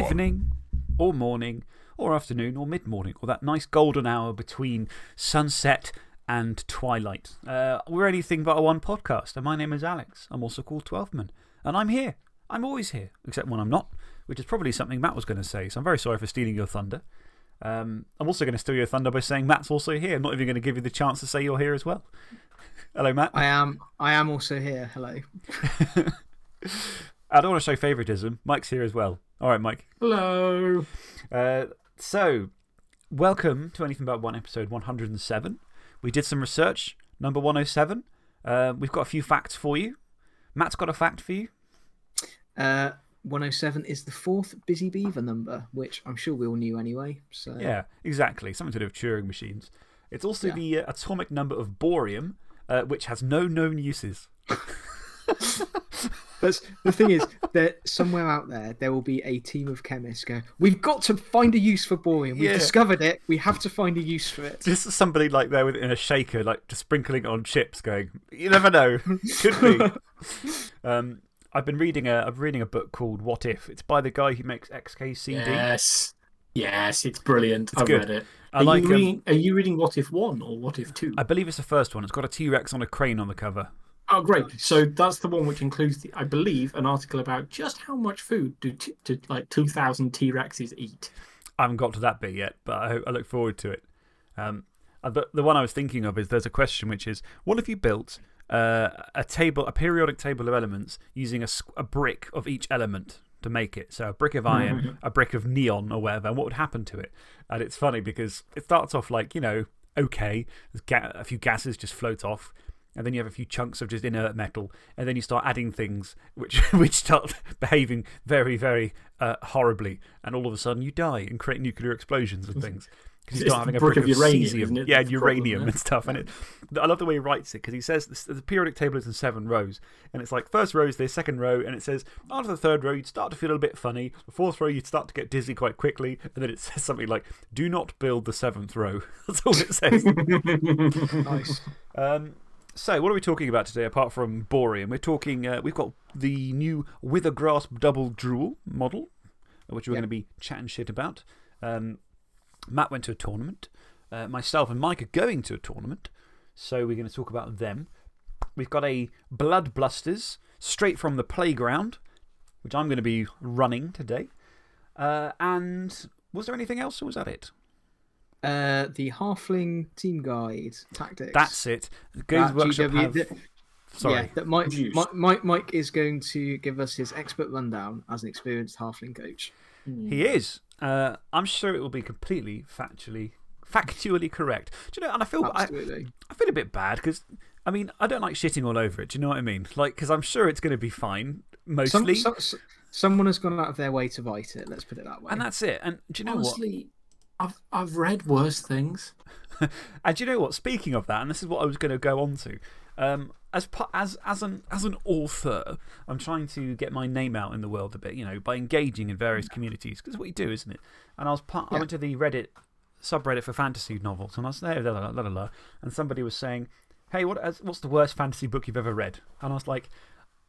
evening, or morning, or afternoon, or mid morning, or that nice golden hour between sunset and twilight. Uh, we're anything but a one podcast, and my name is Alex. I'm also called Twelfthman, and I'm here. I'm always here, except when I'm not, which is probably something Matt was going to say. So I'm very sorry for stealing your thunder. Um, I'm also going to steal your thunder by saying Matt's also here. I'm not even going to give you the chance to say you're here as well. Hello, Matt. I am, I am also here. Hello. I don't want to show favouritism. Mike's here as well. All right, Mike. Hello. Uh, so, welcome to Anything But One, episode 107. We did some research, number 107. Uh, we've got a few facts for you. Matt's got a fact for you. Uh, 107 is the fourth Busy Beaver number, which I'm sure we all knew anyway. So. Yeah, exactly. Something to do with Turing machines. It's also the uh, atomic number of bohrium, uh, which has no known uses. But the thing is that somewhere out there, there will be a team of chemists go, We've got to find a use for bohrium. We've Yeah. discovered it. We have to find a use for it. Just somebody like there with, in a shaker, like just sprinkling it on chips, going, You never know. Could be. um, I've been reading a, I'm reading a book called What If? It's by the guy who makes XKCD. Yes. Yes, it's brilliant. It's I've good. read it. Are, like, you um, are you reading What If 1 or What If 2? I believe it's the first one. It's got a T Rex on a crane on the cover. Oh, great. So that's the one which includes, the, I believe, an article about just how much food do, t do like 2,000 T Rexes eat. I haven't got to that bit yet, but I, I look forward to it. Um, uh, the, one I was thinking of is there's a question which is what if you built uh, a table, a periodic table of elements using a, a brick of each element to make it? So a brick of iron, a brick of neon, or whatever. And what would happen to it? And it's funny because it starts off like, you know, okay, a few gases just float off. And then you have a few chunks of just inert metal. And then you start adding things which, which start behaving very, very uh, horribly. And all of a sudden you die and create nuclear explosions and things. Because you start having a brick brick of uranium, it? Yeah, the problem, uranium and stuff. And it, I love the way he writes it because he says this, the periodic table is in seven rows. And it's like first row is this, second row, and it says after the third row, you'd start to feel a bit funny. The fourth row, you'd start to get dizzy quite quickly. And then it says something like, do not build the seventh row. That's all it says. Nice. Um, so, what are we talking about today apart from bohrium? We're talking, uh, we've got the new Withergrasp Doubledrool model, which we're Yep. going to be chatting shit about. Um, Matt went to a tournament. Uh, myself and Mike are going to a tournament. So, we're going to talk about them. We've got a Blood Blusters straight from the playground, which I'm going to be running today. Uh, and was there anything else, or was that it? Uh, the Halfling Team Guide Tactics. That's it. Games That Workshop GW have- that- Sorry. Yeah, that Mike, Mike, Mike, Mike is going to give us his expert rundown as an experienced Halfling coach. He is. Uh, I'm sure it will be completely factually, factually correct. Do you know? And I feel, I, Absolutely. I feel a bit bad because, I mean, I don't like shitting all over it. Do you know what I mean? Like, because I'm sure it's going to be fine, mostly. some, s- someone has gone out of their way to write it, let's put it that way. and that's it. And do you know Honestly, I've, I've read worse things. And you know what? Speaking of that, and this is what I was going to go on to. Um, as, as, as, an, as an author, I'm trying to get my name out in the world a bit, you know, by engaging in various communities. Because what you do, isn't it? And I, was part, I went to the Reddit subreddit for fantasy novels, and I was there, la, la, la, la, la, and somebody was saying, Hey, what, what's the worst fantasy book you've ever read? And I was like,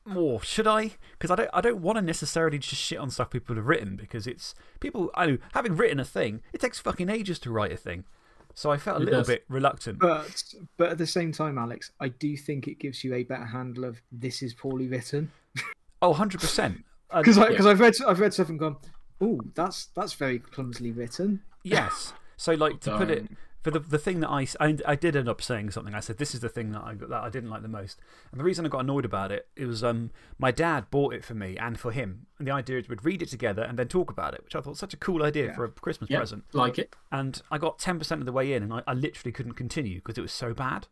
Oh, should I? Because I don't, I don't want to necessarily just shit on stuff people have written because it's people, I know, having written a thing, it takes fucking ages to write a thing. So I felt a It little does. bit reluctant. But, but at the same time, Alex, I do think it gives you a better handle of this is poorly written. Oh, 100%. Uh, Because I've, read, I've read stuff and gone, oh, that's, that's very clumsily written. Yes. So, like, to put it, Don't. For the, the thing that I I did end up saying something. I said, this is the thing that I, that I didn't like the most. And the reason I got annoyed about it, it was um, my dad bought it for me and for him. And the idea is we'd read it together and then talk about it, which I thought was such a cool idea for a Christmas Yeah, present. like it. And I got 10% of the way in and I, I literally couldn't continue because it was so bad.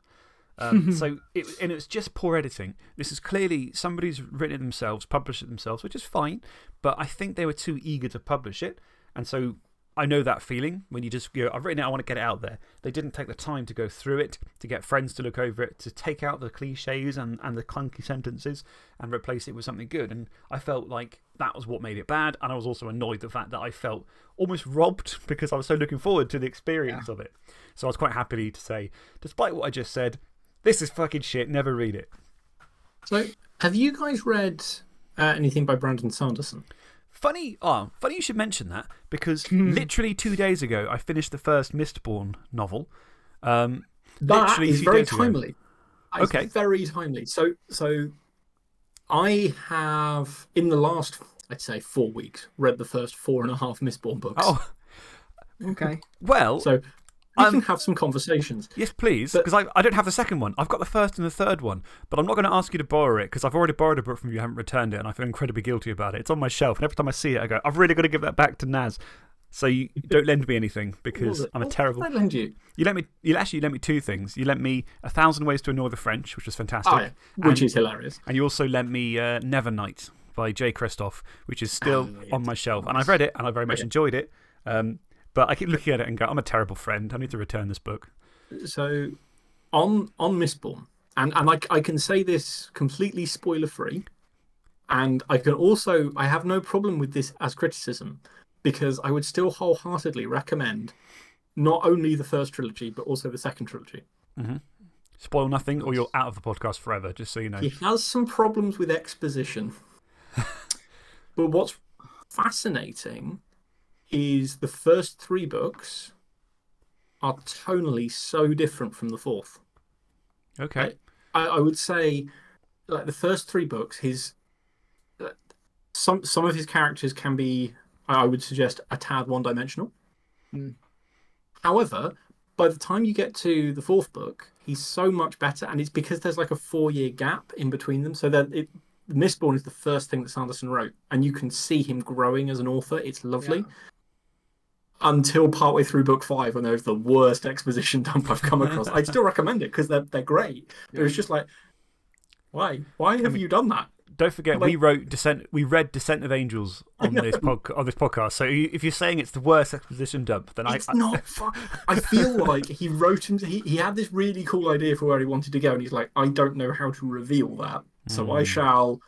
Um, so, it, and it was just poor editing. This is clearly somebody's written it themselves, published it themselves, which is fine. But I think they were too eager to publish it. And so I know that feeling when you just go, I've written it, I want to get it out there. They didn't take the time to go through it, to get friends to look over it, to take out the cliches and, and the clunky sentences and replace it with something good. And I felt like that was what made it bad. And I was also annoyed the fact that I felt almost robbed because I was so looking forward to the experience of it. So I was quite happy to say, despite what I just said, this is fucking shit, never read it. So, have you guys read uh, anything by Brandon Sanderson? Funny, oh, funny you should mention that because literally two days ago I finished the first Mistborn novel. Um, That literally is very timely. That is Okay. very timely. So, so I have, in the last, I'd say, four weeks, read the first four and a half Mistborn books. Oh, Okay. well, So we Um, can have some conversations. yes, please, because I, I don't have the second one. I've got the first and the third one, but I'm not going to ask you to borrow it because I've already borrowed a book from you, I haven't returned it, and I feel incredibly guilty about it. It's on my shelf, and every time I see it, I go, I've really got to give that back to Naz. So you don't lend me anything because I'm a terrible. I lend you? You lent me, you actually lent me two things. You lent me A Thousand Ways to Annoy the French, which was fantastic. Oh, yeah. Which And- is hilarious. And you also lent me uh, Nevernight by Jay Kristoff, which is still Oh, on my shelf. And I've read it and I very much enjoyed it. Um, but I keep looking at it and go, I'm a terrible friend. I need to return this book. So, on on Mistborn, and, and I, I can say this completely spoiler free, and I can also, I have no problem with this as criticism because I would still wholeheartedly recommend not only the first trilogy, but also the second trilogy. Mm-hmm. Spoil nothing or you're out of the podcast forever, just so you know. He has some problems with exposition. but what's fascinating is the first three books are tonally so different from the fourth. Okay. I, I would say, like the first three books, his uh, some some of his characters can be, I would suggest, a tad one-dimensional. Hmm. However, by the time you get to the fourth book, he's so much better, and it's because there's like a four-year gap in between them. So that it, Mistborn is the first thing that Sanderson wrote, and you can see him growing as an author. It's lovely. Until partway through book five, when there's the worst exposition dump I've come across. I'd still recommend it because they're they're great. But it's just like, why? Why have you done that? Don't forget, we wrote Descent, we read Descent of Angels on this, pod, on this podcast. So if you're saying it's the worst exposition dump, then I. It's not. I feel like he wrote him. He, he had this really cool idea for where he wanted to go, and he's like, I don't know how to reveal that, so I hmm. shall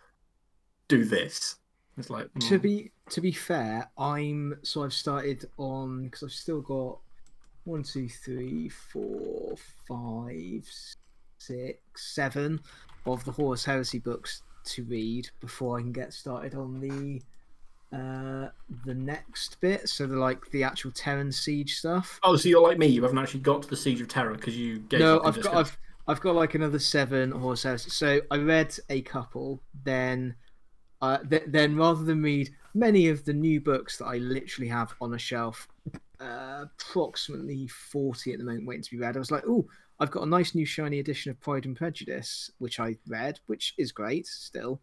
do this. It's like, To mm, be to be fair, I'm so I've started on because I've still got one, two, three, four, five, six, seven of the Horus Heresy books to read before I can get started on the uh the next bit. So the like the actual Terran siege stuff. oh, so you're like me. You haven't actually got to the Siege of Terra because you gave no, I've got. I've I've got like another seven Horus Heresy. So I read a couple, then uh, th- then rather than read many of the new books that I literally have on a shelf, uh, approximately forty at the moment waiting to be read, I was like, oh, I've got a nice new shiny edition of Pride and Prejudice, which I read, which is great still.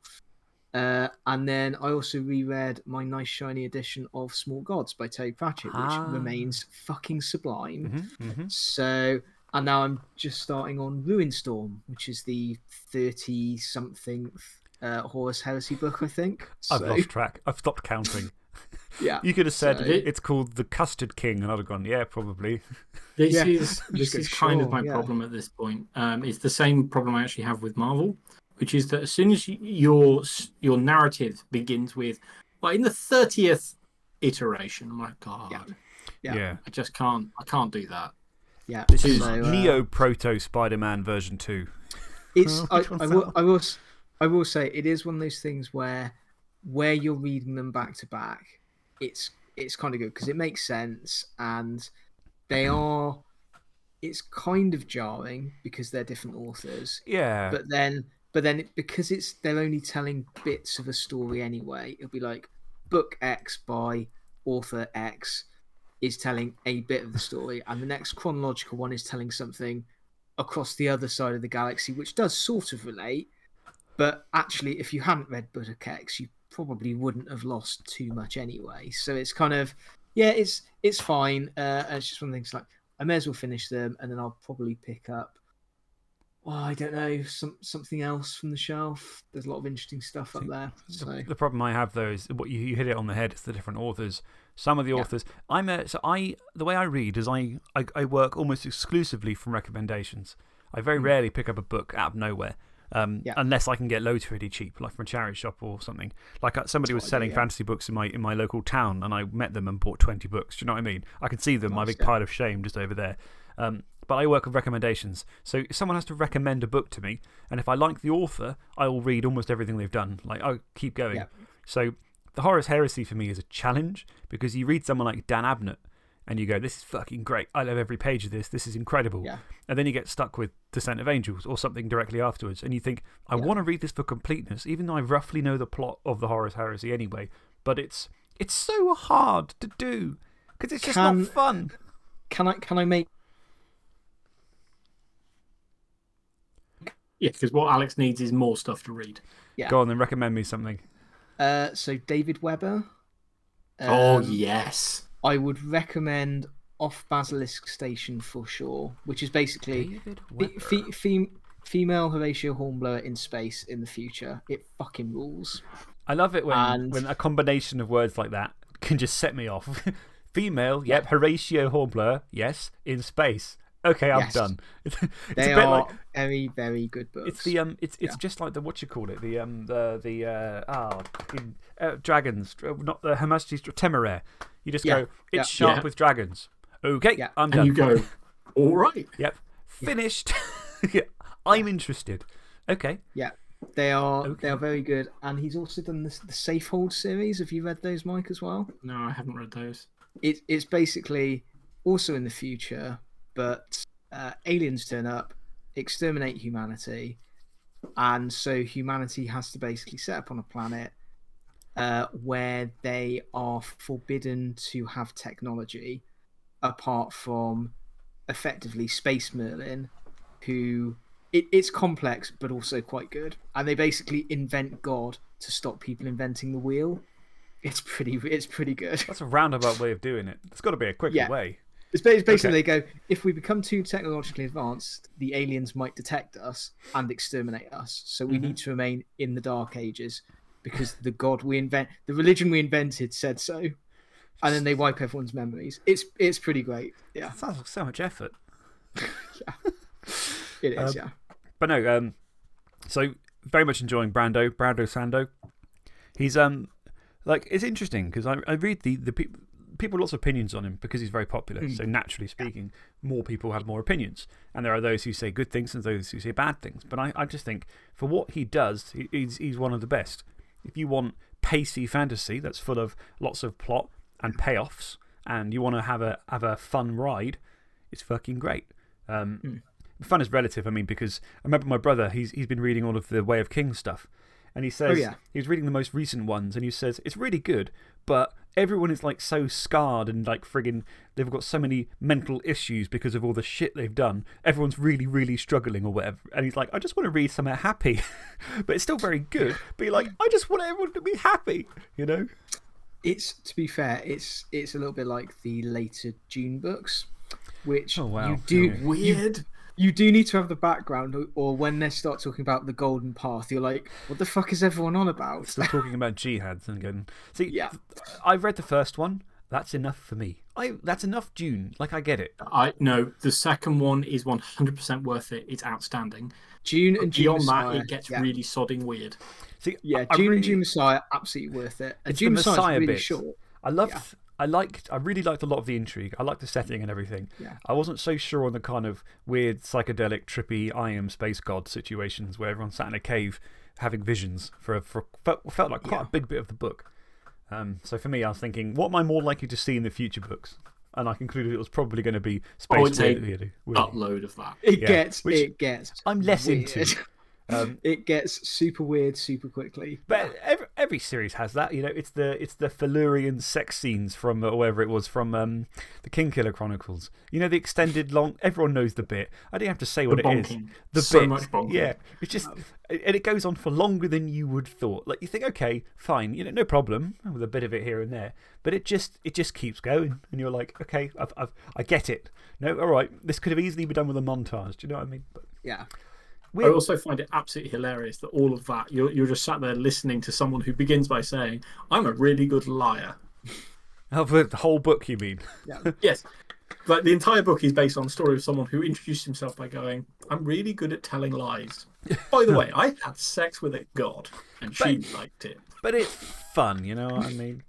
Uh, and then I also reread my nice shiny edition of Small Gods by Terry Pratchett, which Ah. remains fucking sublime. Mhm, mhm. So, and now I'm just starting on Ruinstorm, which is the 30 something uh, Horus Heresy book, I think. I've lost track. I've stopped counting. yeah. You could have said So- it's called The Custard King, and I'd have gone, yeah, probably. This Yeah. is this go, is kind of my yeah. problem at this point. Um, it's the same problem I actually have with Marvel, which is that as soon as your your narrative begins with, well, in the thirtieth iteration, I'm like, God, Yeah. Yeah. Yeah. I just can't, I can't do that. Yeah. This is So, uh, Neo Proto Spider Man version 2. It's, Oh, I, which I, that will. I, will, s- I will say, it is one of those things where where you're reading them back to back, it's it's kind of good because it makes sense and they mm-hmm. are. It's kind of jarring because they're different authors, Yeah. but then but then it, because it's they're only telling bits of a story anyway it'll be like book x by author x is telling a bit of the story and the next chronological one is telling something across the other side of the galaxy which does sort of relate but actually if you hadn't read x you probably wouldn't have lost too much anyway so it's kind of yeah it's it's fine uh, and it's just one of the things like i may as well finish them and then i'll probably pick up well, I don't know, some something else from the shelf. There's a lot of interesting stuff up there. So The problem I have though is what you, you hit it on the head. It's the different authors. Some of the Yeah. authors, I'm a, so I, the way I read is I, I, I work almost exclusively from recommendations. I very rarely pick up a book out of nowhere. Um. Yeah. Unless I can get loads really cheap, like from a charity shop or something. Like uh, somebody was what I do, selling yeah. fantasy books in my, in my local town, and I met them and bought 20 books. Do you know what I mean? I can see them, my big yeah. pile of shame just over there. Um, but I work with recommendations. So if someone has to recommend a book to me, and if I like the author, I will read almost everything they've done. Like, I'll keep going. So the Horus Heresy for me is a challenge because you read someone like Dan Abnett and you go, this is fucking great. I love every page of this. This is incredible. Yeah. And then you get stuck with Descent of Angels or something directly afterwards. And you think, I want to read this for completeness, even though I roughly know the plot of the Horus Heresy anyway. But it's, it's so hard to do because it's just Can- not fun. Can I, can I make Yeah, because what Alex needs is more stuff to read. Yeah. Go on then, recommend me something. uh, so David Weber? oh, Um, yes. I would recommend Off Basilisk Station for sure, which is basically David fe- fe- female Horatio Hornblower in space in the future. It fucking rules. I love it when, And- when a combination of words like that can just set me off. Female, yep. Horatio Hornblower, yes. In space. Okay, I'm Yes. done. It's, it's They a bit are like. very, very good books. It's the um, it's it's Yeah. just like the what you call it the um the the uh ah fucking, uh, dragons uh, not the Her Majesty's Temeraire. You just Yeah, go it's yeah. sharp Yeah. with dragons. Okay, Yeah. I'm And done. you go, all right. Yep, finished. Yeah, I'm interested. Okay, Yeah, they are Okay. they are very good. And he's also done this, the Safehold series. Have you read those, Mike, as well? No, I haven't read those. It, it's basically also in the future, but uh, aliens turn up, exterminate humanity, and so humanity has to basically set up on a planet uh, where they are forbidden to have technology apart from effectively Space Merlin, who it, it's complex but also quite good. And they basically invent God to stop people inventing the wheel. It's pretty, it's pretty good. that's a roundabout way of doing it. It's got to be a quicker Yeah. way. It's ba- it's basically they go, if we become too technologically advanced, the aliens might detect us and exterminate us. So we need to remain in the dark ages because the god we invent, the religion we invented said so. And then they wipe everyone's memories. It's it's pretty great. Yeah, That sounds like so much effort. yeah. it is. Um, yeah, But no, um, so very much enjoying Brando, Brando Sando. He's, um, like, it's interesting because I, I read the, the people, people have lots of opinions on him because he's very popular. So naturally speaking, more people have more opinions. And there are those who say good things and those who say bad things. But I, I just think for what he does, he, he's, he's one of the best. If you want pacey fantasy that's full of lots of plot and payoffs and you want to have a, have a fun ride, it's fucking great. Um, Fun is relative, I mean, because I remember my brother, he's, he's been reading all of the Way of Kings stuff. And he says, yeah. he was reading the most recent ones, and he says, it's really good, but everyone is like so scarred and like friggin', they've got so many mental issues because of all the shit they've done. Everyone's really, really struggling or whatever. And he's like, I just want to read something happy. but it's still very good. But you're like, I just want everyone to be happy, you know? it's to be fair, it's it's a little bit like the later Dune books, which Oh, wow. you do Yeah. Weird. You do need to have the background, or- or when they start talking about the golden path, you're like, what the fuck is everyone on about? Still talking about jihads and going, see, Yeah. I've read the first one. That's enough for me. I, that's enough Dune. Like, I get it. I No, the second one is 100% worth it. It's outstanding. Dune and Dune Beyond Messiah. that, it gets yeah. really sodding weird. See, Yeah, I Dune really- and Dune Messiah, absolutely worth it. And Dune Messiah Messiah is really bit. short. I loved, I liked, I really liked a lot of the intrigue. I liked the setting and everything. Yeah. I wasn't so sure on the kind of weird, psychedelic, trippy, I am space god situations where everyone sat in a cave having visions for, for felt, felt like quite Yeah. a big bit of the book. Um, so for me, I was thinking, what am I more likely to see in the future books? And I concluded it was probably going to be space Oh, it's a weird- weird- Upload of that. It Yeah, gets, it gets. I'm less weird. into. Um, it gets super weird super quickly. But every, every series has that, you know. It's the it's the Felurian sex scenes from uh, wherever it was from um, the Kingkiller Chronicles. You know the extended long. Everyone knows the bit. I don't have to say what The it is. The So bit, much bonking. Yeah, it's just and it goes on for longer than you would thought. Like you think, okay, fine, you know, no problem with a bit of it here and there. But it just it just keeps going, and you're like, okay, I've, I've I get it. No, all right, this could have easily been done with a montage. Do you know what I mean? But Yeah. I also find it absolutely hilarious that all of that, you're, you're just sat there listening to someone who begins by saying, I'm a really good liar. oh, the the whole book, you mean? Yeah. Yes. Like the entire book is based on the story of someone who introduced himself by going, I'm really good at telling lies. By the way, I had sex with a god and she liked it. but it's fun, you know what I mean?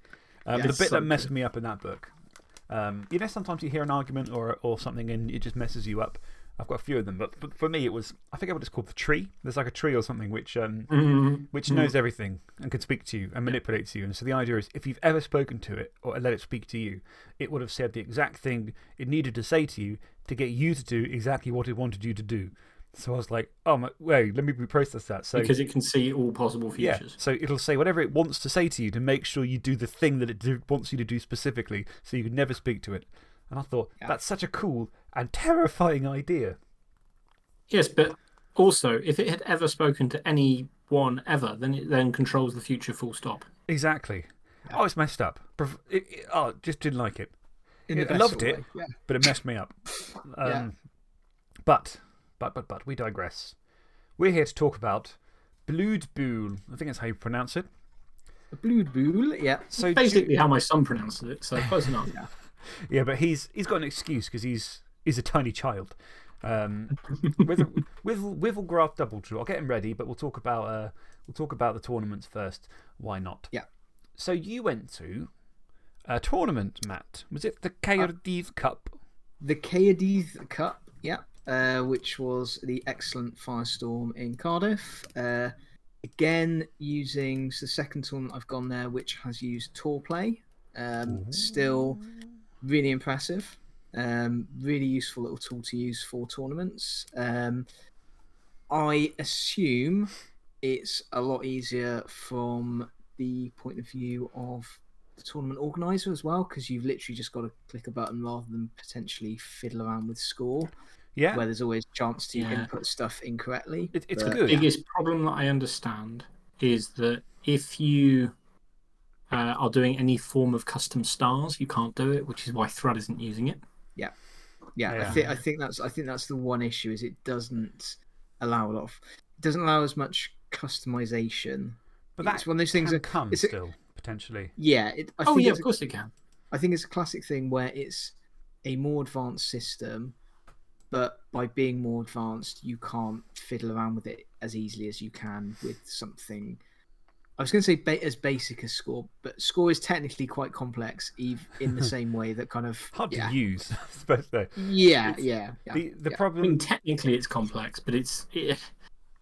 Um, Yeah, the bit so that messed me up in that book, um, you know, sometimes you hear an argument or, or something and it just messes you up. I've got a few of them, but, but for me, it was, I forget what it's called, the tree. There's like a tree or something which, um, Mhm. which knows everything and can speak to you and manipulates you. And so the idea is if you've ever spoken to it or let it speak to you, it would have said the exact thing it needed to say to you to get you to do exactly what it wanted you to do. So I was like, oh, my, wait, let me reprocess that. So, because it can see all possible futures. yeah, so it'll say whatever it wants to say to you to make sure you do the thing that it wants you to do specifically so you can never speak to it. And I thought, Yeah. that's such a cool and terrifying idea. Yes, but also, if it had ever spoken to anyone ever, then it then controls the future full stop. Exactly. Oh, it's messed up. It, it, oh, just didn't like it. I loved sort it. Yeah. but it messed me up. Um, Yeah. But, but, but, but, we digress. We're here to talk about Bloodbool. I think that's how you pronounce it. Blood Bool, yeah. So, Basically, how my son pronounces it, so close enough. yeah, but he's, he's got an excuse because he's, he's a tiny child. Um, with, with, Withergrasp Doubledrool. I'll get him ready, but we'll talk, about, uh, we'll talk about the tournaments first. Why not? Yeah. So, you went to a tournament, Matt. Was it the Cardiff Cup? The Caerdydd Cup, yeah, uh, which was the excellent Firestorm in Cardiff. Uh, again, using the second tournament I've gone there, which has used Tourplay. Um, still really impressive. Um, really useful little tool to use for tournaments. Um, I assume it's a lot easier from the point of view of the tournament organizer as well, because you've literally just got to click a button rather than potentially fiddle around with score, Yeah. where there's always a chance to Yeah. input stuff incorrectly. It, it's But- good. The biggest problem that I understand is that if you uh, are doing any form of custom stars, you can't do it, which is why Thrud isn't using it. Yeah, I Yeah. think I think that's I think that's the one issue is it doesn't allow a lot of it doesn't allow as much customization. But that's it's one of those things can that come it's a- still, potentially. yeah, it, I oh, think yeah, it's of a- course it can. I think it's a classic thing where it's a more advanced system, but by being more advanced, you can't fiddle around with it as easily as you can with something. I was going to say ba- as basic as score, but score is technically quite complex, eve- in the same way that kind of Hard yeah, to use, I suppose, though. yeah, yeah, yeah. The, the yeah. I problem. mean, technically it's complex, but it's. It,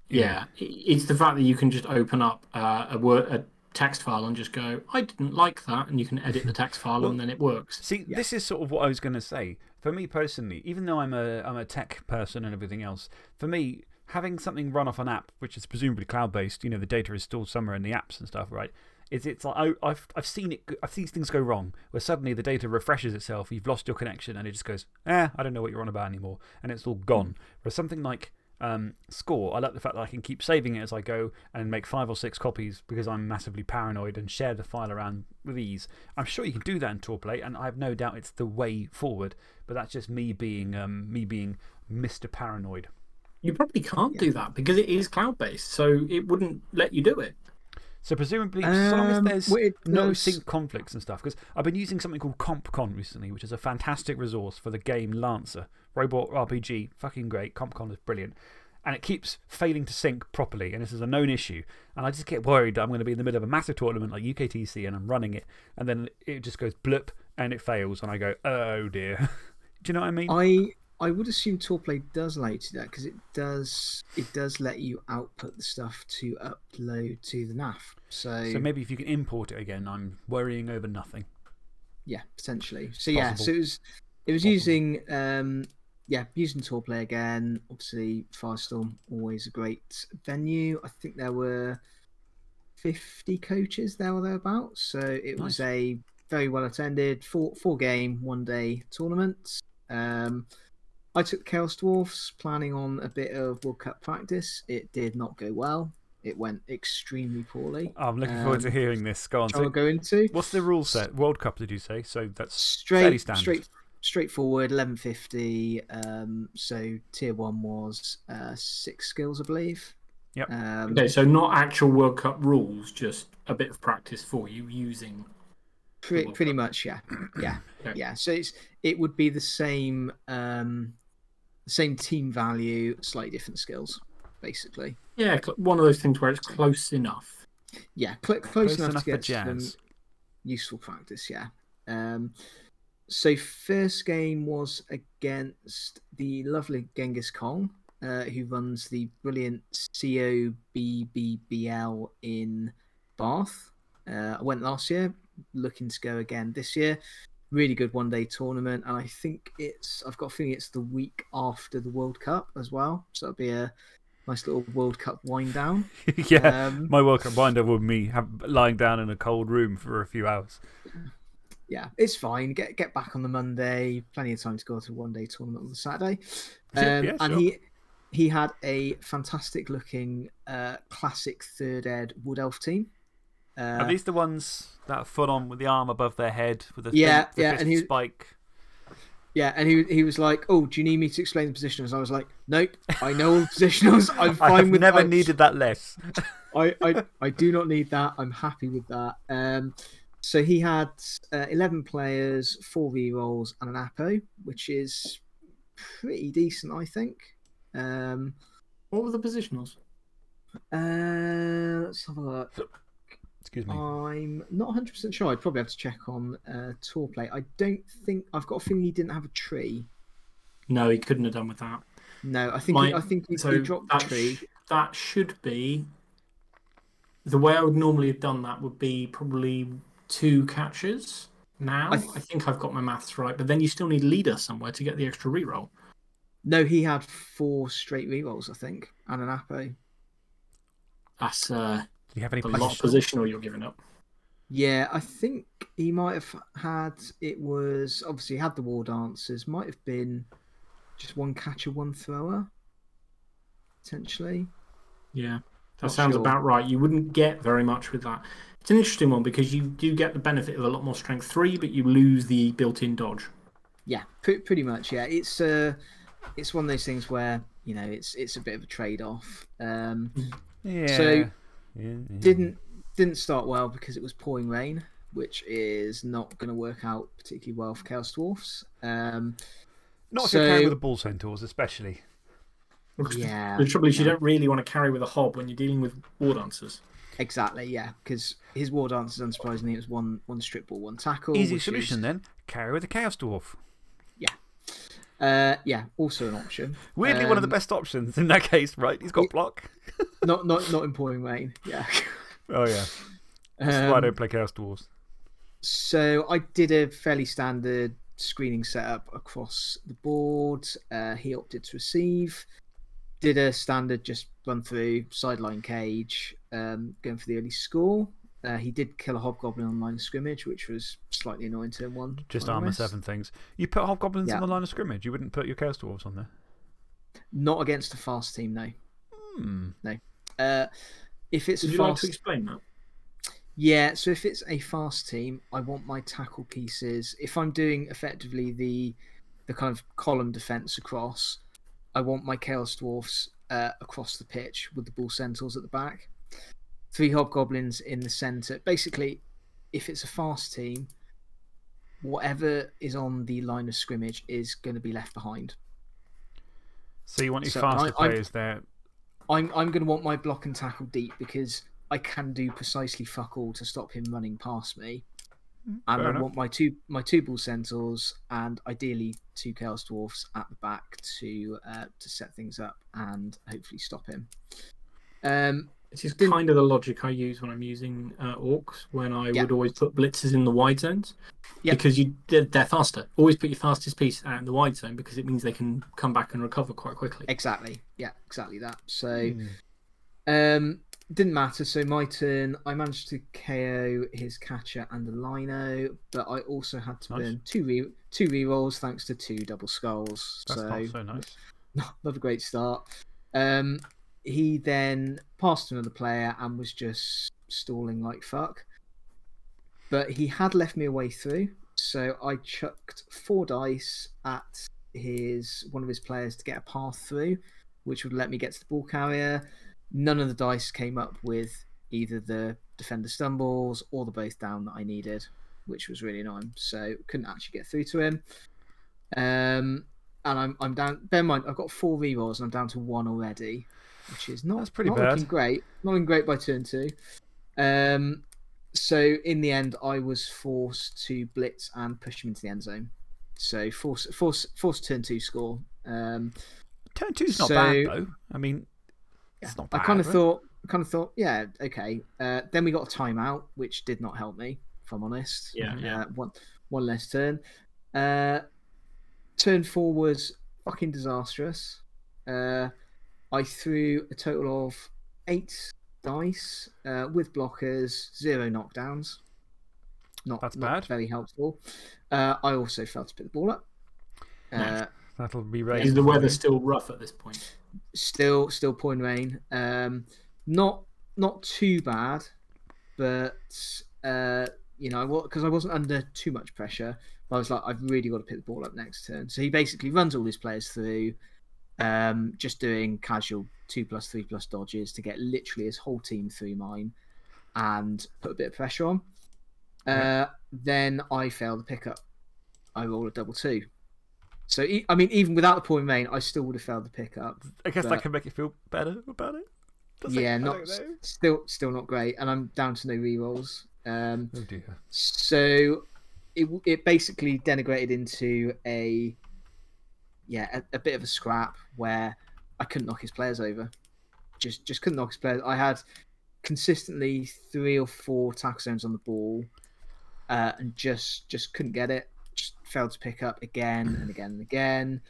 yeah, it- it's the fact that you can just open up uh, a, word, a text file and just go, I didn't like that, and you can edit the text file and then it works. See, Yeah. this is sort of what I was going to say. For me personally, even though I'm a, I'm a tech person and everything else, for me, having something run off an app, which is presumably cloud based, you know, the data is stored somewhere in the apps and stuff, right? Is it's like, I, I've, I've seen it, I've seen things go wrong where suddenly the data refreshes itself, you've lost your connection, and it just goes, eh, I don't know what you're on about anymore, and it's all gone. Whereas something like um, Score, I like the fact that I can keep saving it as I go and make five or six copies because I'm massively paranoid and share the file around with ease. I'm sure you can do that in Tourplay, and I have no doubt it's the way forward, but that's just me being, um, me being Mr. Paranoid. You probably can't do that because it is cloud based, so it wouldn't let you do it. So, presumably, so long as Um, there's well, it no does- sync conflicts and stuff, because I've been using something called CompCon recently, which is a fantastic resource for the game Lancer. Robot RPG, fucking great. CompCon is brilliant. And it keeps failing to sync properly, and this is a known issue. And I just get worried that I'm going to be in the middle of a massive tournament like UKTC and I'm running it, and then it just goes blip and it fails, and I go, oh dear. do you know what I mean? I I would assume Tourplay does allow you to do that because it does it does let you output the stuff to upload to the NAF. So, so maybe if you can import it again, I'm worrying over nothing. yeah, potentially. So yeah, so it was it was Possible. using um yeah using Tourplay again. Obviously, Firestorm always a great venue. I think there were fifty coaches there or thereabouts. So it was a very well attended four four game one day tournament. Um, I took Chaos Dwarfs, planning on a bit of World Cup practice. It did not go well. It went extremely poorly. I'm looking forward to Um, hearing this. Go on. Shall I So, go into what's the rule set? World Cup, did you say? So that's fairly straight, standard. straight, straightforward. Eleven fifty. Um, so tier one was uh, six skills, I believe. Yep. Um, Okay, so not actual World Cup rules, just a bit of practice for you using. Pretty, pretty Cup. much, yeah, yeah, Okay. yeah. So it's it would be the same, um, same team value, slightly different skills, basically. Yeah, cl- one of those things where it's close enough. Yeah, cl- close, Close enough, enough to for get some useful practice. Yeah. Um, so first game was against the lovely Genghis Kong, uh, who runs the brilliant COBBBL in Bath. Uh, I went last year, looking to go again this year. Really good one day tournament, and I think it's I've got a feeling it's the week after the World Cup as well, so it'll be a nice little World Cup wind down. yeah, Um, my World Cup wind up would me have, lying down in a cold room for a few hours. yeah, it's fine. Get get back on the Monday. Plenty of time to go to a one day tournament on the Saturday. Yeah, Um, yeah, and sure. he he had a fantastic looking uh, classic third ed wood elf team. Uh, Are these the ones that are full on with the arm above their head with the, Yeah, fin- the yeah, fist and he- spike? yeah, and he he was like, "Oh, do you need me to explain the positionals?" I was like, "Nope, I know all the positionals. I'm fine I fine have with never I- needed that less. I, I, I do not need that. I'm happy with that. Um, so he had uh, 11 players, four rerolls, and an Apo, which is pretty decent, I think. Um, What were the positionals? uh, let's have a look. Excuse me. I'm not 100% sure. I'd probably have to check on uh, Tourplay. I don't think. I've got a feeling he didn't have a tree. No, he couldn't have done with that. No, I think My- he, I think he, So he dropped the that, tree. sh- that should be. The way I would normally have done that would be probably two catches. Now, I I, think I've got my maths right, but then you still need leader somewhere to get the extra reroll. No, he had four straight rerolls, I think, and an Apo. That's uh, Do you have any a lot position? positional you're giving up. Yeah, I think he might have had it was obviously he had the war dancers, might have been just one catcher, one thrower, potentially. Yeah, that Not sounds sure. about right. You wouldn't get very much with that. It's an interesting one because you do get the benefit of a lot more strength three, but you lose the built-in dodge. Yeah, pre- pretty much. Yeah, it's uh, it's one of those things where you know it's it's a bit of a trade off. Um, Yeah. So, Yeah, yeah. didn't didn't start well because it was pouring rain, which is not going to work out particularly well for Chaos Dwarfs. Um, Not if you're carrying with the bull centaurs, especially. yeah, The trouble is, you don't really want to carry with a hob when you're dealing with war dancers. Exactly, yeah, because his war dancers, unsurprisingly, it was one one strip ball, one tackle. Easy solution is- then. Carry with a chaos dwarf. Uh, yeah, also an option. Weirdly, one of the Um, best options in that case, right? He's got it- block. Not not not in pouring rain. Yeah. Oh, yeah. That's why I Um, don't play chaos dwarves. so I did a fairly standard screening setup across the board. Uh, he opted to receive. Did a standard just run through sideline cage, um, going for the early score. Uh, he did kill a hobgoblin on line of scrimmage, which was slightly annoying turn one. Just armor seven things. You put hobgoblins Yeah. on the line of scrimmage. You wouldn't put your chaos dwarves on there. Not against a fast team, no. Hmm. Uh, if it's Would a you like fast to explain that? Yeah, so if it's a fast team, I want my tackle pieces. If I'm doing effectively the the kind of column defense across, I want my chaos dwarfs uh, across the pitch with the bull centaurs at the back. Three hobgoblins in the center. Basically, if it's a fast team, whatever is on the line of scrimmage is going to be left behind. So you want your So faster I- I'm- players there. I'm I'm going to want my block and tackle deep because I can do precisely fuck all to stop him running past me. And fair I enough. want my two my two bull centaurs and ideally two chaos dwarfs at the back to uh, to set things up and hopefully stop him. Um, This is Didn't- kind of the logic I use when I'm using uh, orcs, when I Yeah. would always put blitzers in the wide zones. Yeah. Because you, they're, they're faster. Always put your fastest piece out in the wide zone because it means they can come back and recover quite quickly. exactly, yeah, exactly that. So Hmm. um, didn't matter. So my turn, I managed to KO his catcher and the lino, but I also had to Nice. burn two re two rerolls thanks to two double skulls. That's so not so nice. not, not a great start. Um, he then passed another player and was just stalling like fuck. But he had left me a way through, so I chucked four dice at his one of his players to get a path through, which would let me get to the ball carrier. None of the dice came up with either the defender stumbles or the both down that I needed, which was really annoying. So couldn't actually get through to him. Um, and I'm I'm down. Bear in mind, I've got four rerolls and I'm down to one already, which is not That's pretty not bad. looking great. Not looking great by turn two. Um, so in the end, I was forced to blitz and push him into the end zone. So force, force, force turn two score. Um, Turn two's not So- bad, though. I mean, it's not bad. I kind of thought, kind of thought, yeah, okay. Uh, then we got a timeout, which did not help me, if I'm honest. Yeah, yeah. Uh, one, one less turn. Uh, turn four was fucking disastrous. Uh, I threw a total of eight dice uh, with blockers, zero knockdowns. Not, That's not bad. very helpful. Uh, I also failed to pick the ball up. Uh, That'll be raised. Is the weather still rough at this point? still still pouring rain um not not too bad but uh you know because i wasn't under too much pressure i was like i've really got to pick the ball up next turn so he basically runs all his players through um just doing casual two plus three plus dodges to get literally his whole team through mine and put a bit of pressure on uh then i failed the pickup i roll a double two so e- i mean even without the pouring rain i still would have failed the pickup I guess that can make you feel better about it. Does yeah, I not still still not great, and I'm down to no rerolls. Um, Oh dear. so it it basically denigrated into a yeah a, a bit of a scrap where I couldn't knock his players over. Just just couldn't knock his players. I had consistently three or four tackle zones on the ball, uh, and just just couldn't get it. Just failed to pick up again and again and again.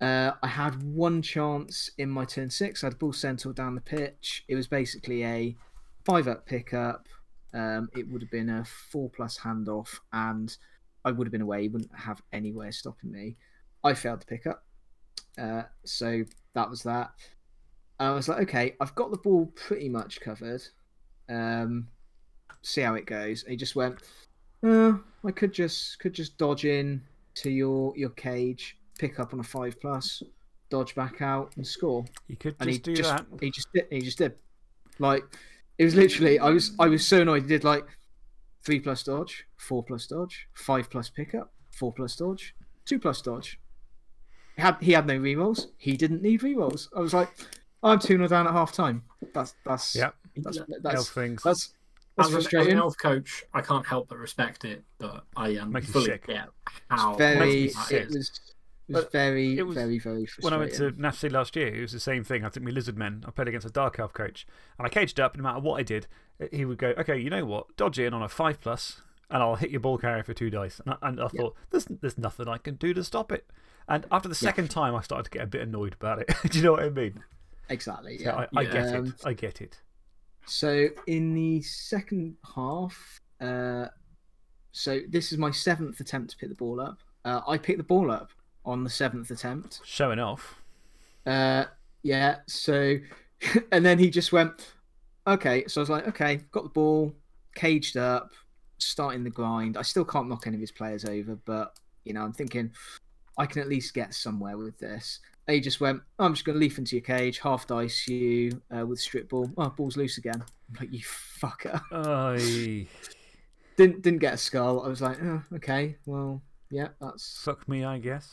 Uh, I had one chance in my turn six. I had a ball central down the pitch. It was basically a five up pickup. Um, it would have been a four plus handoff, and I would have been away. He wouldn't have anywhere stopping me. I failed to pick up. Uh, so that was that. I was like, okay, I've got the ball pretty much covered. Um, see how it goes. And he just went, uh, I could just could just dodge in to your your cage, pick up on a five plus, dodge back out and score. You could And just he do just that. he just did he just did. Like it was literally I was I was so annoyed. He did like three plus dodge, four plus dodge, five plus pickup, four plus dodge, two plus dodge. He had he had no rerolls. He didn't need rerolls. I was like, I'm two 0 down at half time. That's that's Yep. that's Elf that's things. that's, that's As, an, as an elf coach, I can't help but respect it, but I um, Makes fully sick. get how very Makes me that it is. was it was But very it was- very very When I went to NAFC last year, it was the same thing. I took me Lizard Men. I played against a Dark Elf coach. And I caged up, no matter what I did, he would go, okay, you know what? Dodge in on a 5 plus, and I'll hit your ball carrier for two dice. And I, and I thought, there's, there's nothing I can do to stop it. And after the second time, I started to get a bit annoyed about it. do you know what I mean? exactly So yeah. I, I get Um, it. I get it. So in the second half, uh, so this is my seventh attempt to pick the ball up. Uh, I picked the ball up on the seventh attempt. Showing off. Uh, yeah. So, and then he just went, okay. So I was like, okay, got the ball, caged up, starting the grind. I still can't knock any of his players over, but you know, I'm thinking I can at least get somewhere with this. And he just went, I'm just going to leaf into your cage, half dice you uh, with strip ball. Oh, ball's loose again. I'm like, you fucker. Aye. Didn't didn't get a skull. I was like, oh, okay, well, yeah, that's Fuck me, I guess.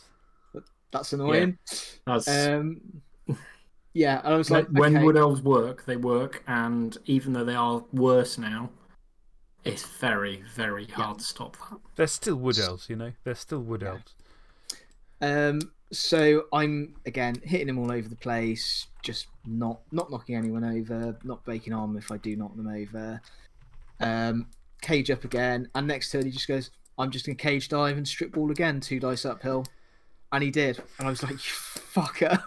that's annoying. That's, Um, yeah, and I was when like, when okay. wood elves work, they work, and even though they are worse now, it's very, very hard to stop that. They're still wood elves, you know? They're still wood Yeah. elves. Um, so I'm again hitting them all over the place, just not not knocking anyone over, not breaking arm if I do knock them over. Um, cage up again, and next turn he just goes, "I'm just gonna cage dive and strip ball again, two dice uphill," and he did, and I was like, "You fucker."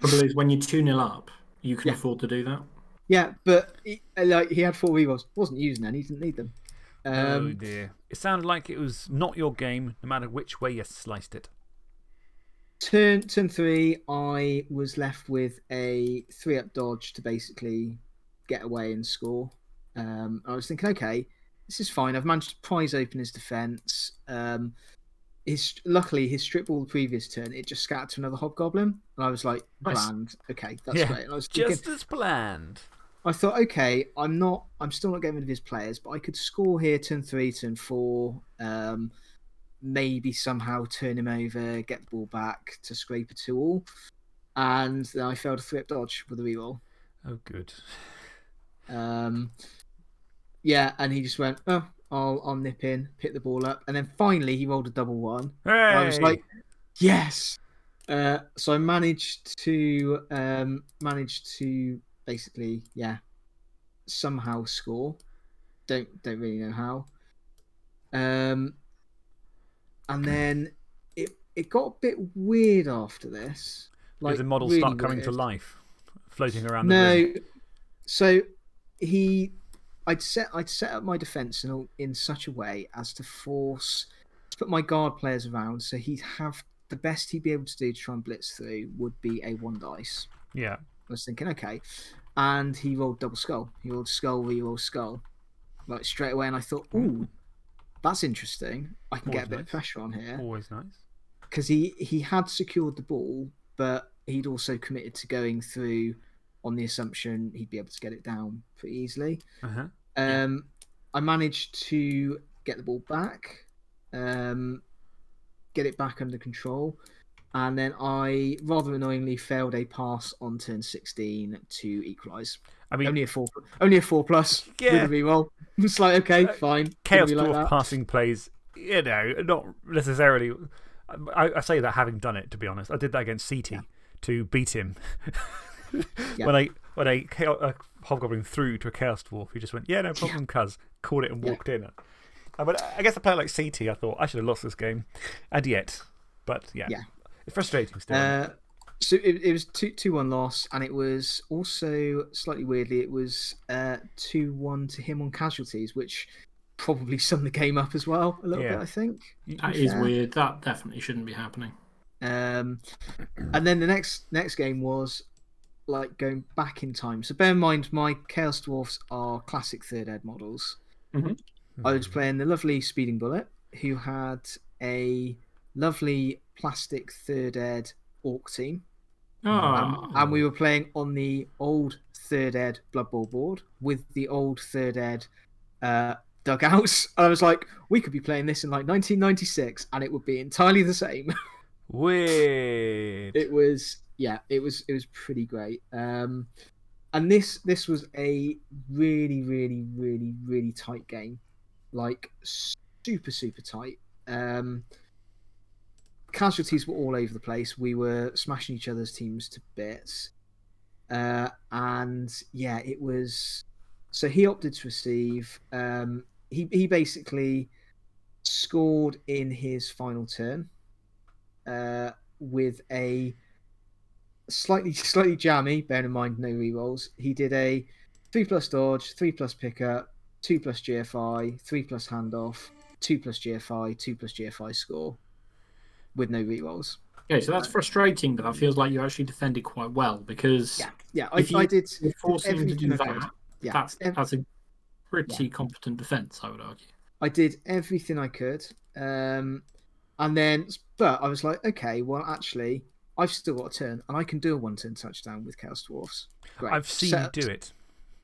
Trouble is, when you're 2 0 up, you can Yeah. afford to do that. Yeah, but he, like he had four rerolls, wasn't using any, he didn't need them. oh Um, dear. It sounded like it was not your game, no matter which way you sliced it. turn turn three, I was left with a three up dodge to basically get away and score. Um, I was thinking, okay, this is fine. I've managed to prize open his defense. Um, his luckily his strip ball the previous turn it just scattered to another hobgoblin, and I was like, Nice. bland. Okay, that's Yeah, great. And I was thinking, Just as planned. I thought, okay, I'm not, I'm still not getting rid of his players, but I could score here, turn three, turn four, um, maybe somehow turn him over, get the ball back to scrape a two all, and then I failed a three up dodge with a reroll. Oh, good. Um, yeah, and he just went, oh, I'll, I'll nip in, pick the ball up. And then finally, he rolled a double one. Hey! I was like, yes. Uh, so I managed to um, managed to basically, yeah, somehow score. Don't don't really know how. Um, and then it it got a bit weird after this. Did the model really start coming to life, floating around the room? No. So he, I'd set I'd set up my defense in in such a way as to force to put my guard players around, so he'd have the best he'd be able to do to try and blitz through would be a one dice. Yeah. I was thinking, okay, and he rolled double skull. He rolled skull, re-rolled skull, like straight away, and I thought, ooh, that's interesting. I can get a bit of pressure on here Always nice. because he he had secured the ball, but he'd also committed to going through on the assumption he'd be able to get it down pretty easily. Uh huh. Um, I managed to get the ball back, um, get it back under control, and then I rather annoyingly failed a pass on turn sixteen to equalise. I mean, Only a four, only a four plus Yeah. with a reroll. It's like okay, Uh, fine. Chaos Dwarf like passing plays, you know, not necessarily. I, I say that having done it, to be honest. I did that against CT to beat him. Yeah. When I when a, chao- a hobgoblin threw to a chaos dwarf, he just went, "Yeah, no problem, cuz." Caught it and Yeah. walked in. Uh, But I guess a player like CT, I thought I should have lost this game, and yet, but yeah, Yeah. It's frustrating still. Uh, so it, it was two two one loss, and it was also slightly weirdly it was uh two one to him on casualties, which probably summed the game up as well a little Yeah. bit. I think. That is weird. That definitely shouldn't be happening. Um, and then the next next game was like going back in time. So bear in mind, my Chaos Dwarfs are classic third ed models. I was playing the lovely Speeding Bullet, who had a lovely plastic third ed orc team. Ah, Um, and we were playing on the old third ed Blood Bowl board with the old third ed uh, dugouts. And I was like, we could be playing this in like 1996 and it would be entirely the same. Weird. it was, yeah, it was, it was pretty great. Um, and this, this was a really, really, really, really tight game, like super, super tight. Um, casualties were all over the place. We were smashing each other's teams to bits. Uh, and yeah, it was. So he opted to receive. Um, he he basically scored in his final turn uh, with a slightly slightly jammy. Bearing in mind no rerolls. He did a three plus dodge, three plus pickup, two plus GFI, three plus handoff, two plus GFI, two plus GFI score with no rerolls. okay, so that's frustrating, but that feels like you actually defended quite well because Yeah, yeah, I, you- I did. you're forcing him to do everything could. that. Yeah, That's ev- that's a pretty competent defense, I would argue. I did everything I could. Um, and then, but I was like, okay, well, actually, I've still got a turn, and I can do a one-turn touchdown with Chaos Dwarfs. Great. I've seen set, you do it.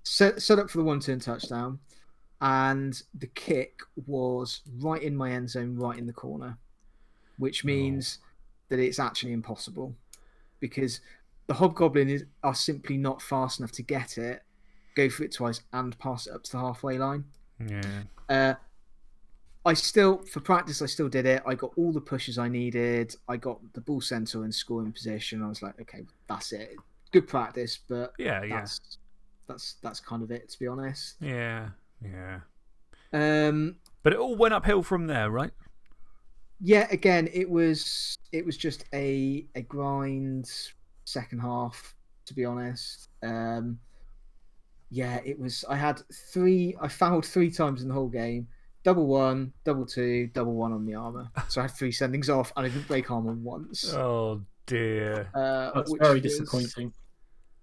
Set, set up for the one-turn touchdown, and the kick was right in my end zone, right in the corner, which means that it's actually impossible because the hobgoblin is are simply not fast enough to get it, go for it twice, and pass it up to the halfway line. Yeah. Uh, I still, for practice, I still did it. I got all the pushes I needed. I got the ball center and scoring position. I was like, okay, that's it. Good practice, but Yeah, yeah. that's that's that's kind of it, to be honest. Yeah. Yeah. Um, But it all went uphill from there, right? Yeah, again, it was it was just a a grind second half, to be honest. Um, yeah, it was. I had three. I fouled three times in the whole game. Double one, double two, double one on the armor. So I had three sendings off, and I didn't break armor once. Oh, dear. Uh, That's which very was- disappointing.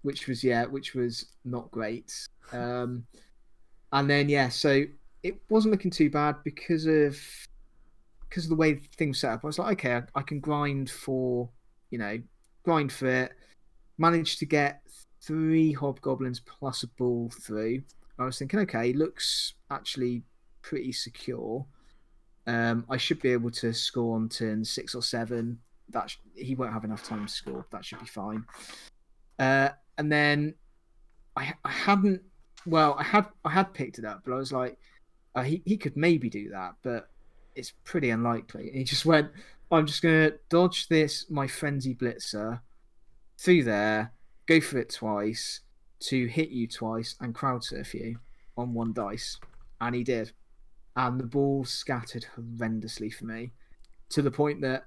Which was yeah, which was not great. Um, and then yeah, so it wasn't looking too bad because of because of the way things set up. I was like, okay, I, I can grind for you know grind for it. Managed to get three hobgoblins plus a ball through. I was thinking, okay, looks actually pretty secure. Um, I should be able to score on turn six or seven. That sh- he won't have enough time to score. That should be fine. Uh, and then I I hadn't. Well, I had I had picked it up, but I was like, Uh, he, he could maybe do that, but it's pretty unlikely. He just went, I'm just going to dodge this, my frenzy blitzer, through there, go for it twice, to hit you twice, and crowd surf you on one dice. And he did. And the ball scattered horrendously for me to the point that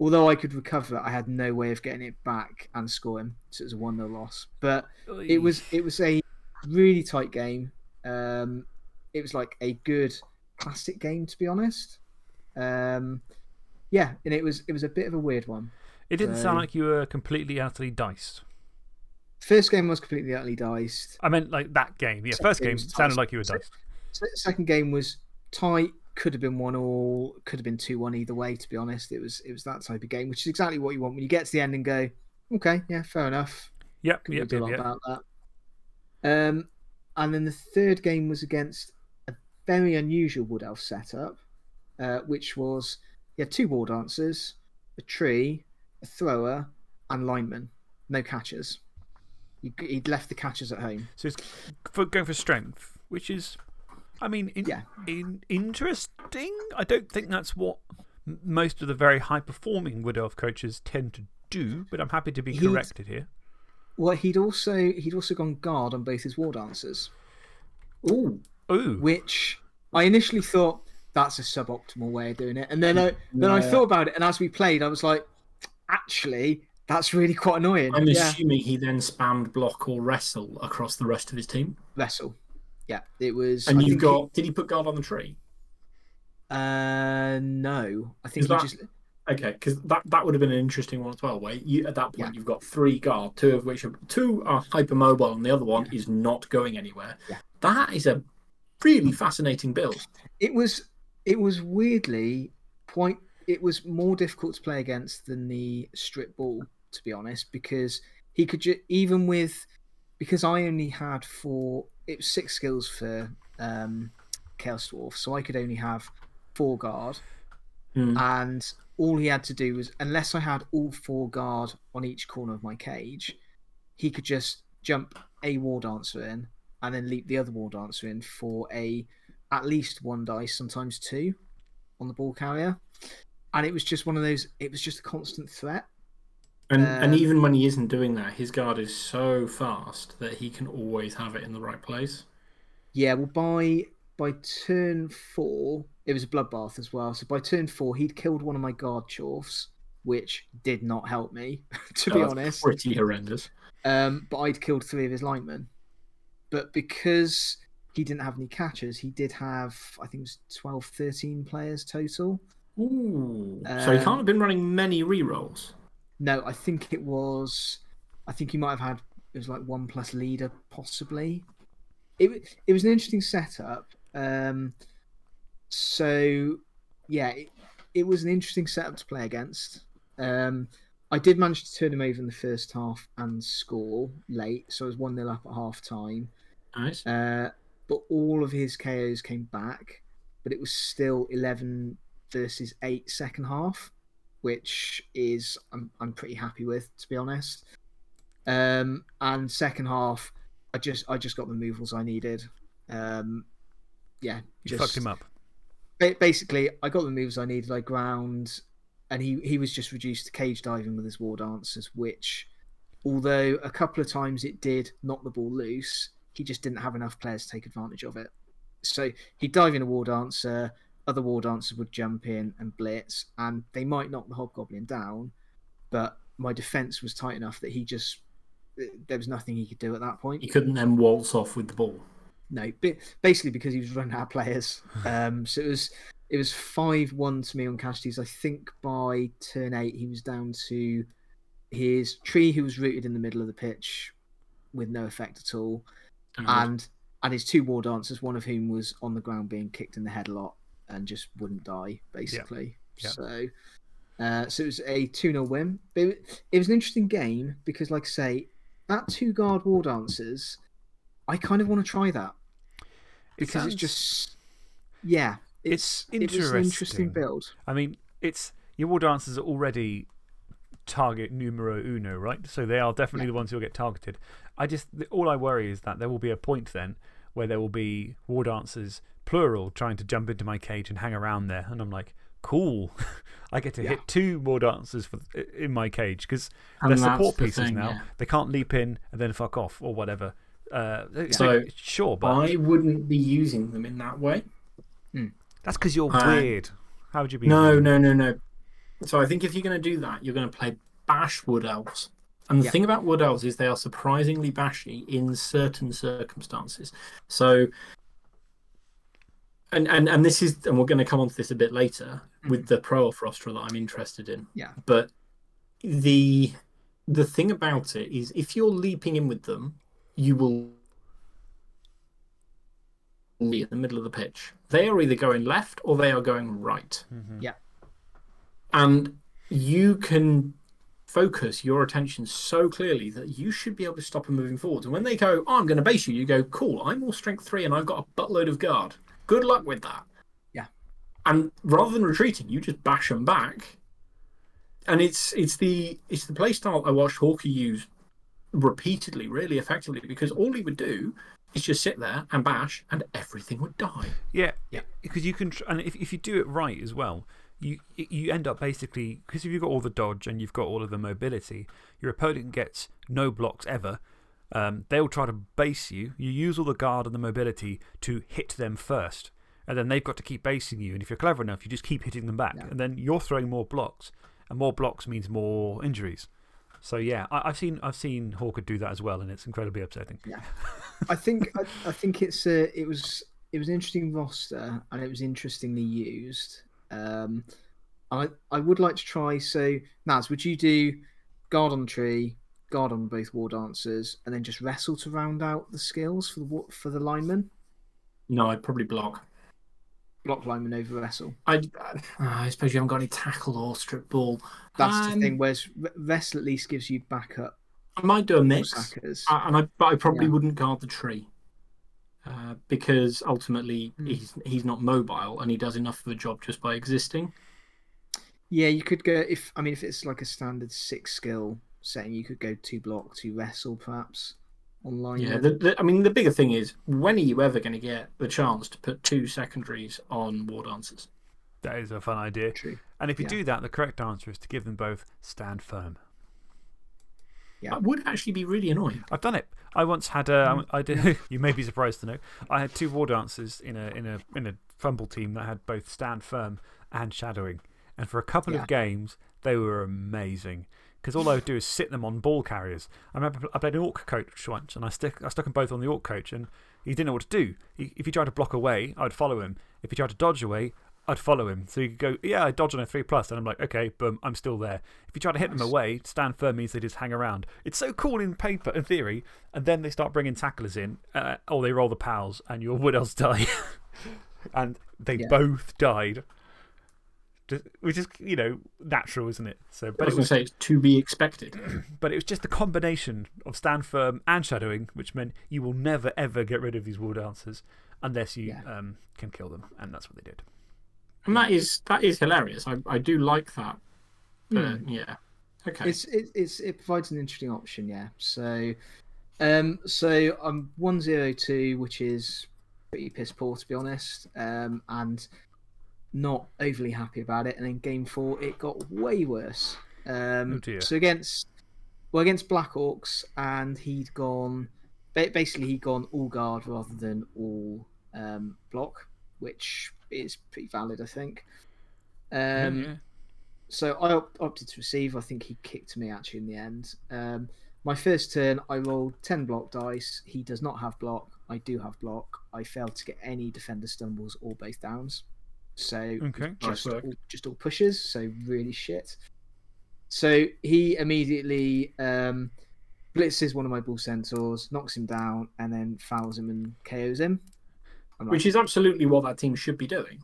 although I could recover I had no way of getting it back and scoring. So it was a 1 0 loss. But it was it was a really tight game. Um, it was like a good classic game, to be honest. Um, yeah, and it was it was a bit of a weird one. It didn't sound like you were completely utterly diced. First game was completely utterly diced. I meant like that game. Yeah, Second first game sounded like you were diced. Second game was tight. Could have been one all. Could have been two one either way. To be honest, it was it was that type of game, which is exactly what you want when you get to the end and go, okay, yeah, fair enough. Yep, Couldn't yep, do a yep, lot yep. about that. Um, and then the third game was against a very unusual Wood Elf setup, uh, which was you had two war dancers, a tree, a thrower, and lineman. No catchers. He, he'd left the catchers at home. So it's for, going for strength, which is, I mean, in, Yeah. in, interesting. I don't think that's what most of the very high performing Wood Elf coaches tend to do, but I'm happy to be He's- corrected here. Well, he'd also he'd also gone guard on both his war dancers, Ooh. Ooh. which I initially thought that's a suboptimal way of doing it, and then I then I Yeah. thought about it, and as we played, I was like, actually, that's really quite annoying. I'm yeah, assuming he then spammed block or wrestle across the rest of his team. wrestle. Yeah, it was. And I you've think got. Did he put guard on the tree? Uh, no, I think Is he that- just. Okay, because that, that would have been an interesting one as well. Where you at that point Yeah. you've got three guard, two of which are two are hypermobile, and the other one is not going anywhere. Yeah. That is a really fascinating build. It was. It was weirdly quite. It was more difficult to play against than the strip ball, to be honest, because he could ju- even with because I only had four. It was six skills for um, Chaos Dwarf, so I could only have four guard, Hmm. and all he had to do was unless I had all four guard on each corner of my cage, he could just jump a war dancer in and then leap the other war dancer in for a at least one dice, sometimes two, on the ball carrier. And it was just one of those. It was just a constant threat. And and Um, even when he isn't doing that, his guard is so fast that he can always have it in the right place. Yeah, well, by by turn four, it was a bloodbath as well. So by turn four, he'd killed one of my guard chorfs, which did not help me, to be That's honest. pretty horrendous. Um, but I'd killed three of his linemen. But because he didn't have any catchers, he did have, I think it was 12, 13 players total. Ooh. so he Um, can't have been running many rerolls. No, I think it was, I think he might have had, it was like one plus leader, possibly. It, it was an interesting setup. Um, so, yeah, it, it was an interesting setup to play against. Um, I did manage to turn him over in the first half and score late, so I was 1 0 up at half time. Nice. Uh, but all of his KOs came back, but it was still 11 versus 8 second half, which is I'm, I'm pretty happy with, to be honest. Um, and second half, I just I just got the movals I needed. Um, yeah, You fucked him up. basically, I got the moves I needed. I ground, and he he was just reduced to cage diving with his war dancers, which, although a couple of times it did knock the ball loose, he just didn't have enough players to take advantage of it. So he'd dive in a war dancer, other war dancers would jump in and blitz, and they might knock the hobgoblin down, but my defense was tight enough that he just there was nothing he could do at that point. He couldn't then waltz off with the ball. No, ba- basically because he was running out of players. Um, so it was it was five one to me on casualties. I think by turn eight he was down to his tree, who was rooted in the middle of the pitch with no effect at all, and and his two war dancers, one of whom was on the ground being kicked in the head a lot and just wouldn't die, basically. Yeah. So. Uh, so it was a 2 0 win. But it, it was an interesting game because, like I say, that two guard war dancers, I kind of want to try that because sounds- it's just yeah It's it was an interesting interesting. build I mean, it's your war dancers are already target numero uno, right? So they are definitely the ones who will get targeted. I just, all I worry is that there will be a point then where there will be war dancers plural, trying to jump into my cage and hang around there. And I'm like, cool. I get to Yeah. hit two more dancers for, in my cage because they're support the pieces thing, now. yeah. They can't leap in and then fuck off or whatever. Uh, So, sure, but I wouldn't be using them in that way. that's because you're Uh, weird. How would you be? No, no, no, no. So I think if you're going to do that, you're going to play bash wood elves. And the Yeah. thing about wood elves is they are surprisingly bashy in certain circumstances. So, and and and this is, and we're going to come on to this a bit later with the Pro Frostra that I'm interested in. Yeah. But the the thing about it is, if you're leaping in with them, you will be in the middle of the pitch. They are either going left or they are going right. Mhm. Yeah. And you can focus your attention so clearly that you should be able to stop them moving forward. And when they go, oh, I'm going to base you, you go, cool, I'm all strength three and I've got a buttload of guard. Good luck with that. Yeah. And rather than retreating, you just bash them back. And it's it's the it's the playstyle I watched Hawker use repeatedly, really effectively, because all he would do is just sit there and bash, and everything would die. Yeah, yeah. because you can, tr- and if, if you do it right as well, you, you end up basically, because if you've got all the dodge and you've got all of the mobility, your opponent gets no blocks ever. Um, they'll try to base you. You use all the guard and the mobility to hit them first. And then they've got to keep basing you. And if you're clever enough, you just keep hitting them back. And then you're throwing more blocks. And more blocks means more injuries. So, yeah, I, I've, seen, I've seen Hawker do that as well, and it's incredibly upsetting. Yeah. I think I, I think it's a, it was it was an interesting roster and it was interestingly used. Um, I I would like to try. So Naz, would you do guard on tree, guard on both war dancers, and then just wrestle to round out the skills for the for the lineman? No, I'd probably block. Block lineman over wrestle. I, I suppose you haven't got any tackle or strip ball. That's Um, the thing. Whereas wrestle at least gives you backup. I might do a mix, uh, and I, but I probably Yeah. wouldn't guard the tree uh, because ultimately Hmm. he's he's not mobile and he does enough of a job just by existing. Yeah, you could go if I mean if it's like a standard six skill setting, you could go two block, two wrestle perhaps online. Yeah, the, the, I mean the bigger thing is when are you ever going to get the chance to put two secondaries on war dancers? That is a fun idea. True. And if you Yeah. do that, the correct answer is to give them both stand firm. Yeah. That would actually be really annoying. I've done it. I once had a. Mm. I did, you may be surprised to know. I had two war dancers in a, in, a, in a fumble team that had both stand firm and shadowing. And for a couple Yeah. of games, they were amazing. Because all I would do is sit them on ball carriers. I remember I played an orc coach once and I, stick, I stuck them both on the orc coach and he didn't know what to do. He, if he tried to block away, I'd follow him. If he tried to dodge away, I'd follow him. So you could go, yeah, I dodge on a 3 plus, And I'm like, okay, boom, I'm still there. If you try to hit them away, stand firm means they just hang around. It's so cool in paper, in theory. And then they start bringing tacklers in, uh, or they roll the pals, and your wood elves die. and they Yeah. both died. Just- Which is, you know, natural, isn't it? So, but I was going to say it's to be expected. but it was just the combination of stand firm and shadowing, which meant you will never, ever get rid of these wood dancers unless you Yeah. um, can kill them. And that's what they did. And that is that is hilarious. I, I do like that. But Hmm. yeah. Okay. It's, it, it's, it provides an interesting option, yeah. So, um, so I'm 102, which is pretty piss poor, to be honest, um, and not overly happy about it. And in game four, it got way worse. Um, Oh, dear. So, against, well, against Black Orcs, and he'd gone, basically, he'd gone all guard rather than all um, block, which is pretty valid, I think. Um, so I op- opted to receive. I think he kicked me actually in the end. Um, my first turn, I rolled 10 block dice. He does not have block. I do have block. I failed to get any defender stumbles or both downs. So Okay. just, Nice all, just all pushes. So really shit. So he immediately um, blitzes one of my bull centaurs, knocks him down, and then fouls him and KOs him. I'm like, Which is absolutely what that team should be doing.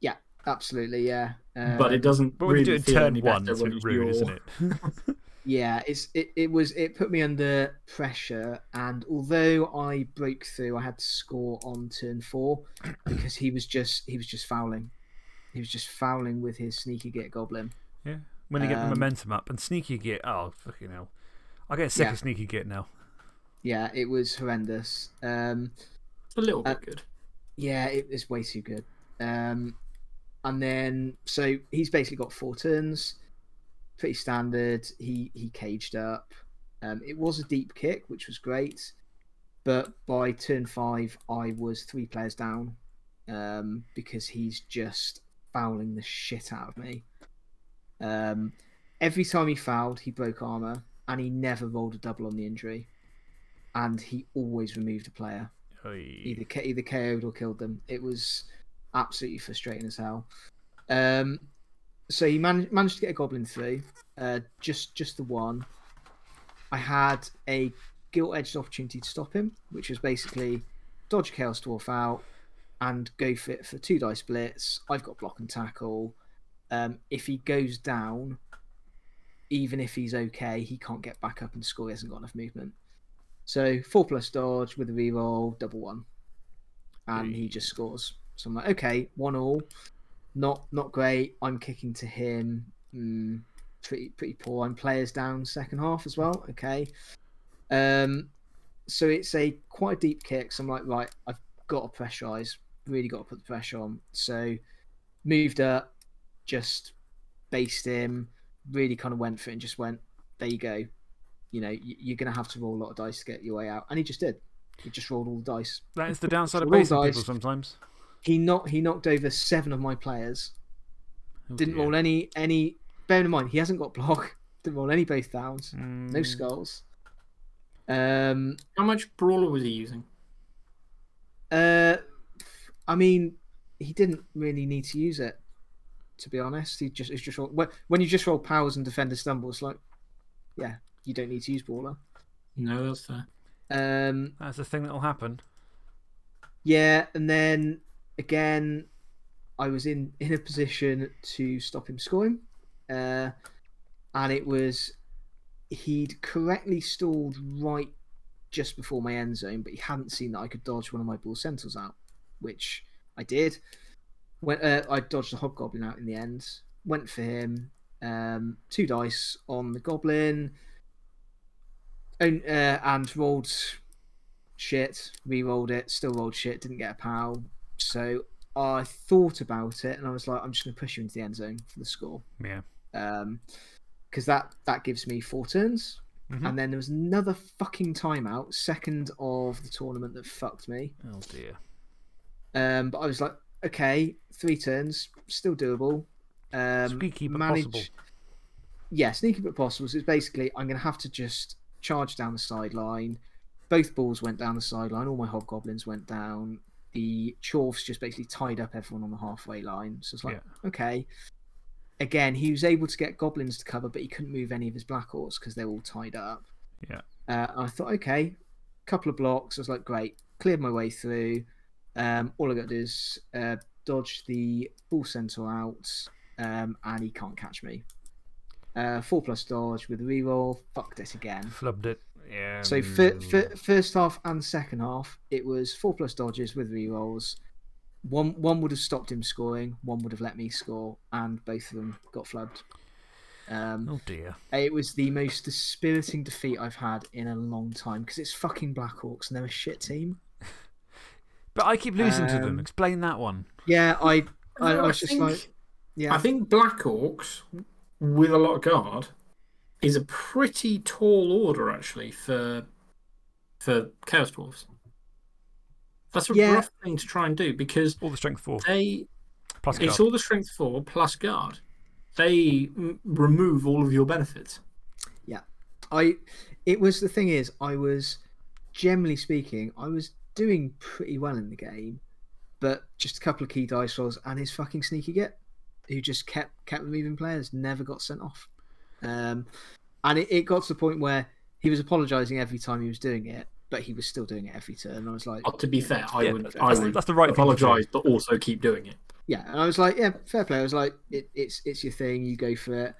Yeah, absolutely, yeah. Um, but it doesn't But when really you do it feel turn any one, better it's a when bit it's rude, your- isn't it? Yeah, it's it, it was it put me under pressure, and although I broke through, I had to score on turn four because he was just he was just fouling, he was just fouling with his sneaky git goblin. yeah. When you get the Um, momentum up. And sneaky git, oh, fucking hell. I get sick Yeah. of sneaky git now. Yeah, it was horrendous. Um, It's a little bit Uh, good. Yeah, it was way too good. Um, and then so he's basically got four turns, pretty standard. He he caged up. Um, it was a deep kick, which was great, but by turn five, I was three players down um, because he's just fouling the shit out of me. Um, every time he fouled, he broke armor, and he never rolled a double on the injury, and he always removed a player either either KO'd or killed them. It was absolutely frustrating as hell. Um, so he man- managed to get a goblin through, uh, just just the one. I had a gilt edged opportunity to stop him, which was basically dodge Chaos Dwarf out and go for it for two dice splits. I've got block and tackle. Um, if he goes down, even if he's okay, he can't get back up and score. He hasn't got enough movement. So four plus dodge with a reroll, double one, and he just scores. So I'm like, okay, one all, not not great. I'm kicking to him, mm, pretty pretty poor. I'm players down second half as well. Okay, um, so it's a quite a deep kick. So I'm like, right, I've got to pressurize. Really got to put the pressure on. So moved up, just based him. Really kind of went for it and just went, there you go you know, you're going to have to roll a lot of dice to get your way out. And he just did. He just rolled all the dice. That is the downside of Roll basing dice. people sometimes. He knocked, he knocked over seven of my players. Oh Didn't dear. roll any, any. Bear in mind, he hasn't got block. Didn't roll any base downs. No Mm, skulls. Um, How much brawler was he using? uh, I mean, he didn't really need to use it. To be honest, he just it's just roll, when when you just roll powers and defender stumbles, like, yeah, you don't need to use brawler. No, that's fair. Um, That's the thing that will happen. Yeah, and then again, I was in in a position to stop him scoring, uh, and it was he'd correctly stalled right just before my end zone, but he hadn't seen that I could dodge one of my bull centaurs out, which I did. When uh, I dodged the hobgoblin out in the end, went for him. Um, two dice on the goblin, and, uh, and rolled shit, re-rolled it, still rolled shit, didn't get a pal. So I thought about it, and I was like, I'm just going to push you into the end zone for the score, Yeah. um, because that that gives me four turns. Mhm. And then there was another fucking timeout, second of the tournament that fucked me. Oh dear. Um, but I was like, okay, three turns, still doable. Um, Squeaky but manage- possible. Yeah, sneaky but possible. So it's basically I'm going to have to just charge down the sideline. Both balls went down the sideline. All my hobgoblins went down. The Chorfs just basically tied up everyone on the halfway line. So it's like, okay. Again, he was able to get goblins to cover, but he couldn't move any of his black orcs because they're all tied up. Yeah. Uh, I thought, okay, couple of blocks. I was like, great, cleared my way through. Um, all I got to do is uh, dodge the bull centaur out, um, and he can't catch me. Uh, four plus dodge with a reroll. Fucked it again. Flubbed it. Yeah. So fir- fir- first half and second half, it was four plus dodges with rerolls. One one would have stopped him scoring. One would have let me score, and both of them got flubbed. Um, Oh dear. it was the most dispiriting defeat I've had in a long time because it's fucking Black Orcs and they're a shit team. But I keep losing to them. Um, Explain that one. Yeah, I I, I No, was just think, like, yeah, I think Black Orcs with a lot of guard is a pretty tall order actually for for Chaos dwarves. That's a Yeah. rough thing to try and do because All the strength four. they Plus it's all the strength four plus guard. They remove all of your benefits. Yeah, I it was the thing is I was generally speaking I was doing pretty well in the game, but just a couple of key dice rolls and his fucking sneaky git, who just kept kept removing players, never got sent off, um, and it, it got to the point where he was apologising every time he was doing it, but he was still doing it every turn. And I was like, Oh, to be fair, I Yeah, would that's, I would that's the right thing to do. apologise, but also keep doing it. yeah, and I was like, yeah, fair play. I was like, it, it's it's your thing, you go for it.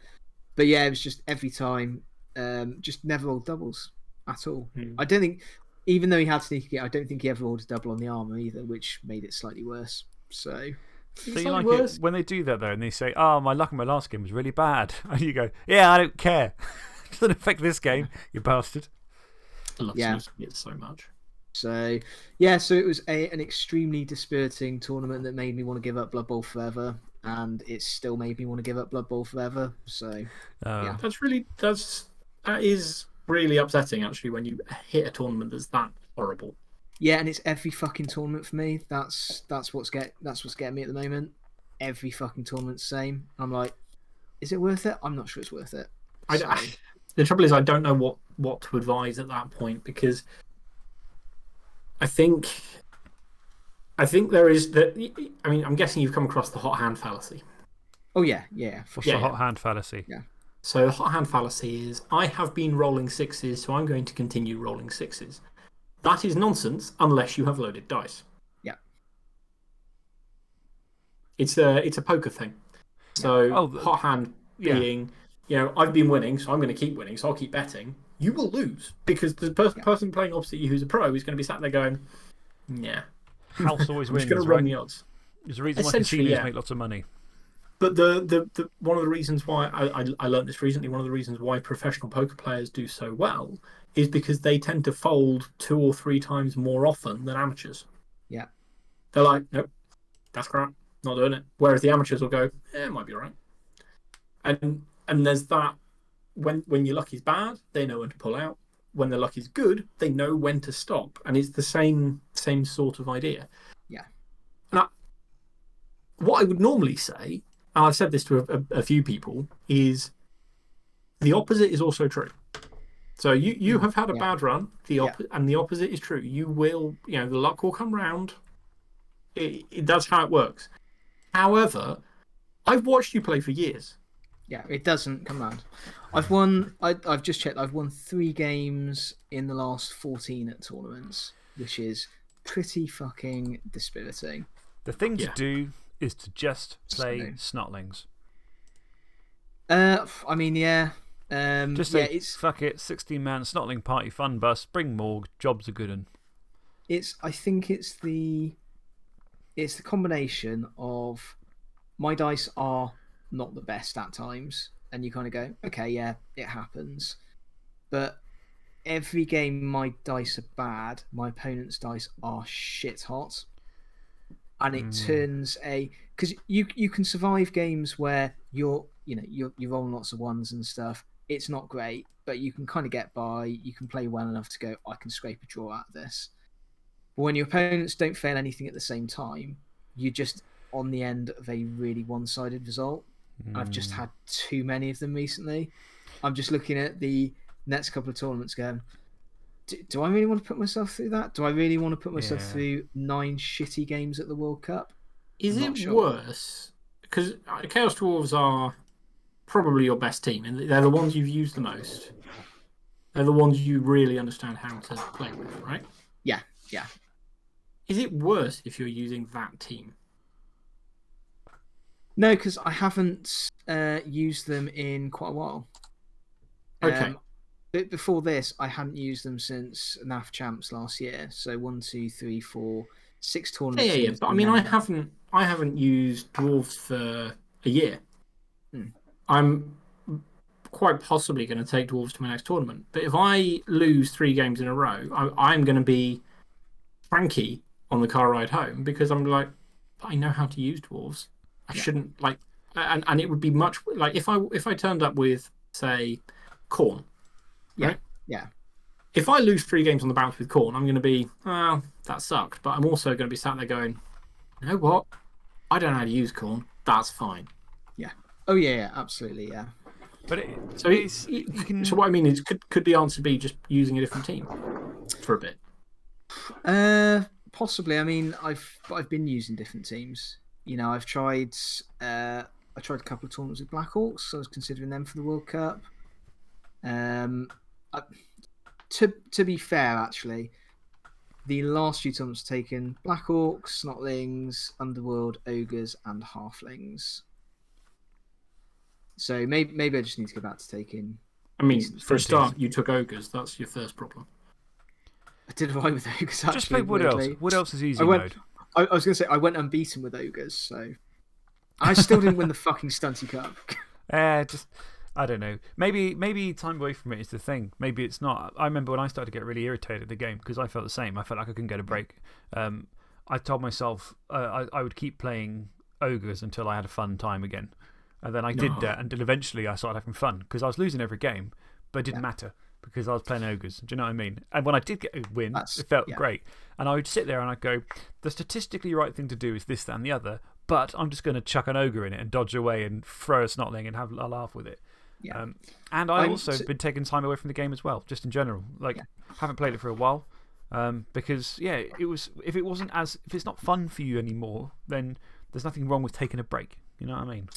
But yeah, it was just every time, um, just never rolled doubles at all. Hmm. I don't think, even though he had sneaky, I don't think he ever rolled a double on the armor either, which made it slightly worse. So So It's you like worse. it when they do that though, and they say, "Oh, my luck in my last game was really bad," and you go, "Yeah, I don't care. It doesn't affect this game, you bastard." I love Yeah. it so much. So, yeah, so it was a, an extremely dispiriting tournament that made me want to give up Blood Bowl forever, and it still made me want to give up Blood Bowl forever. So, Uh, Yeah. That's really that's that is really upsetting actually when you hit a tournament that's that horrible. Yeah, and it's every fucking tournament for me. That's that's what's get that's what's getting me at the moment. Every fucking tournament's same. I'm like, is it worth it? I'm not sure it's worth it. I, So- I- the trouble is I don't know what what to advise at that point because I think I think there is that I mean I'm guessing you've come across the hot hand fallacy. oh yeah, yeah, for sure. the hot hand fallacy? Yeah. So the hot hand fallacy is I have been rolling sixes, so I'm going to continue rolling sixes. That is nonsense unless you have loaded dice. Yeah. It's a it's a poker thing. So Oh, the- hot hand Yeah. being, you know, I've been winning, so I'm going to keep winning, so I'll keep betting. You will lose because the per- Yeah. person playing opposite you who's a pro is going to be sat there going, "Yeah, House always I'm just wins, going to run right? the odds." There's a reason why Essentially, casinos yeah. make lots of money. But the, the, the one of the reasons why I, I, I learned this recently, one of the reasons why professional poker players do so well is because they tend to fold two or three times more often than amateurs. Yeah. They're like, nope, that's crap, not doing it. Whereas the amateurs will go, yeah, it might be all right. And and there's that when when your luck is bad, they know when to pull out. When their luck is good, they know when to stop. And it's the same same sort of idea. Yeah. Now, what I would normally say and I've said this to a, a, a few people, is the opposite is also true. So you, you mm, have had a Yeah. bad run, the op- and the opposite is true. You will, you know, the luck will come round. It, it, that's how it works. However, I've watched you play for years. Yeah, it doesn't come round. I've won. I, I've just checked. I've won three games in the last fourteen at tournaments, which is pretty fucking dispiriting. The thing to Yeah. do is to just play snotlings. Uh, I mean, yeah. Um, Just yeah, it's fuck it, 16 man snotling party fun bus, bring Morg, jobs are good. un. it's. I think it's the. It's the combination of my dice are not the best at times, and you kind of go, okay, yeah, it happens, but every game my dice are bad, my opponent's dice are shit hot, and it Mm. turns a because you you can survive games where you're you know you're you're rolling lots of ones and stuff. It's not great, but you can kind of get by. You can play well enough to go. I can scrape a draw out of this. But when your opponents don't fail anything at the same time, you're just on the end of a really one-sided result. I've just had too many of them recently. I'm just looking at the next couple of tournaments going, do, do I really want to put myself through that? Do I really want to put myself Yeah. through nine shitty games at the World Cup? Is I'm it sure. worse? Because Chaos Dwarves are probably your best team, and they're the ones you've used the most. They're the ones you really understand how to play with, right? Yeah, yeah. Is it worse if you're using that team? No, because I haven't uh, used them in quite a while. Okay. Um, but before this, I hadn't used them since NAF Champs last year. So one, two, three, four, six tournaments. yeah, yeah. since But I mean, I haven't, I haven't used dwarves for a year. Hmm. I'm quite possibly going to take dwarves to my next tournament. But if I lose three games in a row, I, I'm going to be cranky on the car ride home because I'm like, I know how to use dwarves. I Yeah. shouldn't like, and and it would be much like if I if I turned up with say, Khorne. Yeah, right? yeah. If I lose three games on the bounce with Khorne, I'm going to be, well, that sucked. But I'm also going to be sat there going, you know what? I don't know how to use Khorne. That's fine. Yeah. Oh yeah, yeah, absolutely, yeah. But it, So it's, it's, you can. so what I mean is, could could the answer be just using a different team for a bit? Uh, possibly. I mean, I've I've been using different teams. You know, I've tried. Uh, I tried a couple of tournaments with Black Orcs. So I was considering them for the World Cup. Um, I, to to be fair, actually, the last few tournaments taken Black taken Black Orcs, Snotlings, Underworld, Ogres, and Halflings. So maybe maybe I just need to go back to taking. I mean, for a start, you took ogres. That's your first problem. I did alright with Ogres. Actually, just play Wood Elves. weirdly. Wood Elves is easy I went- mode. I, I was going to say I went unbeaten with ogres, so I still didn't win the fucking stunty cup. Eh, just, I don't know. Maybe, maybe time away from it is the thing. Maybe it's not. I remember when I started to get really irritated at the game because I felt the same. I felt like I couldn't get a break. Um, I told myself uh, I, I would keep playing ogres until I had a fun time again. And then I did that until eventually I started having fun because I was losing every game, but it didn't matter because I was playing ogres. Do you know what I mean? And when I did get a win, That's- it felt yeah. great. And I would sit there and I'd go, the statistically right thing to do is this, that, and the other, but I'm just going to chuck an ogre in it and dodge away and throw a snotling and have a laugh with it. Yeah. Um, and I I'm also been taking time away from the game as well, just in general. Like, haven't played it for a while. Um, because, yeah, it was, if it wasn't as, if it's not fun for you anymore, then there's nothing wrong with taking a break. You know what I mean?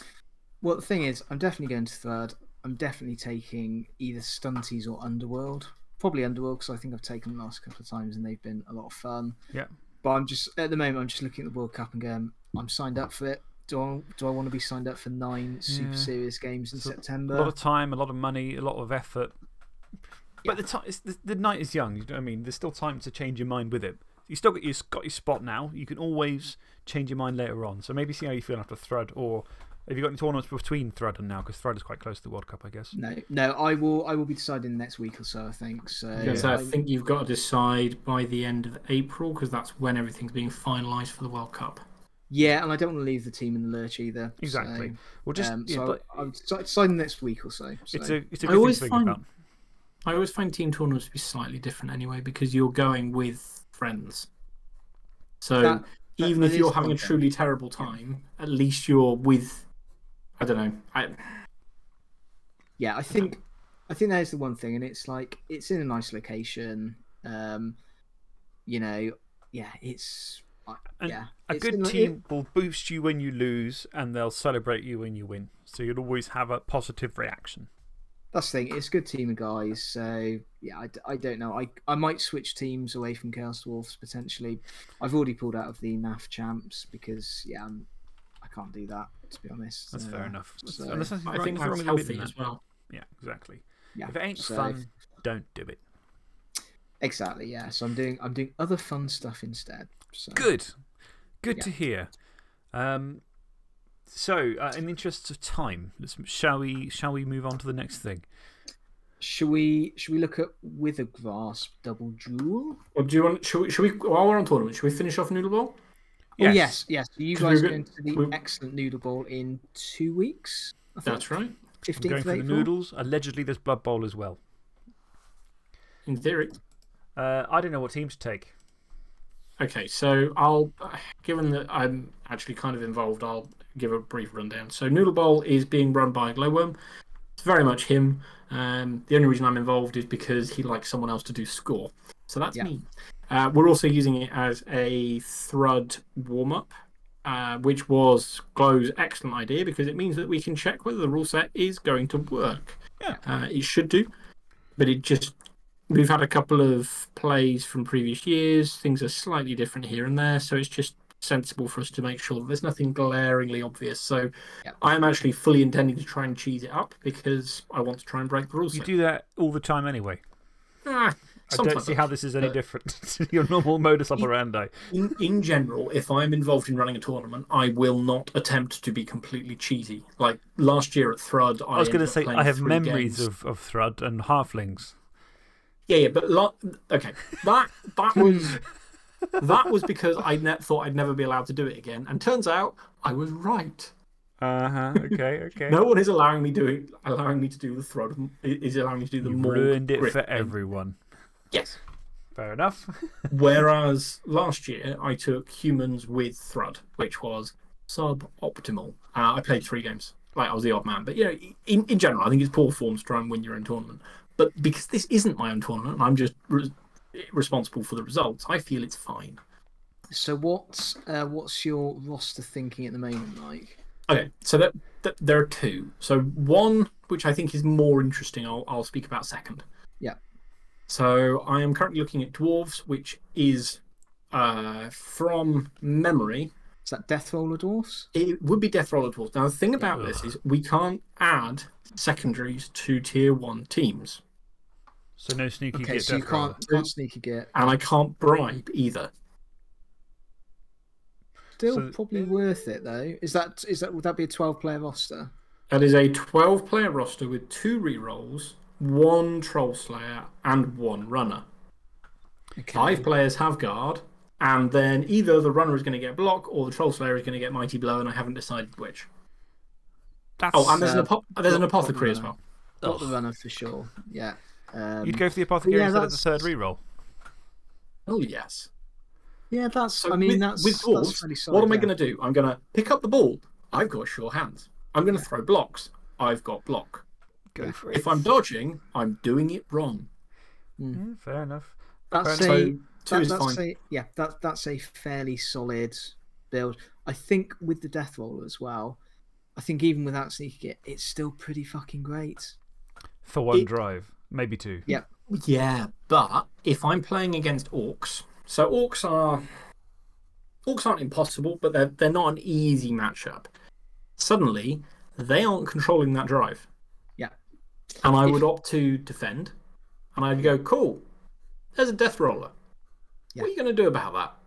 Well, the thing is, I'm definitely going to third. I'm definitely taking either Stunties or Underworld. Probably Underworld because I think I've taken them the last couple of times and they've been a lot of fun. Yeah. But I'm just, at the moment, I'm just looking at the World Cup and going, I'm signed up for it. Do I, do I want to be signed up for nine super Yeah. serious games in So, September? A lot of time, a lot of money, a lot of effort. But the, time, the, the night is young. You know what I mean? There's still time to change your mind with it. You still got your, got your spot now. You can always change your mind later on. So maybe see how you feel after Thrud. Or have you got any tournaments between Thrud and now? Because Thrud is quite close to the World Cup, I guess. No, no, I will. I will be deciding next week or so. I think so. Because I I'm- think you've got to decide by the end of April because that's when everything's being finalised for the World Cup. Yeah, and I don't want to leave the team in the lurch either. Exactly. So, Well, just. um, yeah, so but I'm deciding next week or so. so. it's a, it's a I good thing always to think find- about. I always find team tournaments to be slightly different anyway because you're going with friends. So That- that- even that if you're having a one thing. truly terrible time, at least you're with. I don't know. I, Yeah, I think I think that is the one thing, and it's like it's in a nice location. Um, you know, yeah, it's And yeah. A it's good team will boost you when you lose and they'll celebrate you when you win. So you'll always have a positive reaction. that's the thing. It's a good team of guys. So yeah, I don't know. I I might switch teams away from Chaos Dwarfs potentially. I've already pulled out of the NAF champs because yeah, I'm, I can't do that to be honest. That's fair Uh, enough. so- Unless there's I nothing think wrong that's with winning healthy as well. Yeah, exactly. Yeah, If it ain't so- fun, don't do it. Exactly. Yeah. So I'm doing I'm doing other fun stuff instead. So. Good. Good Yeah. to hear. Um, so, uh, in the interests of time, shall, we, shall we move on to the next thing? Should we should we look at Wither Grasp Double Jewel? Or do you want? Should we? Should we? While we're on tournament, should we finish off Noodle Bowl? Oh, yes, yes. So you 'Cause guys we're going to the we're- excellent Noodle Bowl in two weeks. That's right. I'm 15th going of for the April. noodles. Allegedly, there's Blood Bowl as well. In theory. Uh, I don't know what team to take. Okay, so I'll, given that I'm actually kind of involved, I'll give a brief rundown. So Noodle Bowl is being run by Glowworm. It's very much him. Um, the only reason I'm involved is because he likes someone else to do score. So that's Yeah. me. Uh, we're also using it as a Thrud warm up, uh, which was Glow's excellent idea because it means that we can check whether the rule set is going to work. Yeah. Uh, it should do, but it just we've had a couple of plays from previous years. Things are slightly different here and there, so it's just sensible for us to make sure that there's nothing glaringly obvious. So Yep. I am actually fully intending to try and cheese it up because I want to try and break the rules. You do that all the time anyway. Ah, I don't see how this is any Uh, different to your normal modus operandi. in, in general, if I'm involved in running a tournament, I will not attempt to be completely cheesy. Like last year at Thrud, I, I was going to say, I have memories games. of, of Thrud and Halflings. Yeah, yeah, but lo- okay, that that was that was because I ne- thought I'd never be allowed to do it again, and turns out I was right. Uh huh. Okay, okay. No one is allowing me doing allowing me to do the Thrud. Is allowing me to do the you Morg ruined it for thing. everyone. Yes. Fair enough. Whereas last year I took humans with Thrud, which was suboptimal. Uh, I played three games. Like I was the odd man, but you know, in, in general, I think it's poor form to try and win your own tournament. But because this isn't my own tournament, and I'm just re- responsible for the results. I feel it's fine. So what's uh, what's your roster thinking at the moment, like? Okay, so that, that there are two. So one, which I think is more interesting, I'll I'll speak about second. Yeah. So I am currently looking at dwarves, which is uh, from memory. Is that Death Roller Dwarfs? It would be Death Roller Dwarves. Now the thing about this is we can't add secondaries to tier one teams, So no sneaky Okay, get so you can't can't sneaky git. and I can't bribe either. Still So- probably worth it though. Is that is that would that be a twelve player roster? That is a 12 player roster with two rerolls, one Troll Slayer, and one runner. Okay. Five players have guard, and then either the runner is going to get block or the Troll Slayer is going to get Mighty Blow, and I haven't decided which. That's, Oh, and there's, an, uh, apo there's an block- block apothecary as well. Not the runner for sure. Yeah. Um, You'd go for the apothecary yeah, instead of the third that's- reroll. Oh, yes. yeah, that's. So I mean, with, that's with that's dwarves, fairly solid. what am I yeah. going to do? I'm going to pick up the ball. I've got sure hands. I'm going to throw blocks. I've got block. Go for it. If I'm dodging, I'm doing it wrong. Yeah, fair enough. That's Fair a, So two that, is that's fine. a yeah. That that's a fairly solid build. I think with the death roll as well. I think even without sneaking it, it's still pretty fucking great. For one It- drive, maybe two. Yeah. Yeah, but if I'm playing against orcs, so orcs are orcs aren't impossible, but they're they're not an easy matchup. Suddenly, they aren't controlling that drive, Yeah. and I If- would opt to defend, and I'd go, "Cool, there's a death roller. Yeah. What are you going to do about that?"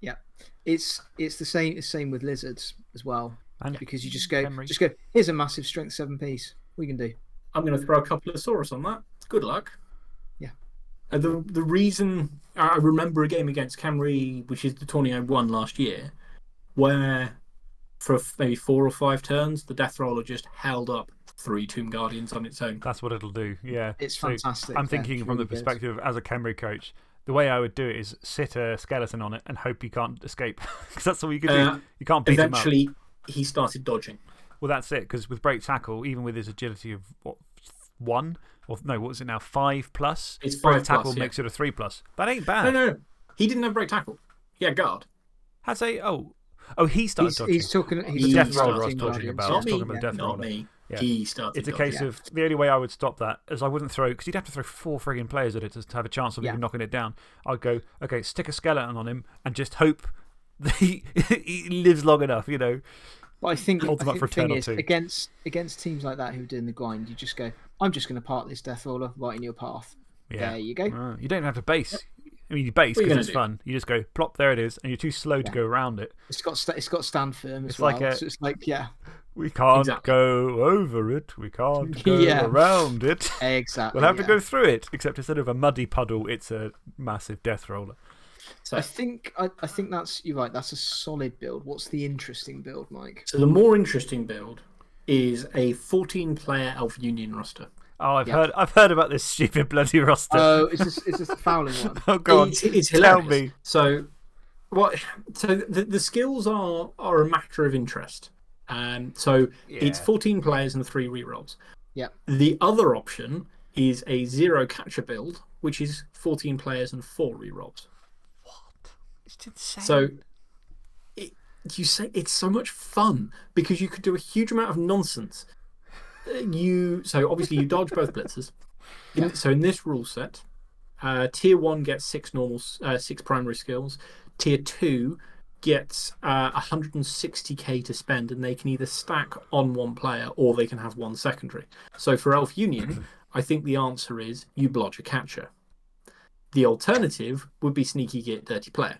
Yeah, it's it's the same it's same with lizards as well And because you just go Henry. just go. Here's a massive strength seven piece. We can do. I'm going to throw a couple of Saurus on that. Good luck. Yeah. And the the reason I remember a game against Khemri, which is the tourney I won last year, where for maybe four or five turns, the Death Roller just held up three Tomb Guardians on its own. That's what it'll do. Yeah. It's So fantastic. I'm yeah, thinking it's from the really good. perspective as a Khemri coach, the way I would do it is sit a skeleton on it and hope he can't escape. Because that's all you can do. Uh, you can't beat him up. Eventually, he started dodging. Well, that's it. Because with break tackle, even with his agility of what, one? Or no, what is it now? Five plus? It's break tackle plus, yeah. makes it a three plus. That ain't bad. No, no, no. He didn't have break tackle. Yeah, guard. Has a. Oh. Oh, he started He's, dodging. he's talking. He's The death talking roller I was talking Guardians. about. I Not was me. talking about death Not me. Yeah. He started. It's a dodging. case of the only way I would stop that is I wouldn't throw because you'd have to throw four frigging players at it to to have a chance of Yeah. even knocking it down. I'd go, okay, stick a skeleton on him and just hope that he, he lives long enough, you know. But I think, I Hold them up think the thing is, against against teams like that who are doing the grind, you just go. I'm just going to park this death roller right in your path. Yeah. There you go. Uh, you don't have to base. I mean, you base What are you because it's do? fun. You just go, plop, there it is, and you're too slow to go around it. It's got sta it's got stand firm as It's well. like a- so it's like yeah, We can't Exactly. go over it. We can't go Yeah. around it. exactly. We'll have to go through it, except instead of a muddy puddle, it's a massive death roller. So, I think I, I think that's you're right. That's a solid build. What's the interesting build, Mike? so the more interesting build is a 14-player Elf Union roster. Oh, I've, Yeah. heard, I've heard about this stupid bloody roster. Oh, it's just is this the fouling one? oh, God, on. It's, it's Tell hilarious. me. So, what? So the, the skills are are a matter of interest. Um, so it's 14 players and three rerolls. Yeah. The other option is a zero catcher build, which is 14 players and four rerolls. It's insane. So, it, you say it's so much fun because you could do a huge amount of nonsense. Uh, You so obviously you dodge both blitzers. In, so in this rule set, uh, tier one gets six normal, uh, six primary skills. Tier two gets uh, 160k to spend, and they can either stack on one player or they can have one secondary. So for Elf Union, I think the answer is you blodge a catcher. The alternative would be sneaky git dirty player.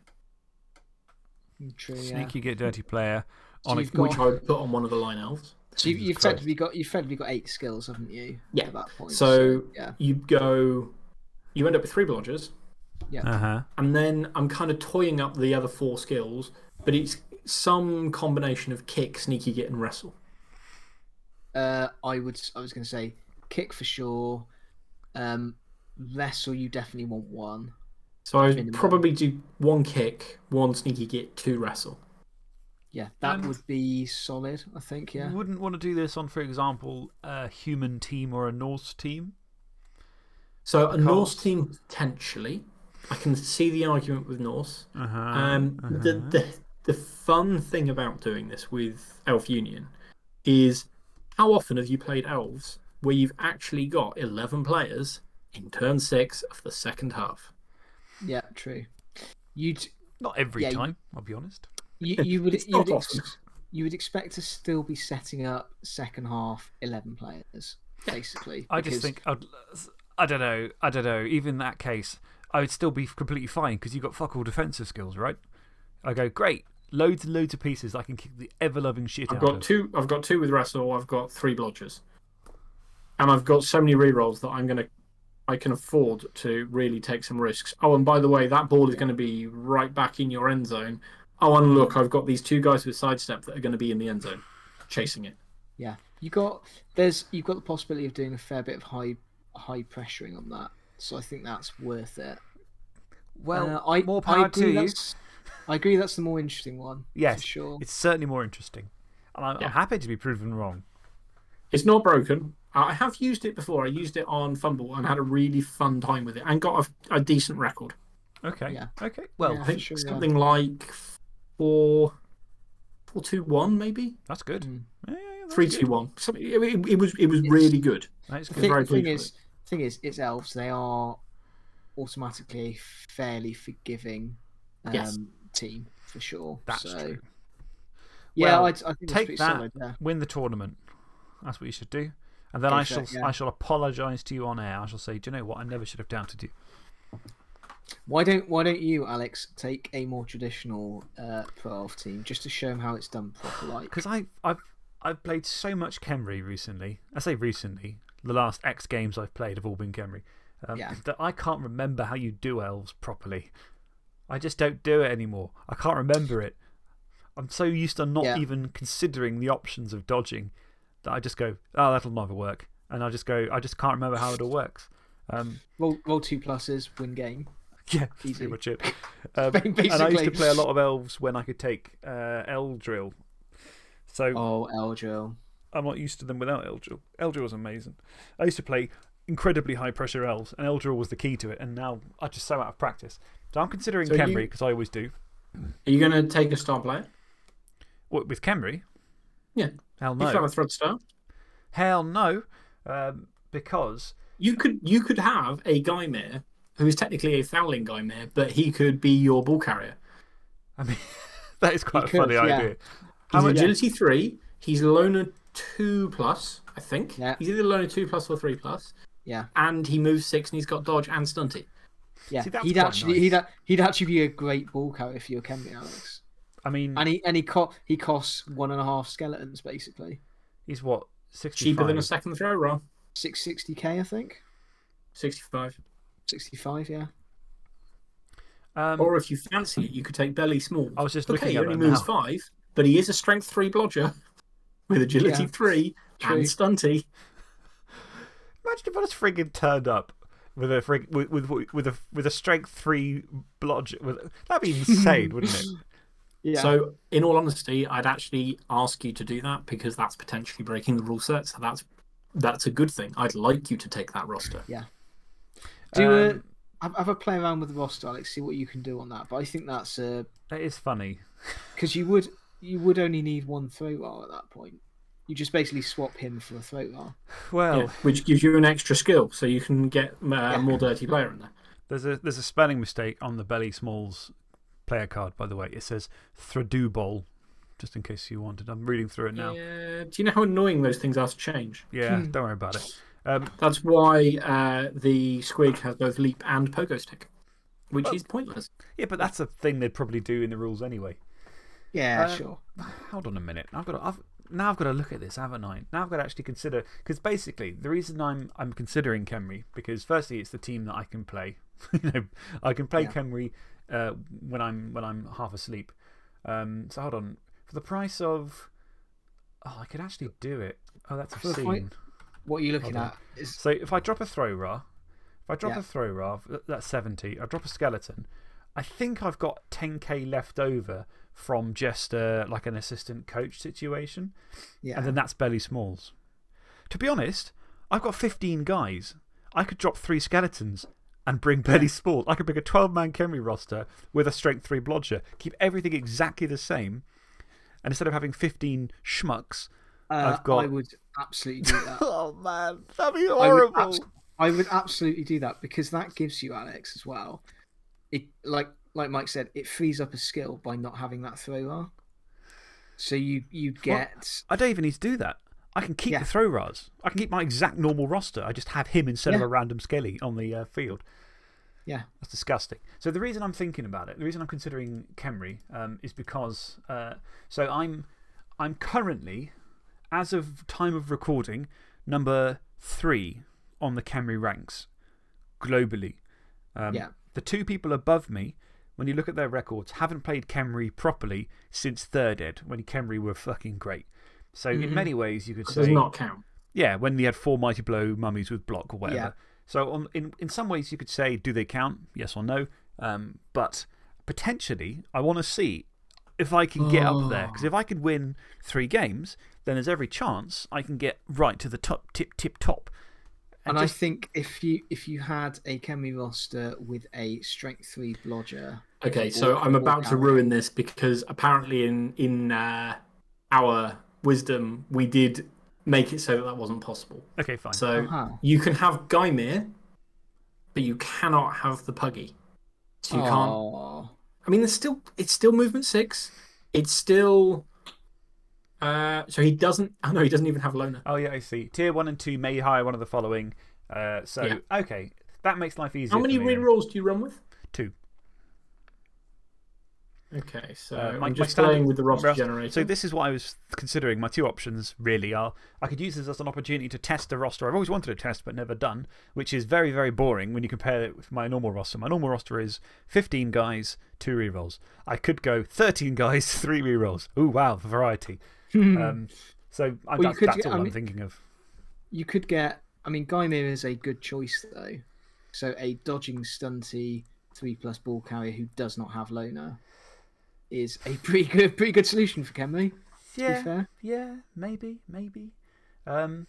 True, yeah. Sneaky git dirty player. So On a, got- which I would put on one of the line elves. So you've, Jesus you've effectively got you've effectively got eight skills, haven't you? Yeah. At that point. So yeah, you go, you end up with three blodgers, uh huh. and then I'm kind of toying up the other four skills, but it's some combination of kick, sneaky, git, and wrestle. uh, I would I was going to say kick for sure. Um, wrestle you definitely want one. So I would probably do one kick, one sneaky, git, two wrestle. Yeah, that Um, would be solid. I think. Yeah. Wouldn't want to do this on, for example, a human team or a Norse team. So a Norse team potentially. I can see the argument with Norse. Uh huh. Um, the, the the fun thing about doing this with Elf Union is how often have you played elves where you've actually got eleven players in turn six of the second half? Yeah. True. You'd Not every yeah, you- time, I'll be honest. you, you would you would, ex- you would expect to still be setting up second half eleven players basically. I just think, I'd, I don't know, I don't know. Even in that case, I would still be completely fine because you've got fuck all defensive skills, right? I go, great, loads and loads of pieces I can kick the ever loving shit I've out got of. two. I've got two with wrestle. I've got three blodgers, and I've got so many rerolls that I'm gonna. I can afford to really take some risks. Oh, and by the way, that ball is going to be right back in your end zone. Oh, and look, I've got these two guys with sidestep that are going to be in the end zone, chasing it. Yeah, you got there's you've got the possibility of doing a fair bit of high high pressuring on that, so I think that's worth it. Well, Uh, I, more power agree to you. that's- I agree that's the more interesting one. Yes, for sure. It's certainly more interesting. And I'm, Yeah. I'm happy to be proven wrong. It's not broken. I have used it before. I used it on FUMBBL and had a really fun time with it and got a, a decent record. Okay. Yeah. Okay. Well, Yeah. I think sure, yeah. something like four, four two one maybe that's good. Mm. Yeah, yeah, yeah, that's three good. two one. Something. It, it, it was it was It's- really good. That is The good. thing, very thing pleased is, thing is, it's elves. They are automatically fairly forgiving um, Yes. team for sure. That's so, true. Yeah, Well, I, I think Take that, solid. Yeah. win the tournament. That's what you should do. And then I shall, yeah. I shall apologise to you on air. I shall say, do you know what? I never should have doubted you. Why don't Why don't you, Alex, take a more traditional uh, pro team just to show them how it's done properly? Because I've, I've, I've played so much Khemri recently. I say recently. The last X games I've played have all been Khemri. Um, Yeah. That I can't remember how you do elves properly. I just don't do it anymore. I can't remember it. I'm so used to not Yeah. even considering the options of dodging that I just go, oh, that'll never work. And I just go, I just can't remember how it all works. Um, roll roll two pluses, win game. yeah, Easy. pretty much it. Um, and I used to play a lot of elves when I could take uh, Eldril. So Oh, Eldril. I'm not used to them without Eldril. Eldril was amazing. I used to play incredibly high pressure elves, and Eldril was the key to it, and now I'm just so out of practice. So I'm considering So you- because I always do. Are you going to take a star player? What, with Khemri? Yeah. Hell no. you have no. a thread star, Hell no. Um, because you could you could have a Guymere who is technically a fouling Guymere, but he could be your ball carrier. I mean, that is quite a could, funny yeah. idea. How He's much? agility three. He's loner two plus, I think. Yeah. He's either loner two plus or three plus, Yeah, and he moves six, and he's got dodge and stunty. yeah. See, he'd actually nice. he'd he'd actually be a great ball carrier for your Khemri, Alex. I mean, And he and he co- he costs one and a half skeletons basically. he's what? 65? Cheaper than a second Thro-Ra. Six sixty k, I think. Sixty-five. Sixty five, yeah. Um, Or if you fancy it, you could take Belly Small. I was just okay, looking at he only that moves now. five, but he is a strength three blodger with agility Yeah. three True. and stunty. Imagine if I just frigging turned up with a, frig, with, with, with, a, with a strength three blodge. With, that'd be insane, wouldn't it? Yeah. So, in all honesty, I'd actually ask you to do that because that's potentially breaking the rule set. So that's that's a good thing. I'd like you to take that roster. Yeah. Do a, Um, have, have a play around with the roster, Alex. See what you can do on that. But I think that's uh That is funny. because you would you would only need one Thro-Ra at that point. You just basically swap him for a Thro-Ra. Well, Yeah, which gives you an extra skill, so you can get uh, a more dirty player in there. there's, a, there's a spelling mistake on the Belly Smalls player card, by the way. It says Thradubol, just in case you wanted. I'm reading through it now. Yeah. Do you know how annoying those things are to change? Yeah, Hmm. don't worry about it. Um, That's why uh, the squig has both leap and pogo stick, which Well- is pointless. yeah, but that's a thing they'd probably do in the rules anyway. Yeah, Uh, sure. Hold on a minute. I've got to, I've, now I've got to look at this, haven't I? Now I've got to actually consider. Because basically, the reason I'm, I'm considering Khemri, because firstly, it's the team that I can play. you know, I can play Yeah. Khemri uh, when, I'm, when I'm half asleep. Um, so hold on. For the price of. Oh, I could actually do it. Oh, that's a point-. What are you looking Hold at? Is So if I drop a Thro-Ra, if I drop Yeah. a Thro-Ra, that's 70. I drop a skeleton. I think I've got 10k left over from just uh, like an assistant coach situation. yeah. And then that's Belly Smalls. To be honest, I've got 15 guys. I could drop three skeletons and bring Belly Smalls. I could bring a 12 man Khemri roster with a strength 3 blodger, keep everything exactly the same. And instead of having 15 schmucks. Uh, I've got- I would absolutely do that. Oh man, that'd be I would, horrible. I would absolutely do that because that gives you Alex as well. It like like Mike said, it frees up a skill by not having that throw. So you you get I don't even need to do that. I can keep Yeah. the Thro-Ras. I can keep my exact normal roster. I just have him instead of a random skelly on the uh, field. Yeah. That's disgusting. So, the reason I'm thinking about it, the reason I'm considering Khemri um, is because uh, so I'm, I'm currently, as of time of recording, number three on the Khemri ranks globally. Um, Yeah. The two people above me, when you look at their records, haven't played Khemri properly since third ed, when Khemri were fucking great. So, in Mhm. many ways, you could say. Does not count. Yeah, when you had four Mighty Blow mummies with block or whatever. Yeah. So, on, in, in some ways, you could say, do they count? Yes or no. Um, but potentially, I want to see if I can get up there. Because if I could win three games, then there's every chance I can get right to the top, tip, tip top. And just- I think if you if you had a Khemri roster with a strength three blodger, Okay, so Or- I'm or about to ruin this because apparently in in uh, our wisdom we did make it so that that wasn't possible. Okay, fine. So Uh-huh. you can have Gaimir, but you cannot have the Puggy. So you can't. Oh. I mean, it's still it's still movement six. It's still. Uh, so he doesn't. Oh no, he doesn't even have loner. oh, yeah, I see. Tier one and two may hire one of the following. Uh, so, Yeah. okay, that makes life easier. How many for me rerolls do you run with? Two. Okay, so Uh, my- I'm just standard- playing with the roster generator. So this is what I was considering. My two options really are I could use this as an opportunity to test a roster I've always wanted to test but never done, which is very, very boring when you compare it with my normal roster. My normal roster is 15 guys, two rerolls. I could go 13 guys, three rerolls. Ooh, wow, variety. um, so I, Well, that's, that's get- all I I'm mean- thinking of. You could get. I mean, Gaimir is a good choice though. So a dodging stunty three plus ball carrier who does not have loner is a pretty good pretty good solution for Khemri. To be fair. Yeah, maybe, maybe. Um,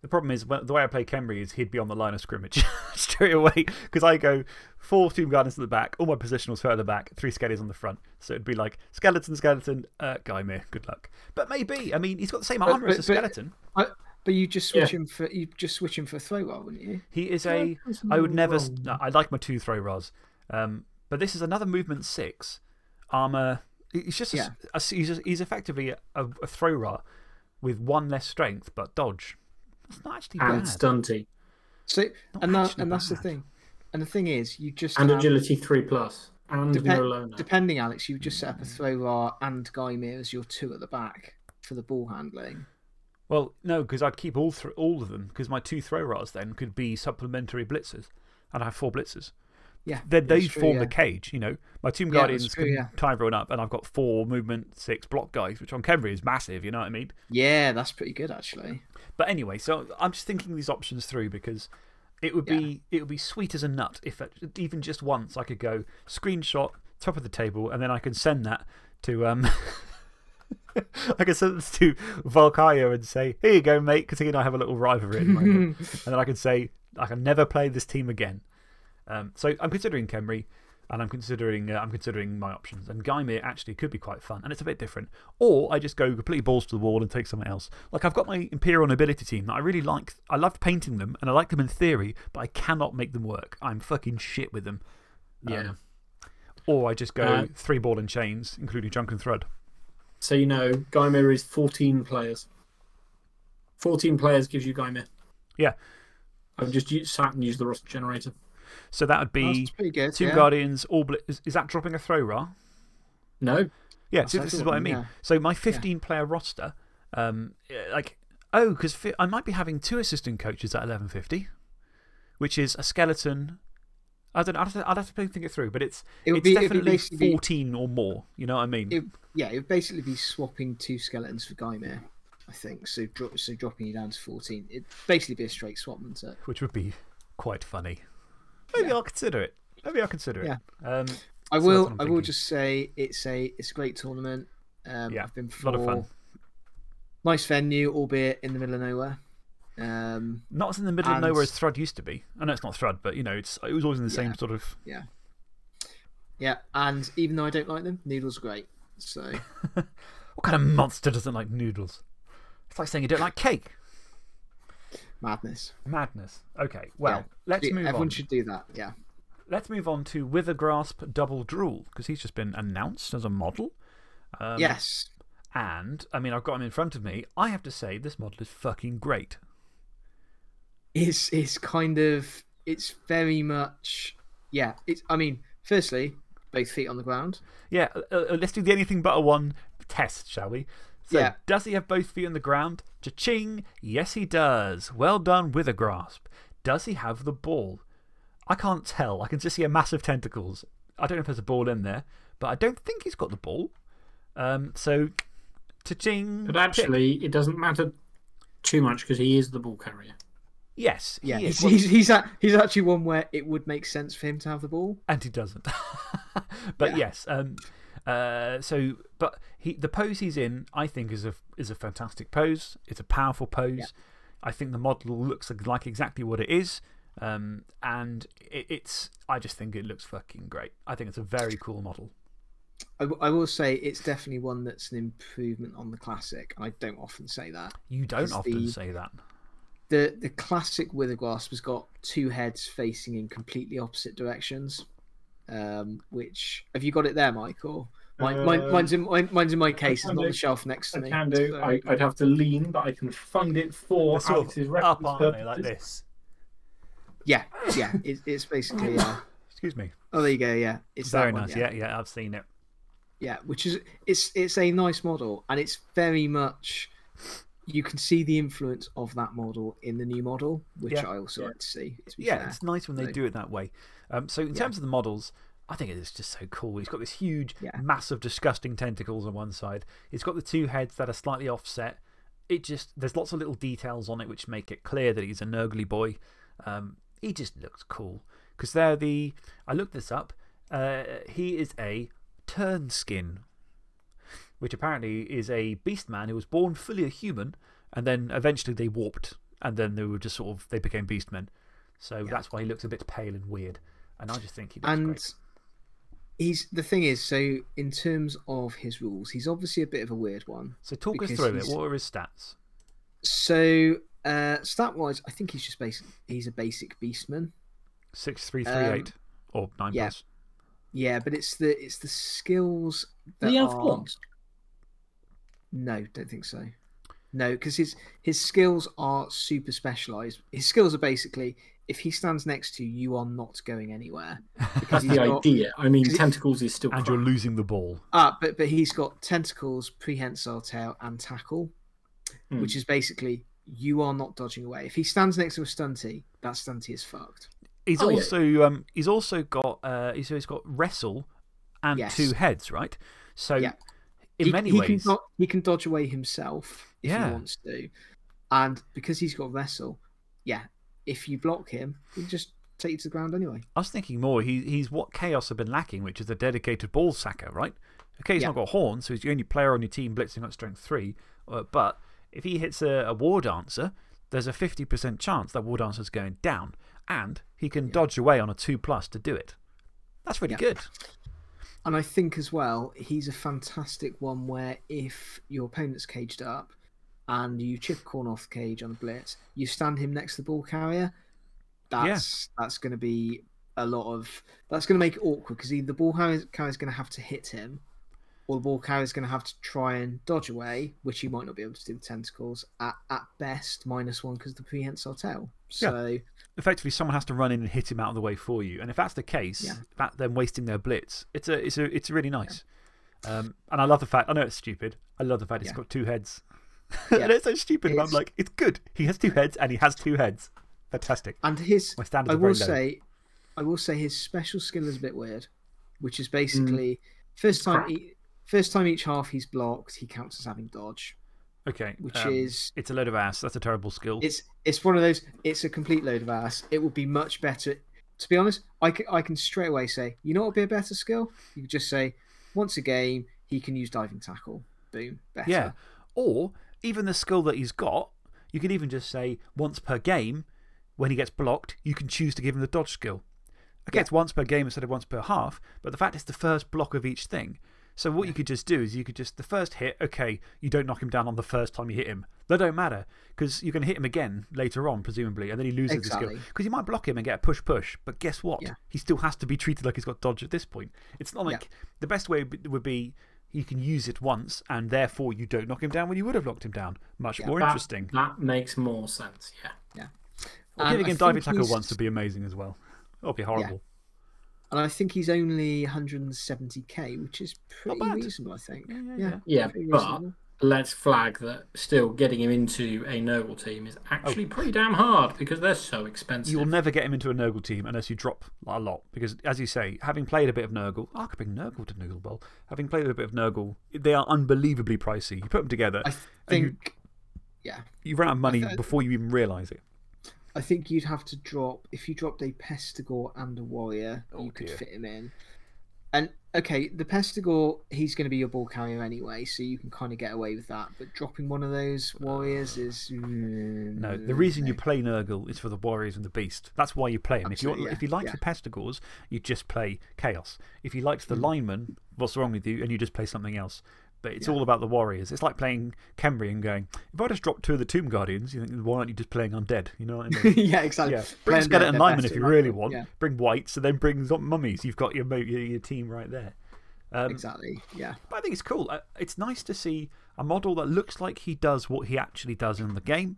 the problem is, the way I play Khemri is he'd be on the line of scrimmage straight away because I go four Tomb Guardians at the back, all my positionals further back, three skeletons on the front. So it'd be like skeleton, skeleton, uh, Guymere, good luck. But maybe, I mean, he's got the same But- armor as a but- but- skeleton. I, but you just switch Yeah. him for you just switch him for a Thro-Ra, wouldn't you? He is Yeah, a. that's I would never. no, I like my two Thro-Ras. Um, but this is another movement six. Armor. He's just. a- Yeah. a- he's, just- he's effectively a, a Thro-Ra with one less strength, but dodge. That's not actually and bad. stunty So Not and that, actually and that's the thing. And the thing is, you just and have- agility three plus. plus and Depe- no loner. depending, Alex, you just set up a Thro-Ra and Gaimir as your two at the back for the ball handling. Well, no, because I'd keep all, th all of them because my two Thro-Ras then could be supplementary blitzers. And I have four blitzers. Yeah, Then they true, form yeah. the cage, you know. My Tomb Yeah, Guardians true, can yeah. tie everyone up, and I've got four movement six block guys, which on Khemri is massive, you know what I mean? Yeah, that's pretty good actually. But anyway, so I'm just thinking these options through because it would be, it would be sweet as a nut if it, even just once I could go screenshot, top of the table, and then I can send that to. Um, I can send this to Volkaya and say, Here you go, mate, because he and I have a little rivalry at the moment. and then I can say, I can never play this team again. Um, so I'm considering Khemri. And I'm considering, uh, I'm considering my options. And Gaimir actually could be quite fun. And it's a bit different. Or I just go completely balls to the wall and take something else. Like I've got my Imperial Nobility team that I really like. I loved painting them and I like them in theory, but I cannot make them work. I'm fucking shit with them. yeah. Um, or I just go Uh, three ball and chains, including Junk and Thread. So you know, Gaimir is 14 players. 14 players gives you Gaimir. Yeah. I've just used, sat and used the roster generator. So that would be That's pretty good. Tomb yeah. Guardians, all bli is, is that dropping a Thro-Ra? No, Yeah, so this is what I mean. yeah. So my 15 player roster, um, eh, like, oh, because I might be having two assistant coaches at 1150, which is a skeleton. I don't know, I'd have to, I'd have to think it through, but it's, It would it's be- definitely basically be- 14 or more. You know what I mean? It, yeah, it would basically be swapping two skeletons for Gaimir, I think. So, dro- so dropping you down to 14. It'd basically be a straight swap, wouldn't it? which would be quite funny. Maybe Yeah. I'll consider it. Maybe I'll consider it. Yeah. Um, I So will. I'm will just say it's a it's a great tournament. Um, Yeah, I've been a lot of fun. nice venue, albeit in the middle of nowhere. Um, not as in the middle of nowhere as Thrud used to be. I know it's not Thrud, but you know, it's, it was always in the same sort of. yeah, yeah. And even though I don't like them, noodles are great. So What kind of monster doesn't like noodles? It's like saying you don't like cake. Madness. Madness. Okay, well, Yeah. let's move Everyone on. should do that. Yeah. Let's move on to Withergrasp Doubledrool, because he's just been announced as a model. Um, yes. And, I mean, I've got him in front of me. I have to say, this model is fucking great. It's it's kind of it's very much yeah, it's, I mean, firstly, both feet on the ground. Yeah, uh, uh, let's do the anything but a one test, shall we? So, Yeah. does he have both feet on the ground? Cha-ching! Yes, he does. Well done Withergrasp. Does he have the ball? I can't tell. I can just see a massive tentacles. I don't know if there's a ball in there, but I don't think he's got the ball. Um, so, cha-ching! But actually, it doesn't matter too much because he is the ball carrier. Yes, Yeah, he is. he's, Well, he's, he's, a- he's actually one where it would make sense for him to have the ball. and he doesn't. but Yeah. yes, um, uh, so but he the pose he's in, I think, is a is a fantastic pose. It's a powerful pose. I think the model looks like exactly what it is, um, and it, it's. I just think it looks fucking great. I think it's a very cool model. I will say it's definitely one that's an improvement on the classic, and I don't often say that. You don't often the- say that. The, the classic Withergrasp has got two heads facing in completely opposite directions. Um, which have you got it there, Michael? Mine, mine, Uh, mine's, in, mine, mine's in my case. It's not on the shelf next to I me. can do. So- I, I'd have to lean, but I can fund it for sort of Alex's up, reference aren't they, like this? Yeah, yeah. It, it's basically. Uh, Excuse me. oh, there you go. Yeah, it's that Very one, nice. Yeah, yeah, I've seen it. Yeah, which is it's it's a nice model, and it's very much you can see the influence of that model in the new model, which Yeah. I also Yeah. like to see. To Yeah, fair. it's nice when they So- do it that way. Um, so, in Yeah. terms of the models, I think it is just so cool. He's got this huge, Yeah. massive, disgusting tentacles on one side. He's got the two heads that are slightly offset. It just, there's lots of little details on it which make it clear that he's a Nurgly boy. Um, he just looks cool. Because they're the, I looked this up, uh, he is a Turnskin, which apparently is a beast man who was born fully a human and then eventually they warped and then they were just sort of, they became beastmen. So that's why he looks a bit pale and weird. And I just think he looks and great. he's the thing is, so in terms of his rules, he's obviously a bit of a weird one. So talk us through it. What are his stats? So uh, stat wise, I think he's just basic. He's a basic beastman. Six three three eight Um, or nine yeah. plus. Yeah, but it's the it's the skills that Do you have are. No, don't think so. No, because his his skills are super specialized. His skills are basically if he stands next to you, you are not going anywhere. Because That's he's the got, idea. I mean, because it- tentacles is still. And crap. you're losing the ball. Ah, but but he's got tentacles, prehensile tail, and tackle, Hmm. which is basically you are not dodging away. If he stands next to a stunty, that stunty is fucked. He's Oh, yeah. also um, he's also got uh, he's, so he's got wrestle and Yes. two heads, right? So Yeah. in he, many he ways, can do- he can dodge away himself if Yeah. he wants to, and because he's got wrestle, yeah. If you block him, he'll just take you to the ground anyway. I was thinking more. He, he's what Chaos have been lacking, which is a dedicated ball sacker, right? Okay, he's Yeah. not got horns, so he's the only player on your team blitzing at strength three. Uh, but if he hits a, a War Dancer, there's a 50% chance that War Dancer's going down, and he can dodge away on a 2 plus to do it. That's really Yeah. good. And I think as well, he's a fantastic one where if your opponent's caged up and you chip a corner off the cage on the blitz, you stand him next to the ball carrier. That's that's going to be a lot of. That's going to make it awkward because either the ball carrier is going to have to hit him, or the ball carrier is going to have to try and dodge away, which he might not be able to do with tentacles. At, at best, minus one because the prehensile tail. So, Effectively, someone has to run in and hit him out of the way for you. And if that's the case, Yeah. that then wasting their blitz, it's, a, it's, a, it's really nice. Um, and I love the fact, I know it's stupid. I love the fact Yeah. got two heads. Yeah. and it's so stupid, but I'm like, it's good. He has two heads and he has two heads. Fantastic. and his My standards I will say, I will say his special skill is a bit weird, which is basically first time crap. e- first time each half he's blocked, he counts as having dodge, Okay. which um, is It's a load of ass. That's a terrible skill. it's it's one of those. It's a complete load of ass. It would be much better. To be honest, I can, I can straight away say, you know what would be a better skill? You could just say, once a game, he can use diving tackle. Boom, better. Yeah. Or even the skill that he's got, you could even just say once per game, when he gets blocked, you can choose to give him the dodge skill. Okay, Yeah. it's once per game instead of once per half, but the fact it's the first block of each thing. So what you could just do is you could just, the first hit, okay, you don't knock him down on the first time you hit him. That don't matter, because you're going to hit him again later on, presumably, and then he loses the skill. Because you might block him and get a push push, but guess what? Yeah. He still has to be treated like he's got dodge at this point. It's not Yeah. like the best way would be- would you can use it once, and therefore you don't knock him down when you would have knocked him down. Much more That- interesting. That makes more sense, yeah. Yeah. Well, And giving him diving think tackle once would be amazing as well. That would be horrible. And I think he's only 170k, which is pretty reasonable, I think. Yeah, yeah, yeah. yeah. Yeah, but reasonable. Let's flag that still getting him into a Nurgle team is actually oh. pretty damn hard because they're so expensive. You will never get him into a Nurgle team unless you drop a lot. Because, as you say, having played a bit of Nurgle, oh, I could bring Nurgle to Nurgle Bowl. Having played a bit of Nurgle, they are unbelievably pricey. You put them together, I and you- yeah, you run out of money th- before you even realise it. I think you'd have to drop, if you dropped a Pestigore and a Warrior, Oh, you could dear. fit him in. And, okay, the Pestigore, he's going to be your ball carrier anyway, so you can kind of get away with that. But dropping one of those Warriors is. mm, No, the reason you play Nurgle is for the Warriors and the Beast. That's why you play him. If you, Absolutely, if you yeah, like yeah. the Pestigores, you just play Chaos. If you liked Mm. the Lineman, what's wrong with you? And you just play something else. But it's Yeah. all about the Warriors. It's like playing Khemri and going, if I just drop two of the Tomb Guardians, you think, why aren't you just playing Undead? You know what I mean? yeah, exactly. Yeah, bring Playing Skeleton Lineman if you really want. Yeah, Bring Whites and then bring Mummies. You've got your, your, your team right there. Um, exactly. Yeah. But I think it's cool. Uh, It's nice to see a model that looks like he does what he actually does in the game.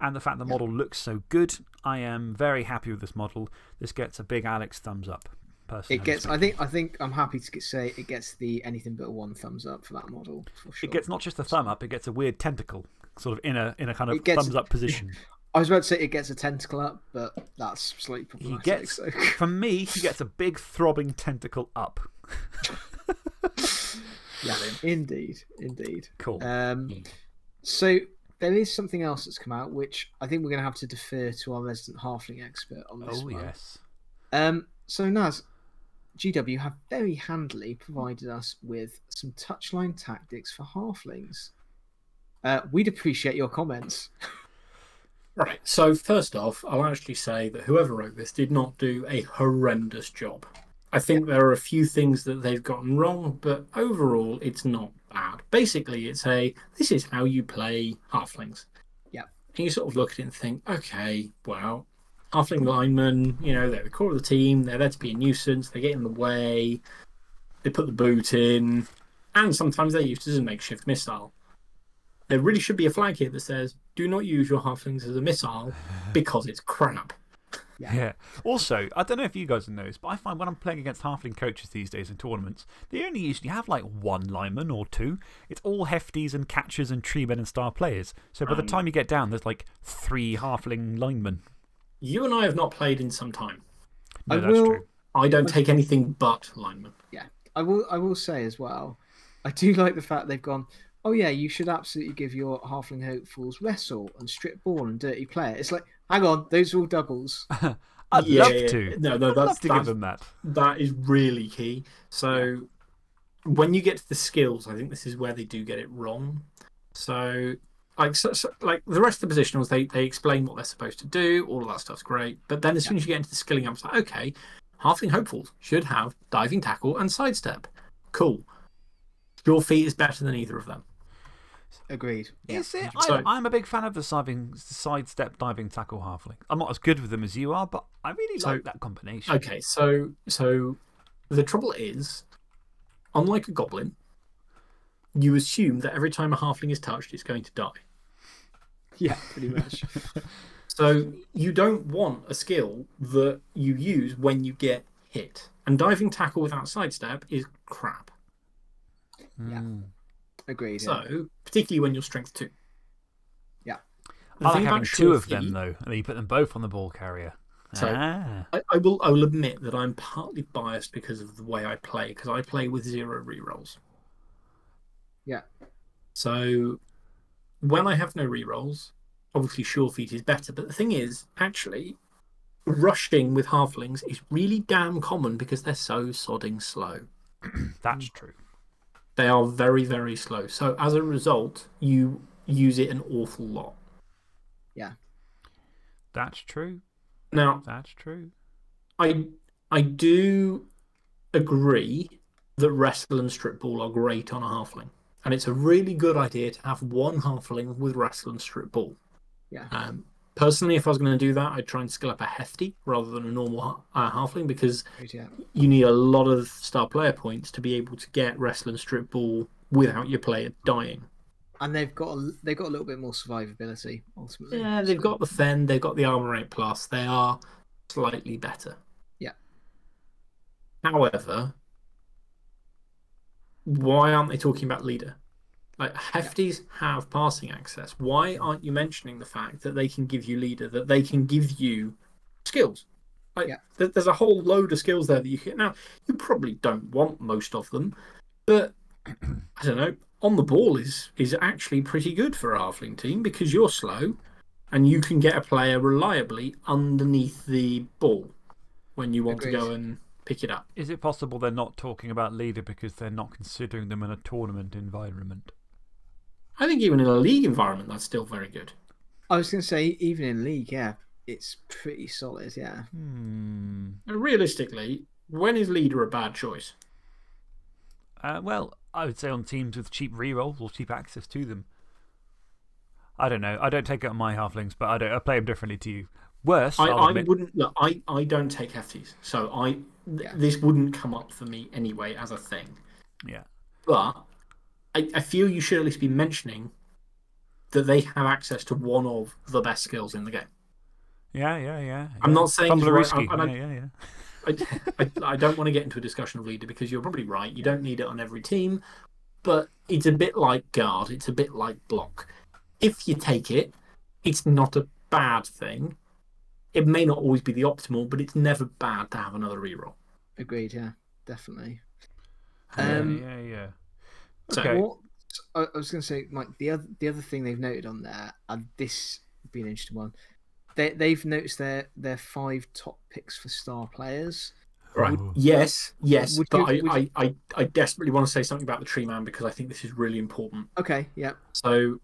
And the fact the model looks so good, I am very happy with this model. This gets a big Alex thumbs up, personally. It gets. I think. I think. I'm happy to say it gets the anything but a one thumbs up for that model for sure. It gets not just a thumb up, it gets a weird tentacle, sort of in a, in a kind of gets- thumbs up position. I was about to say it gets a tentacle up, but that's slightly He gets, so. from me, he gets a big throbbing tentacle up. yeah, indeed, indeed. Cool. Um, so there is something else that's come out, which I think we're going to have to defer to our resident halfling expert on this oh, one. yes. Um, so Naz, GW have very handily provided us with some touchline tactics for halflings. Uh, we'd appreciate your comments. Right. So, first off, I'll actually say that whoever wrote this did not do a horrendous job. I think there are a few things that they've gotten wrong, but overall, it's not bad. Basically, it's a this is how you play halflings. Yeah. And you sort of look at it and think, okay, well, halfling linemen, you know, they're the core of the team, they're there to be a nuisance, they get in the way, they put the boot in, and sometimes they're used as a makeshift missile. There really should be a flag here that says, do not use your halflings as a missile because it's crap. Yeah. Also, I don't know if you guys know this, but I find when I'm playing against halfling coaches these days in tournaments, they only usually have like one lineman or two. It's all hefties and catchers and treemen and star players. So by the Um, time you get down, there's like three halfling linemen. You and I have not played in some time. No, I that's will- true. I don't take anything but linemen. Yeah, I will. I will say as well, I do like the fact they've gone. Oh yeah, you should absolutely give your halfling hopefuls wrestle and strip ball and dirty play. It's like, hang on, those are all doubles. I'd Yeah, love yeah, to. No, no, I'd that's- love to give them that. That is really key. So when you get to the skills, I think this is where they do get it wrong. So like so, so- like the rest of the positionals, they they explain what they're supposed to do. All of that stuff's great. But then as soon as you get into the skilling up, it's like okay, halfling hopefuls should have diving tackle and sidestep. Cool. Your feet is better than either of them. Agreed. Yeah. Is it? So- I, I'm a big fan of the siding, sidestep diving tackle halfling. I'm not as good with them as you are, but I really So- like that combination. Okay, so so the trouble is, unlike a goblin, you assume that every time a halfling is touched, it's going to die. Yeah, pretty much. So you don't want a skill that you use when you get hit. And diving tackle without sidestep is crap. Yeah. Mm. Agreed. yeah. So particularly when you're strength two. Yeah. The I like thing having two of Shorty- them, though, and then you put them both on the ball carrier. So- ah. I, I will I will admit that I'm partly biased because of the way I play, because I play with zero rerolls. Yeah. So when I have no rerolls, obviously sure feet is better. But the thing is, actually, rushing with halflings is really damn common because they're so sodding slow. That's true. They are very, very slow. So as a result, you use it an awful lot. Yeah. That's true. Now, That's true. I I do agree that wrestle and strip ball are great on a halfling, and it's a really good idea to have one halfling with wrestle and strip ball. Yeah. Um, personally, if I was going to do that, I'd try and skill up a hefty rather than a normal uh, halfling because yeah. you need a lot of star player points to be able to get wrestle and strip ball without your player dying. And they've got a, they've got a little bit more survivability ultimately. Yeah, they've so- got the Fen, they've got the Armor 8 Plus. They are slightly better. Yeah. However, why aren't they talking about leader? Like Hefties have passing access. Why aren't you mentioning the fact that they can give you leader, that they can give you skills? Like Yeah. there- there's a whole load of skills there that you can. Now you probably don't want most of them, but I don't know. On the ball is is actually pretty good for a halfling team because you're slow, and you can get a player reliably underneath the ball when you want to go and pick it up. Is it possible they're not talking about leader because they're not considering them in a tournament environment? I think even in a league environment, that's still very good. I was going to say, even in league, yeah, it's pretty solid. Yeah. Hmm. And realistically, when is leader a bad choice? Uh, well, I would say on teams with cheap rerolls or cheap access to them. I don't know. I don't take it on my halflings, but I, don't, I play them differently to you. Worse, I, I'll I admit- wouldn't look. I, I don't take hefties, so I th- Yeah. this wouldn't come up for me anyway as a thing. Yeah. But I, I feel you should at least be mentioning that they have access to one of the best skills in the game. Yeah, yeah, yeah. I'm not saying right, and I- Yeah, yeah, yeah. I, I, I don't want to get into a discussion of leader because you're probably right. You don't need it on every team, but it's a bit like guard. It's a bit like block. If you take it, it's not a bad thing. It may not always be the optimal, but it's never bad to have another reroll. Agreed. Yeah. Definitely. Yeah, Um, yeah, yeah. So- Okay. What I, I was going to say, Mike. The other the other thing they've noted on there, and this would be an interesting one. They they've noticed their their five top picks for star players. Right. Ooh. Yes, yes. Would but you- would I, I, I, I desperately want to say something about the tree man because I think this is really important. Okay. Yeah. So,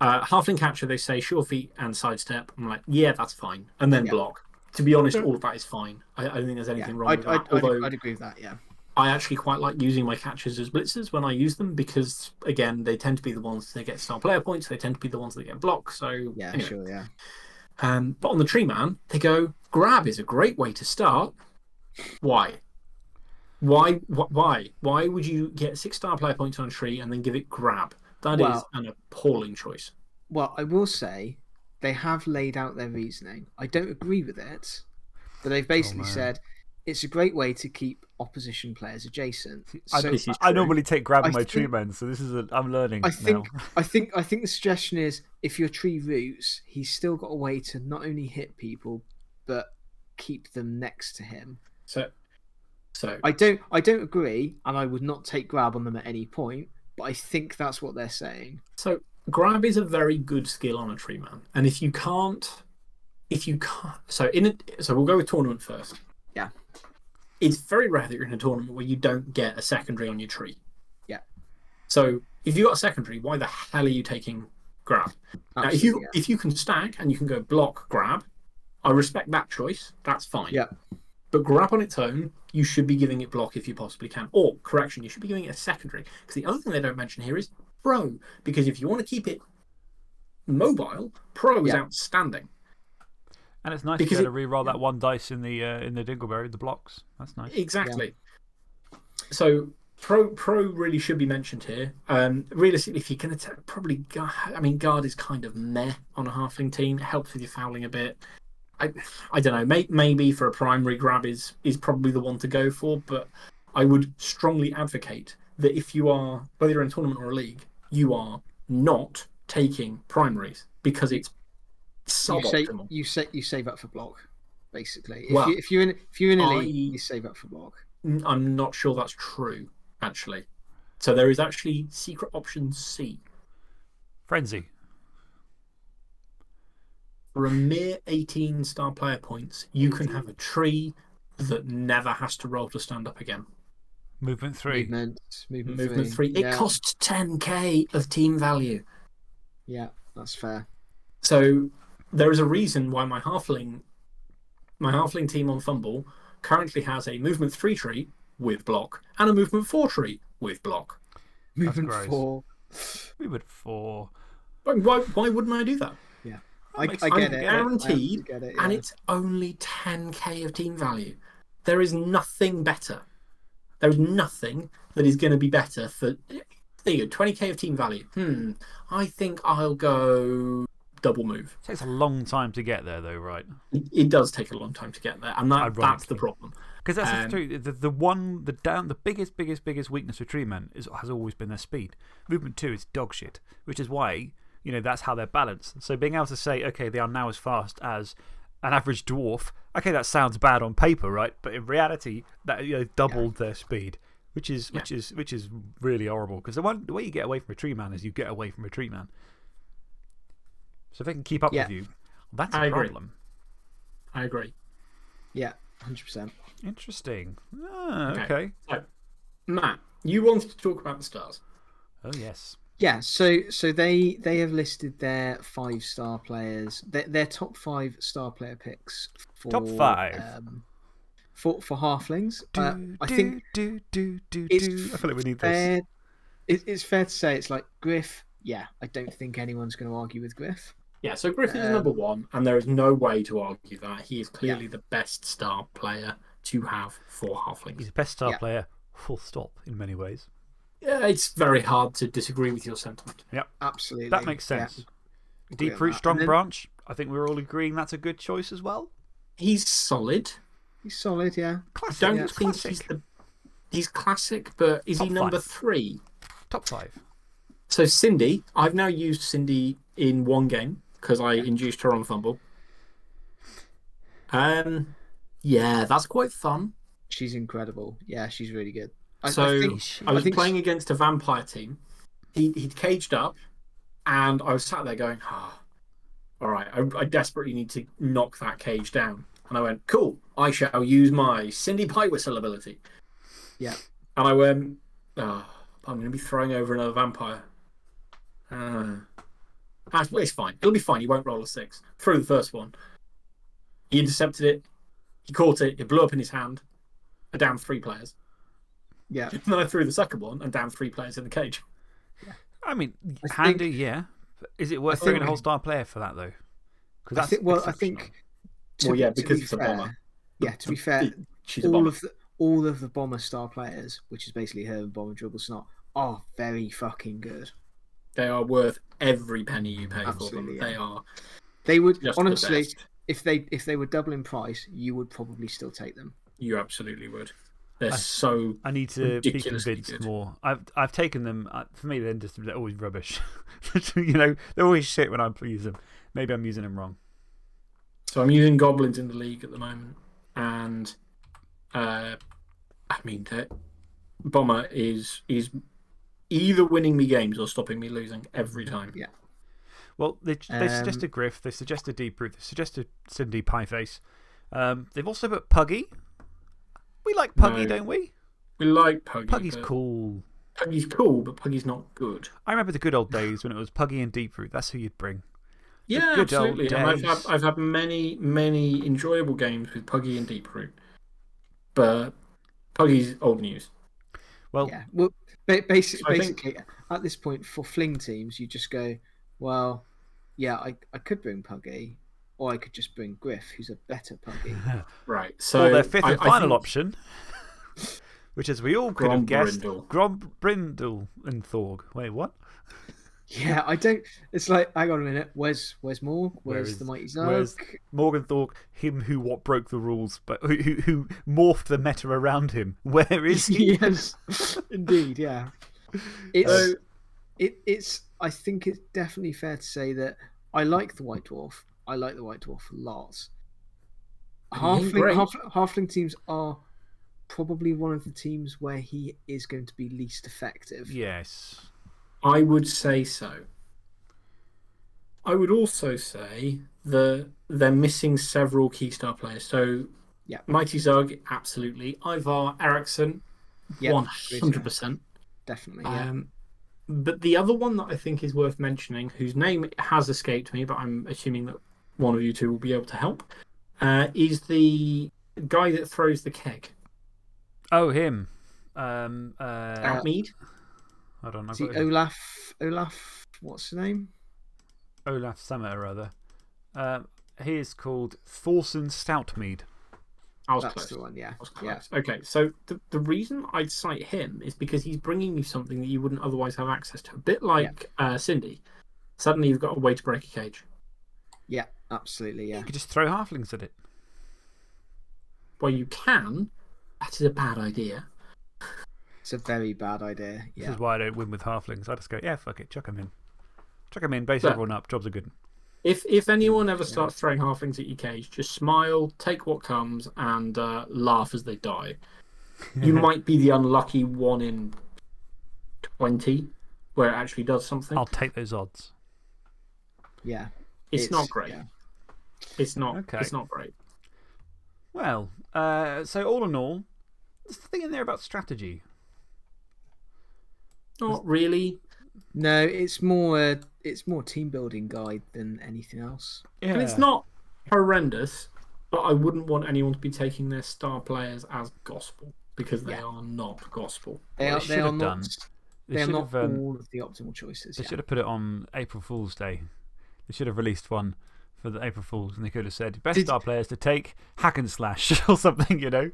uh, halfling catcher, they say sure feet and sidestep. I'm like, yeah, that's fine. And then Yeah. block. To be honest, all of that is fine. I, I don't think there's Yeah. anything wrong I'd, with that. I'd, Although I'd agree with that. Yeah. I actually quite like using my catches as blitzers when I use them because, again, they tend to be the ones that get star player points. They tend to be the ones that get block. So, Yeah. anyway. Sure. Yeah. Um, but on the tree man, they go grab is a great way to start. Why? Why? wh- Why? Why would you get six star player points on a tree and then give it grab? That is Well- an appalling choice. Well, I will say they have laid out their reasoning. I don't agree with it, but they've oh, basically man. said it's a great way to keep opposition players adjacent. I, So This is I normally take grab on I my tree think- men, so this is a, I'm learning I think now. I think I think the suggestion is if your tree roots, he's still got a way to not only hit people but keep them next to him. So, so I don't I don't agree, and I would not take grab on them at any point. But I think that's what they're saying. So grab is a very good skill on a tree man, and if you can't, if you can't, so in a, so we'll go with tournament first. Yeah. It's very rare that you're in a tournament where you don't get a secondary on your tree. Yeah. So if you got a secondary, why the hell are you taking grab? Now, if you Absolutely, if you can stack and you can go block grab, I respect that choice. That's fine. Yeah. But grab on its own, you should be giving it block if you possibly can. Or correction, you should be giving it a secondary. Because the other thing they don't mention here is pro. Because if you want to keep it mobile, pro is Yeah. outstanding. And it's nice Because to be to re-roll that one dice in the, uh, in the Dingleberry, the blocks. That's nice. Exactly. So pro pro really should be mentioned here. Um, realistically, if you can to probably, I mean, guard is kind of meh on a halfling team. Helps with your fouling a bit. I I don't know. May, maybe for a primary grab is is probably the one to go for, but I would strongly advocate that if you are whether you're in a tournament or a league, you are not taking primaries because it's You save suboptimal. you sa- you save up for block, basically. If, Well, you, if you're in if you're in a I- league, you save up for block. I'm not sure that's true, actually. So there is actually secret option C. Frenzy. For a mere 18 star player points, you can have a tree that never has to roll to stand up again. Movement three. Movement, movement, Movement three. three. It Yeah, costs 10k of team value. Yeah, that's fair. So there is a reason why my halfling, my halfling team on FUMBBL currently has a movement three tree with block and a movement four tree with block. Movement gross. four. Movement four. Why, why, why wouldn't I do that? I, makes- I I'm get it. Guaranteed, absolutely get it, and it's only 10k of team value. There is nothing better. There is nothing that is going to be better for. There you go, 20k of team value. Hmm. I think I'll go double move. It takes a long time to get there, though, right? It, it does take a long time to get there, and that, that's the problem. Because that's the Um, truth. The, the one, the down, the biggest, biggest, biggest weakness of Tree Men is, has always been their speed. Movement 2 is dog shit, which is why, you know, that's how they're balanced. So being able to say, okay, they are now as fast as an average dwarf, okay, that sounds bad on paper, right? But in reality, that you know, doubled their speed, which is, which, is, which is really horrible. Because the, one- the way you get away from a Tree Man is you get away from a Tree Man. So if they can keep up Yeah. with you, that's a I agree. problem. I agree. Yeah, 100%. Interesting. Ah, Okay. okay. So, Matt, you wanted to talk about the stars. Oh, yes. Yeah, so so they they have listed their five star players, their, their top five star player picks for Top five. um, for for halflings. Uh, Do, I do, think do, do, do, do. I feel like we need this. it, it's fair to say it's like Griff. Yeah, I don't think anyone's going to argue with Griff. Yeah, so Griff is Um, number one, and there is no way to argue that. He is clearly the best star player to have for Halflings. He's the best star Yeah. player, full stop, in many ways. Yeah, it's very hard to disagree with your sentiment. Yep. Absolutely, That makes sense. agree Deep root, strong then branch. I think we're all agreeing that's a good choice as well. He's solid. He's solid, yeah. Classic. Don't yeah, think classic. he's the. He's classic, but is he number five. three? Top five. So Cindy, I've now used Cindy in one game because I induced her on FUMBBL. Um, yeah, that's quite fun. She's incredible. Yeah, she's really good. I, So I I, think, Is was think playing against a vampire team. He he'd caged up, and I was sat there going, oh, "All right, I, I desperately need to knock that cage down." And I went, "Cool, I shall use my Cindy Piewhistle ability." Yeah. And I went, oh, "I'm going to be throwing over another vampire." Uh, ah, it's fine. It'll be fine. He won't roll a six. Threw the first one. He intercepted it. He caught it. It blew up in his hand. A downed three players. Yeah, And then I threw the second one and downed three players in the cage. I mean, I handy, yeah. Is it worth I bringing a whole star player for that, though? Because I that's think. Well, I think. Well, yeah, to because be it's a fair- bomber. Yeah, to be fair, She's all of the all of the bomber star players, which is basically her and Bomber Dribblesnot, are very fucking good. They are worth every penny you pay Absolutely, for them. yeah. They are They would just the honestly, best. if they if they were double in price, you would probably still take them. You absolutely would. They're I- so. I need to be convinced good. more. I've, I've taken them. uh, For me, they're, just, they're always rubbish. you know, they're always shit when I use them. Maybe I'm using them wrong. So I'm using goblins in the league at the moment, and uh, I mean, that bomber is is either winning me games or stopping me losing every time. Yeah. Well, they, they Um, suggested Griff, they suggested Deep Root, they suggested Cindy Pieface. Um, they've also put Puggy. We like Puggy, No. don't we? We like Puggy. Puggy's but- cool. Puggy's cool, but Puggy's not good. I remember the good old days when it was Puggy and Deep Root. That's who you'd bring. Yeah, good old absolutely. I've had. I've had many, many enjoyable games with Puggy and Deep Root. But Puggy's old news. Well, yeah. Well, ba- basic, So I think- basically, at this point, for fling teams, you just go, well, yeah, I, I could bring Puggy, or I could just bring Griff, who's a better Puggy. Right. So or their fifth I- and I final think option, which, as we all could have guessed, Grombrindal. Grom Brindle and Thorg. Wait, what? yeah, I don't. It's like, hang on a minute. Where's where's Morg? Where Where's the mighty where's- Morg 'n' Thorg, him who what broke the rules, but who, who, who morphed the meta around him. Where is he? yes, indeed, yeah. It's So- it, it's. I think it's definitely fair to say that I like the White Dwarf. I like the White Dwarf a lot. And Halfling, half, halfling teams are probably one of the teams where he is going to be least effective. Yes. I would say so. I would also say that they're missing several key star players. So, Yeah. Mighty Zug, absolutely. Ivar Eriksson, Yeah, one agree to hundred that. percent. Definitely, yeah. Um, but the other one that I think is worth mentioning, whose name has escaped me, but I'm assuming that one of you two will be able to help, uh, is the guy that throws the keg. Oh, him. Um, uh, Outmead. hold on. I've Is he got his- Olaf? Olaf? What's his name? Olaf Summit rather. Um, he is called Thorsson Stoutmead. I was That's close. the one. Yeah, I was yeah. Okay, so the, the reason I'd cite him is because he's bringing you something that you wouldn't otherwise have access to. A bit like uh, Cindy. Suddenly you've got a way to break a cage. Yeah, absolutely. Yeah. You could just throw halflings at it. Well, you can. That is a bad idea. It's a very bad idea. This is why I don't win with halflings. I just go, yeah, fuck it, chuck them in. Chuck them in, base Yeah. everyone up, jobs are good. If if anyone ever starts throwing halflings at your cage, just smile, take what comes, and uh, laugh as they die. You might be the unlucky one in twenty where it actually does something. I'll take those odds. Yeah. it's, not great. yeah. It's not. Okay. It's not great. Well, uh, so all in all, there's a thing in there about strategy. Not really. No, it's more a, it's more team building guide than anything else. Yeah. And it's not horrendous, but I wouldn't want anyone to be taking their star players as gospel because they Yeah. are not gospel. They What are they they should are have not done, They they are should not have, um, all of the optimal choices. They yeah. should have put it on April Fool's Day. They should have released one for the April Fools, and they could have said, best Did- star players to take hack and slash or something, you know?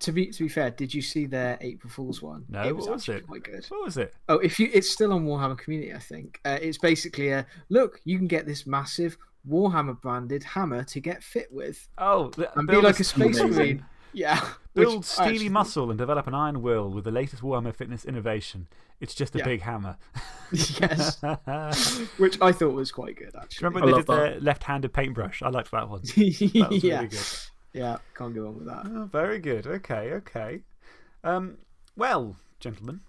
To be to be fair, did you see their April Fools one? No, it was what was it? quite good. What was it? Oh, if you, it's still on Warhammer Community, I think. Uh, it's basically a look. You can get this massive Warhammer branded hammer to get fit with, Oh, and be like a space marine. Yeah, Build I steely actually- muscle and develop an iron will with the latest Warhammer fitness innovation. It's just a Yeah. big hammer. yes, which I thought was quite good actually. remember I when they did that. the left handed paintbrush? I liked that one. That was yeah, really good. yeah, can't go wrong with that. Oh, very good. Okay, okay. Um, well, gentlemen,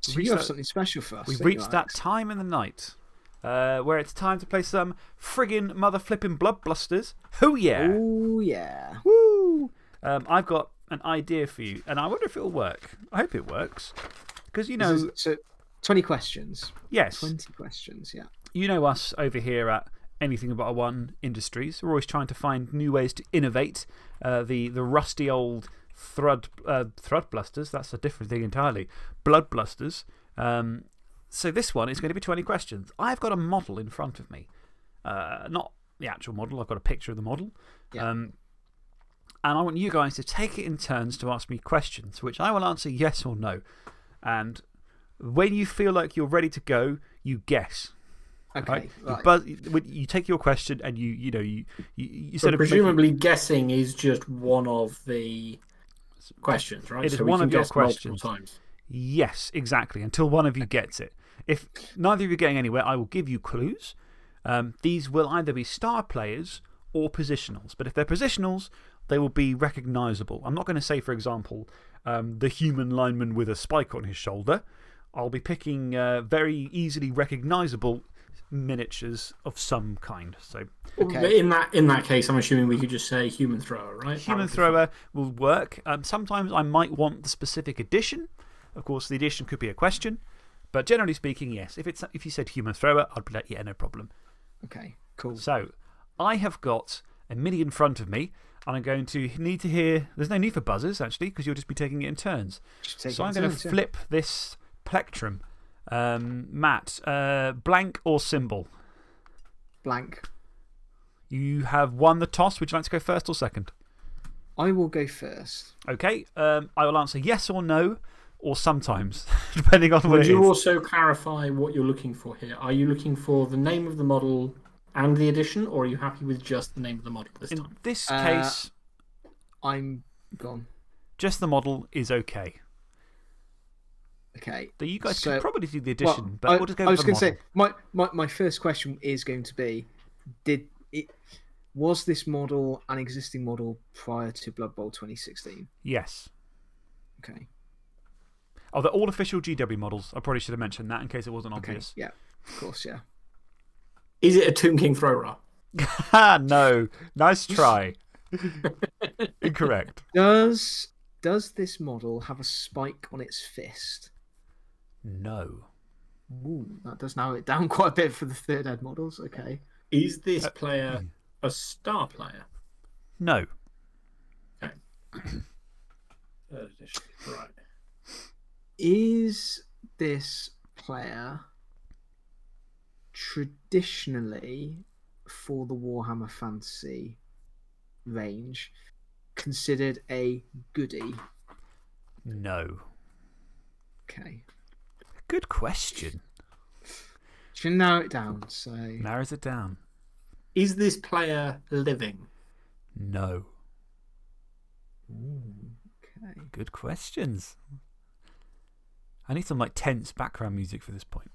So you have that- something special for us. we've reached that Alex? time in the night uh, where it's time to play some friggin' mother flipping blood blusters. Who yeah? Oh yeah. Um, I've got an idea for you, and I wonder if it'll work. I hope it works. Because, you know, is- so twenty questions. yes, Twenty questions. Yeah. you know us over here at Anything But a One Industries. We're always trying to find new ways to innovate uh, the, the rusty old thrud, uh, thrud blusters. That's a different thing entirely. Blood blusters. Um, so this one is going to be 20 questions. I've got a model in front of me. Uh, not the actual model, I've got a picture of the model. Yeah. Um, and I want you guys to take it in turns to ask me questions, which I will answer yes or no. And when you feel like you're ready to go, you guess. Okay. Right? You, Right. buzz, when you take your question and you, you know, you, you, you So presumably, guessing is just one of the questions, right? It is so one of your questions. Yes, exactly. Until one of you gets it. If neither of you are getting anywhere, I will give you clues. Um, these will either be star players or positionals. But if they're positionals, they will be recognizable. I'm not going to say, for example, um, the human lineman with a spike on his shoulder. I'll be picking uh, very easily recognizable miniatures of some kind. So, Okay. In that in that case, I'm assuming we could just say human thrower, right? Human thrower will work. Um, sometimes I might want the specific edition. Of course, the edition could be a question. But generally speaking, yes. If, it's, if you said human thrower, I'd be like, yeah, no problem. Okay. Cool. So, I have got a mini in front of me, and I'm going to need to hear. There's no need for buzzers, actually, because you'll just be taking it in turns. So, I'm going to turns, yeah. flip this plectrum. Um, Matt, uh, blank or symbol? blank. You have won the toss. Would you like to go first or second? I will go first. Okay. Um, I will answer yes or no, or sometimes, depending on what Would you is. also clarify what you're looking for here? Are you looking for the name of the model and the edition, or are you happy with just the name of the model this In time? this Uh, case, I'm gone. just the model is okay. Okay. Though you guys So- could probably do the Well, edition, but I, we'll just go I was going to say, my, my, my first question is going to be did it, Was this model an existing model prior to Blood Bowl 2016? Yes. Okay. They're all official GW models. I probably should have mentioned that in case it wasn't Okay. obvious. Yeah. Of course, yeah. Is it a Tomb King thrower? Ha, no. Nice try. Incorrect. Does does this model have a spike on its fist? No. Ooh, that does narrow it down quite a bit for the third ed models. Okay. Is this uh, player hmm. a star player? No. Okay. Third edition. Right. Is this player traditionally for the Warhammer Fantasy range considered a goodie? No. Okay. Good question. Should narrow it down. So Narrows it down. Is this player living? No. Okay. Good questions. I need some like tense background music for this point.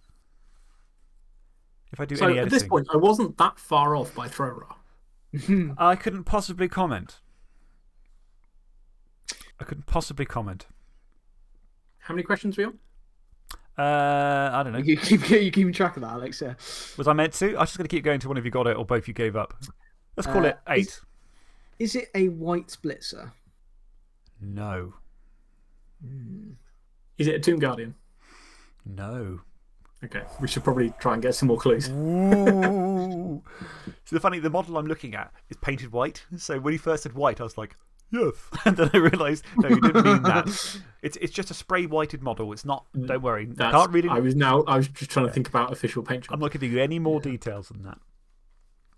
If I do So any at this point, I wasn't that far off by Thrower. I couldn't possibly comment. I couldn't possibly comment. How many questions are we on? Uh, I don't know. You keep you keeping track of that, Alex? Yeah. Was I meant to? I'm just going to keep going till one of you got it or both you gave up. Let's call Uh, it eight. is- Is it a white blitzer? No. Is it a Tomb Guardian? No. Okay, we should probably try and get some more clues. So the funny, the model I'm looking at is painted white. So when he first said white, I was like, yes. And then I realised, no, you didn't mean that. It's, it's just a spray whited model. It's not, don't worry. I can't really, I was now. I was just trying to think about official paint I'm not giving you any more details than that.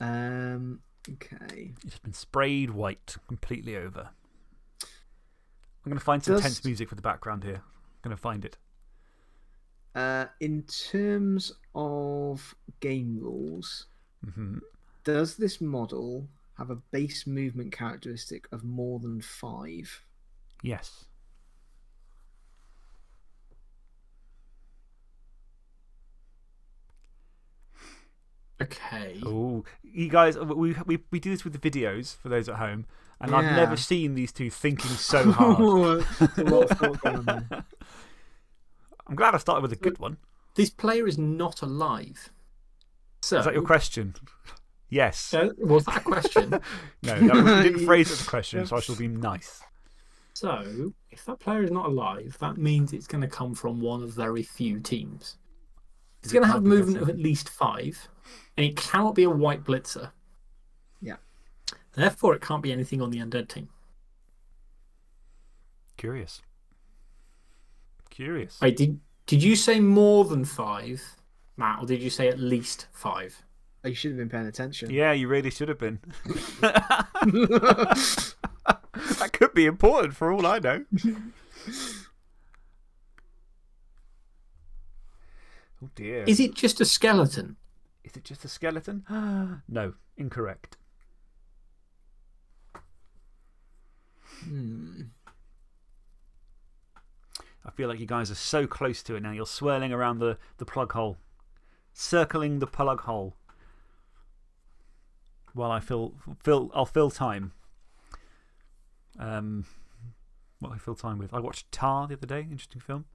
Um. Okay. It's been sprayed white completely over. I'm going to find some Does- tense music for the background here. I'm going to find it. Uh, in terms of game rules, hmm does this model have a base movement characteristic of more than five? Yes. Okay. Oh, you guys, we, we, we do this with the videos for those at home, and I've never seen these two thinking so hard. There's a lot of thought going on there. I'm glad I started with a good one. This player is not alive. So Is that your question? Yes. Uh, was that a question? No, that, we didn't phrase it as a question, so I shall be nice. so if that player is not alive, that means it's going to come from one of very few teams. It's going to have movement of at least five, and it cannot be a white blitzer. Yeah. Therefore, it can't be anything on the undead team. Curious. Curious. Wait, did did you say more than five, Matt, or did you say at least five? Oh, you should have been paying attention. Yeah, you really should have been. that could be important for all I know. oh dear. Is it just a skeleton? Is it just a skeleton? no, incorrect. Hmm. I feel like you guys are so close to it now. You're swirling around the, the plug hole, circling the plug hole. While I fill, fill, I'll fill time. Um, what I fill time with? I watched Tar the other day. Interesting film.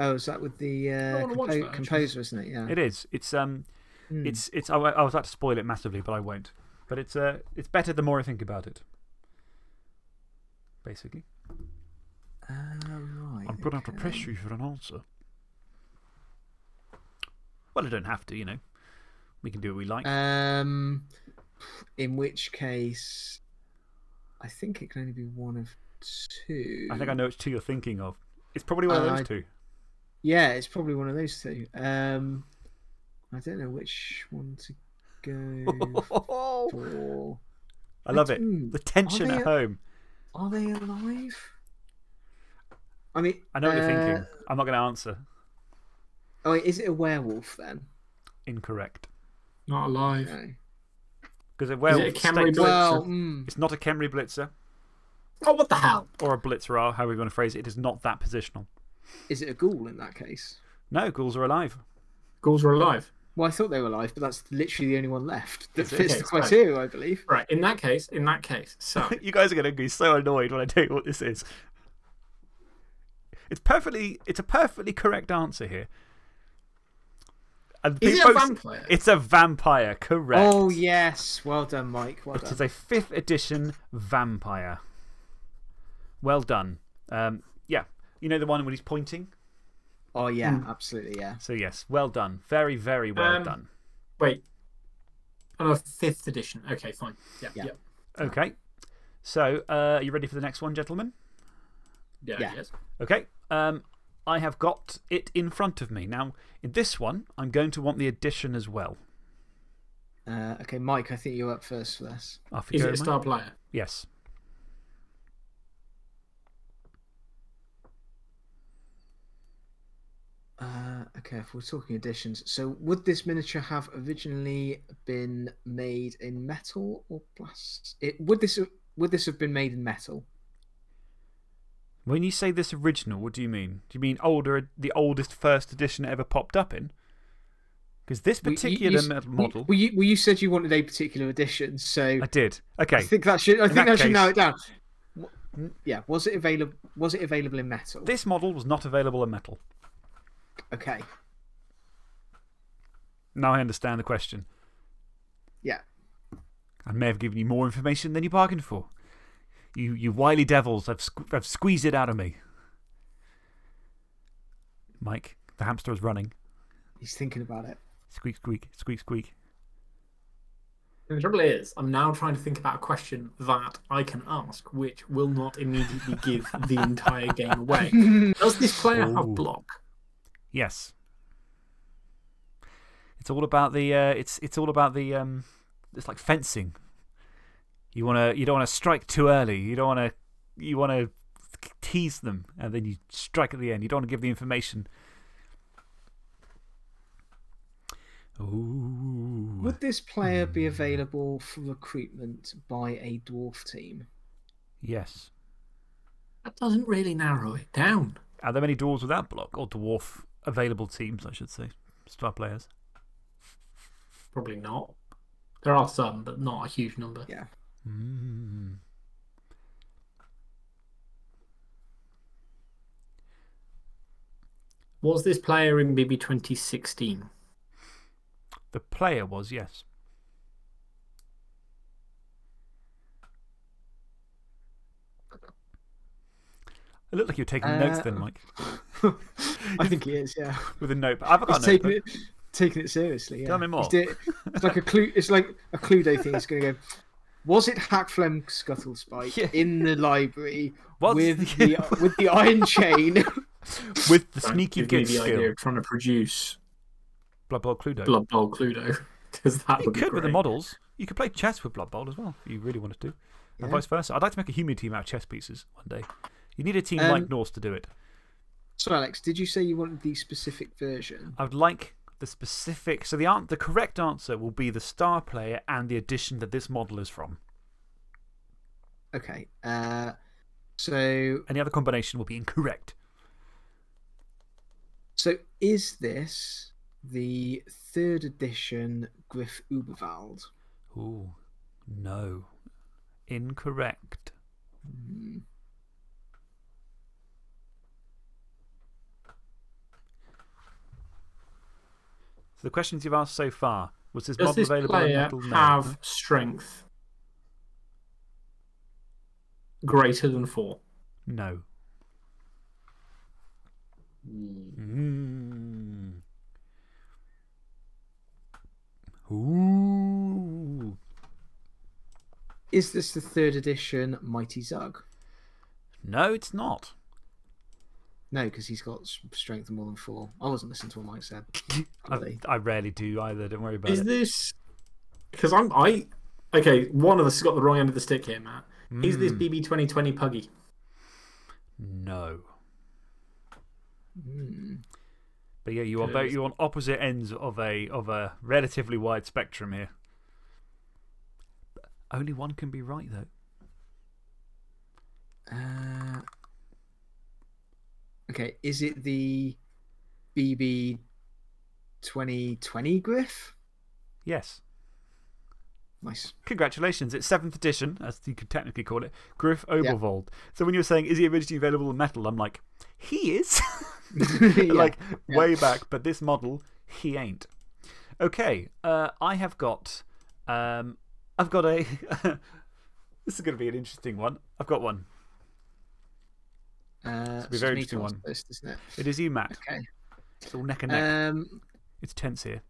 Oh, is that with the uh, compo- that, composer, isn't it? Yeah. It is. It's, um, Hmm. it's, it's, I, I was about to spoil it massively, but I won't. But it's, uh, it's better the more I think about it. Basically. Right. I'm going to have to press you for an answer. Well, I don't have to, you know. We can do what we like. Um, in which case, I think it can only be one of two. I think I know which two you're thinking of. It's probably one of Uh, those I- two. Yeah, it's probably one of those two. Um, I don't know which one to go for. I love it. Hmm, The tension at home. Are they alive? I mean, I know what you're uh, thinking. I'm not going to answer. Oh, wait, is it a werewolf then? Incorrect. Not alive. No. Because a werewolf it a Khemri states- Blitzer? Well, mm, it's not a Khemri Blitzer Oh, what the hell? or a Blitzer, however you want to phrase it. It is not that positional. is it a ghoul in that case? No, ghouls are alive. Ghouls are alive. Well, I thought they were alive, but that's literally the only one left that fits Okay, the fine. criteria, I believe. Right. In that case, in that case, so you guys are going to be so annoyed when I tell you what this is. It's, perfectly, it's a perfectly correct answer here. And is it people- a vampire? It's a vampire, correct. Oh, yes. Well done, Mike. Well It is done. a 5th edition vampire. Well done. Um, yeah. You know the one when he's pointing? Oh, yeah, absolutely, yeah. So, yes, well done. Very, very well Um, done. Wait. Oh, fifth edition. Okay, fine. Yeah, Yeah. yeah, Okay. So, uh, are you ready for the next one, gentlemen? yeah. Yeah. Yes. Okay. Um, I have got it in front of me. Now, in this one, I'm going to want the addition as well. Uh, okay, Mike, I think you're up first for this. Off you Is go, it a mate. star player? Yes. Uh, Okay, if we're talking additions, so would this miniature have originally been made in metal or plastic? It, would this would this have been made in metal? When you say this original, what do you mean? Do you mean older, the oldest first edition ever popped up in? Because this Well, you- particular you model. Well, you, well, you said you wanted a particular edition, so I did. Okay. I think that should I think that that, should case- narrow it down. Yeah, was it available? Was it available in metal? This model was not available in metal. Okay, Now I understand the question. yeah. I may have given you more information than you bargained for. You, you wily devils have, sque have squeezed it out of me. Mike, the hamster is running. He's thinking about it. Squeak, squeak, squeak, squeak. The trouble is, I'm now trying to think about a question that I can ask, which will not immediately give the entire game away. Does this player Ooh. have block? Yes. It's all about the. Uh, it's, it's all about the. Um, it's like fencing. You, wanna, you don't want to strike too early. You don't want to. You want to tease them and then you strike at the end. You don't want to give the information. Ooh. Would this player be hmm. available for recruitment by a dwarf team? Yes. That doesn't really narrow it down. Are there many dwarves without block? Or dwarf available teams, I should say. Star players. Probably not. There are some, but not a huge number. Yeah. Mm. Was this player in BB 2016? The player was, yes. It looked like you were taking notes then, Uh, Mike. I think he is. Yeah, With a note. I've got he's a taking it, taking it seriously. Yeah. Tell me more. do- it's like a clue. It's like a Cluedo thing. He's going to go. Was it Hakflem Skuttlespike Yeah. in the library What's with the- the with the iron chain? With the Don't sneaky give me good the idea skill. of trying to produce Blood Bowl Cluedo. Blood Bowl Cluedo. Because that You could with the models. You could play chess with Blood Bowl as well, if you really wanted to. Yeah. And vice versa. I'd like to make a human team out of chess pieces one day. You need a team Um, like Norse to do it. So, Alex, did you say you wanted the specific version? I would like the specific. So the, the correct answer will be the star player and the edition that this model is from. Okay. Uh, so, Any other combination will be incorrect. so is this the third edition Griff Oberwald? Ooh, no. Incorrect. Hmm. So the questions you've asked so far was this Does model this available in metal? No. have strength greater than four? No. Mm. Ooh. Is this the third edition Mighty Zug? No, it's not. No, because he's got strength of more than four. I wasn't listening to what Mike said. I, I rarely do either. Don't worry about Is it. this. Because I'm. I. Okay, one of us has got the wrong end of the stick here, Matt. Is this Mm, BB 2020 Puggy? No. Hmm. But yeah, you are, very, Because- you're on opposite ends of a, of a relatively wide spectrum here. Only one can be right, though. Uh, okay, is it the BB 2020 Griff? Yes. Nice. Congratulations. It's 7th edition, as you could technically call it, Griff Oberwald. So when you were saying, is he originally available in metal? I'm like, he is. Yeah, like, yeah. way back, but this model, he ain't. Okay, uh, I have got. Um, I've got a. this is going to be an interesting one. I've got one. Uh, be a very interesting one. First, isn't it? It is you, Matt. Okay. It's all neck and neck. Um, it's tense here.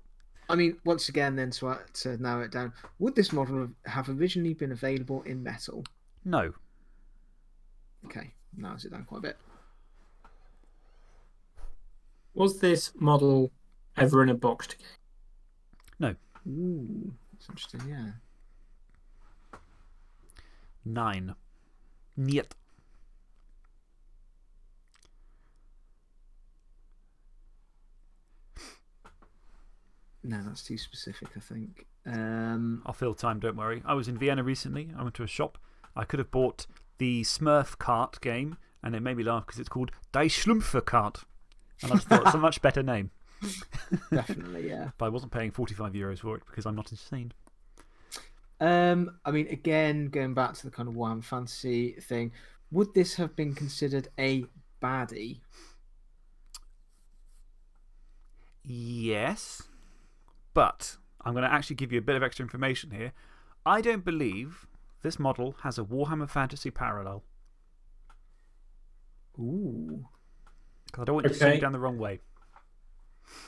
I mean, once again, then to, uh, to narrow it down, would this model have originally been available in metal? No. Okay, narrows it down quite a bit. Was this model ever in a boxed game? No. Ooh, that's interesting, yeah. Nine. Niet. No, that's too specific, I think. Um, I'll fill time, don't worry. I was in Vienna recently. I went to a shop. I could have bought the Smurf kart game, and it made me laugh because it's called Die Schlumpfer Kart. And I just thought it's a much better name. definitely, yeah. But I wasn't paying 45 euros for it because I'm not insane. Um, I mean, again, going back to the kind of Warhammer Fantasy thing, would this have been considered a baddie? Yes. But I'm going to actually give you a bit of extra information here. I don't believe this model has a Warhammer Fantasy parallel. Ooh. Because I don't want you to see Okay. down the wrong way.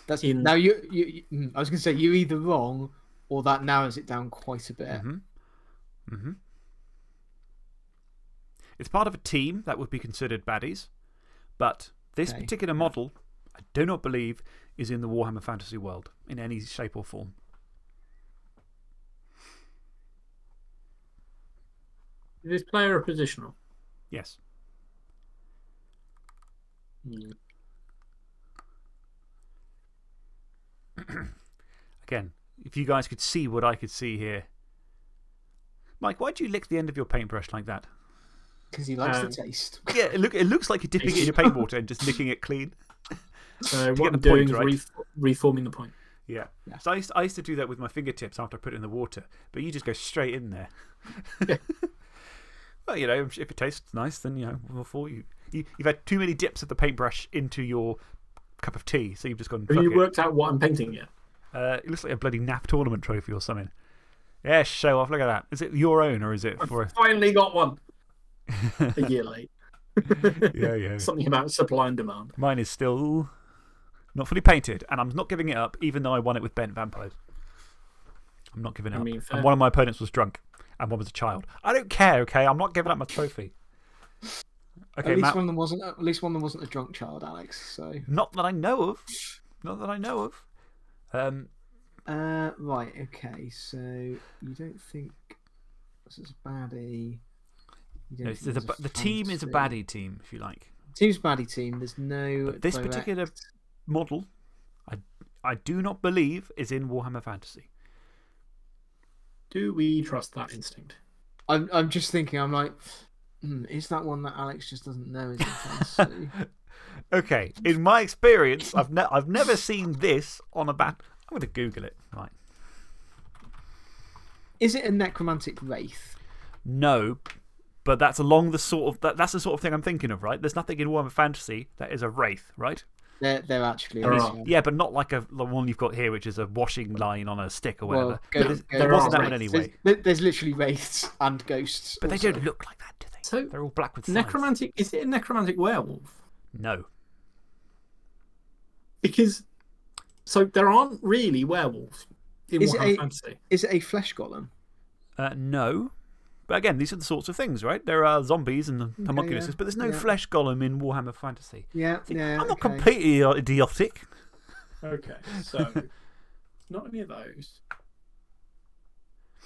That's In- now you, you, you. mm, I was going to say you're either wrong or that narrows it down quite a bit. hmm hmm It's part of a team that would be considered baddies, but this Okay. particular model, I do not believe, is in the Warhammer Fantasy world in any shape or form. Is this player a positional? Yes. Hmm. Again, if you guys could see what I could see here. Mike, why do you lick the end of your paintbrush like that? Because he likes Um, the taste. Yeah, it, look, it looks like you're dipping it in your paint water and just licking it clean. So what the I'm doing point is right. re- reforming the point. Yeah. Yeah. So I used, I used to do that with my fingertips after I put it in the water, but you just go straight in there. Yeah. well, you know, if it tastes nice, then, you know, well, for you. you. You've had too many dips of the paintbrush into your cup of tea, so you've just gone. Have Fuck you it. worked out what I'm painting yet? Uh, it looks like a bloody NAP tournament trophy or something. Yeah, show off. Look at that. Is it your own or is it for a. Finally got one. a year late. Yeah, yeah. Something about supply and demand. Mine is still not fully painted, and I'm not giving it up, even though I won it with Bent Vampires. I'm not giving it I up. mean, fair. and one of my opponents was drunk, and one was a child. I don't care, okay? I'm not giving up my trophy. Okay, at least Matt, one of them wasn't. At least one of them wasn't a drunk child, Alex. So, not that I know of. Not that I know of. Um, uh, right, okay. So you don't think this is a baddie? You no, think the, the team is a fantasy? baddie team, if you like. Team's baddie team. There's no. But this direct- particular model, I, I do not believe is in Warhammer Fantasy. Do we trust that instinct? I'm. I'm just thinking. I'm like, hmm, is that one that Alex just doesn't know is in fantasy? Okay, in my experience, I've, ne I've never seen this on a bat. I'm going to Google it. Right. is it a necromantic wraith? No, but that's along the sort of. That, that's the sort of thing I'm thinking of, right? There's nothing in Warhammer Fantasy that is a wraith, right? There, there actually There is. are. yeah. Yeah, but not like a, the one you've got here, which is a washing line on a stick or whatever. Well, go, there's- go, there there wasn't are that one anyway. There's, there's literally wraiths and ghosts. But they don't look like that, do they? So, They're all black with sides. necromantic is it a necromantic werewolf? No. Because so there aren't really werewolves in Is it a- Fantasy. Is it a flesh golem? Uh, no. But again, these are the sorts of things, right? There are zombies and the yeah, but there's no yeah. flesh golem in Warhammer Fantasy. Yeah, See, yeah. I'm not okay. completely idiotic. Okay, so not any of those.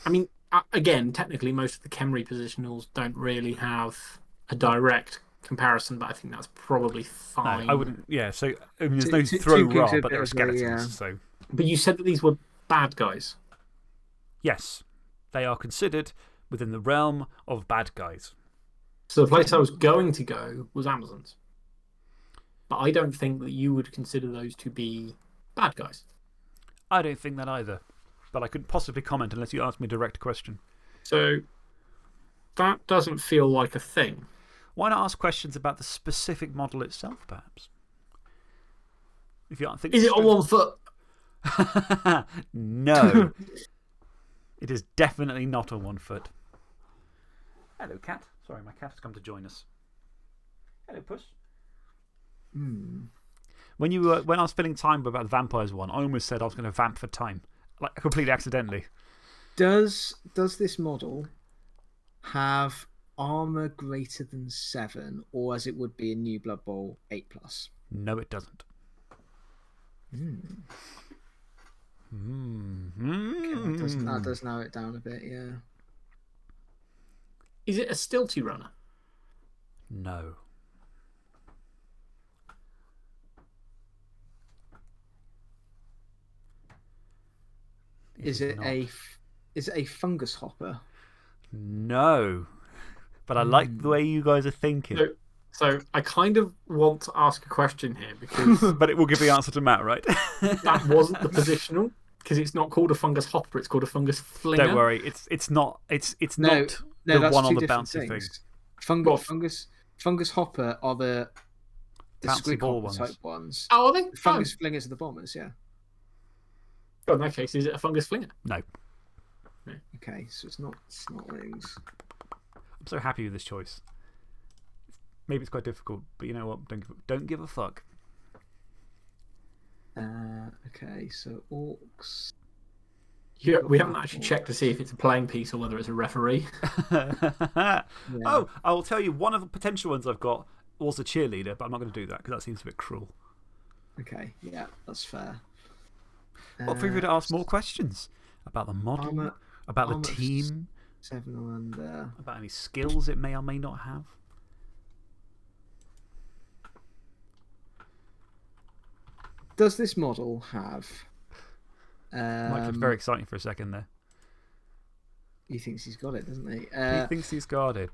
I mean, uh, again, technically, most of the Khemri positionals don't really have a direct comparison, but I think that's probably No, fine. I wouldn't. Yeah, so I mean, there's no two- throw two raw, but there are skeletons. yeah. So, But you said that these were bad guys. yes, they are considered within the realm of bad guys. So the place I was going to go was Amazons. But I don't think that you would consider those to be bad guys. I don't think that either, but I couldn't possibly comment unless you asked me a direct question. So that doesn't feel like a thing. Why not ask questions about the specific model itself, perhaps? If you aren't thinking. Is it on one foot? no. it is definitely not on one foot. Hello, cat. Sorry, my cat has come to join us. Hello, puss. Hmm. When, you were, when I was filling time about the vampires one, I almost said I was going to vamp for time. Like, completely accidentally. Does does this model have armor greater than seven, or as it would be in New Blood Bowl eight plus? No, it doesn't. Hmm. Mm. That, does, that does narrow it down a bit. Yeah. Is it a stilty runner? No. Is is it not. a f- is it a fungus hopper? No. But I like the way you guys are thinking. So, so I kind of want to ask a question here because but it will give the answer to Matt, right? that wasn't the positional. Because it's not called a fungus hopper, it's called a fungus flinger. Don't worry. It's, it's not, it's, it's No, not No, the that's one two on the different bouncy things. thing. Fungus, Well, fungus, fungus hopper are the the Bouncy squig ball ones. type ones. Oh, are they? The fungus flingers are the bombers. Yeah. Oh, in that case, is it a fungus flinger? No. Okay, so it's not it's not wings. I'm so happy with this choice. Maybe it's quite difficult, but you know what? Don't give, don't give a fuck. Uh, okay, so orcs. Yeah, we haven't actually checked to see if it's a playing piece or whether it's a referee. Oh, I will tell you one of the potential ones I've got was a cheerleader, but I'm not going to do that because that seems a bit cruel. Okay, yeah, that's fair. What if we were to Uh, ask more questions about the model, armor- about the armor s- team, Seven or under. about any skills it may or may not have? Does this model have? Mike was Um, very exciting for a second there. He thinks he's got it, doesn't he? he Uh, thinks he's guarded.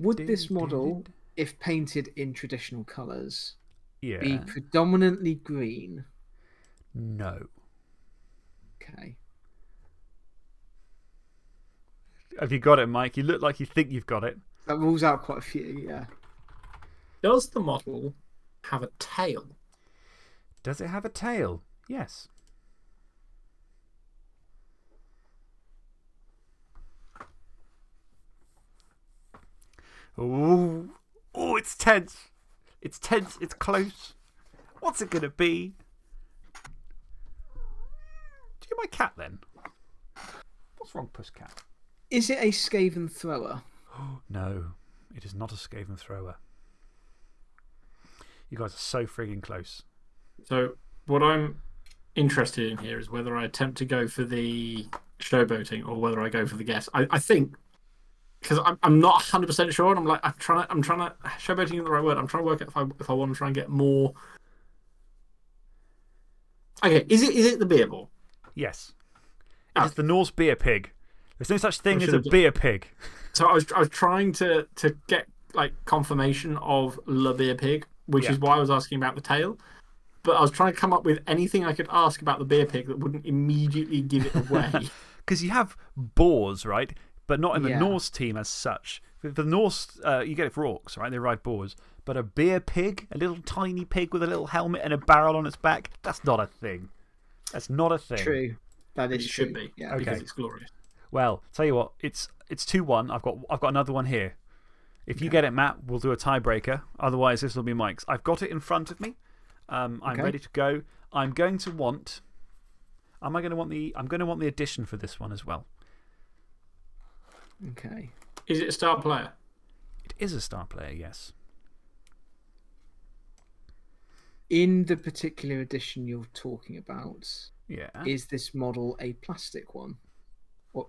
would this model, if painted in traditional colours, be predominantly green? No. Okay. Have you got it, Mike? You look like you think you've got it. That rules out quite a few, yeah. Does the model have a tail? Does it have a tail? Yes. Oh, oh, it's tense. It's tense. It's close. What's it going to be? Do you get my cat then? What's wrong, Pusscat? Is it a Skaven thrower? No, it is not a Skaven thrower. You guys are so frigging close. So, what I'm interested in here is whether I attempt to go for the showboating or whether I go for the guess. I, I think because I'm, I'm not 100 percent sure, and I'm like I'm trying to I'm trying to showboating is the right word. I'm trying to work out if I if I want to try and get more. Okay, is it is it the beer ball? Yes. Ah. It's the Norse beer pig. There's no such thing as a beer pig. So I was I was trying to to get like confirmation of Le Beer Pig, which Yeah. is why I was asking about the tail. But I was trying to come up with anything I could ask about the beer pig that wouldn't immediately give it away. Because you have boars, right? But not in the Yeah. Norse team as such. For the Norse, uh, you get it for orcs, right? They ride boars. But a beer pig, a little tiny pig with a little helmet and a barrel on its back, that's not a thing. That's not a thing. True. That it is should true. be Yeah. because Okay. it's glorious. Well, tell you what, it's, it's 2 1. I've got, I've got another one here. If you get it, Matt, we'll do a tiebreaker. Otherwise, this will be Mike's. I've got it in front of me. Um, I'm Okay. ready to go. I'm going to want. Am I going to want the. I'm going to want the addition for this one as well. Okay. Is it a star player? It is a star player, yes. In the particular edition you're talking about, Yeah. is this model a plastic one? Or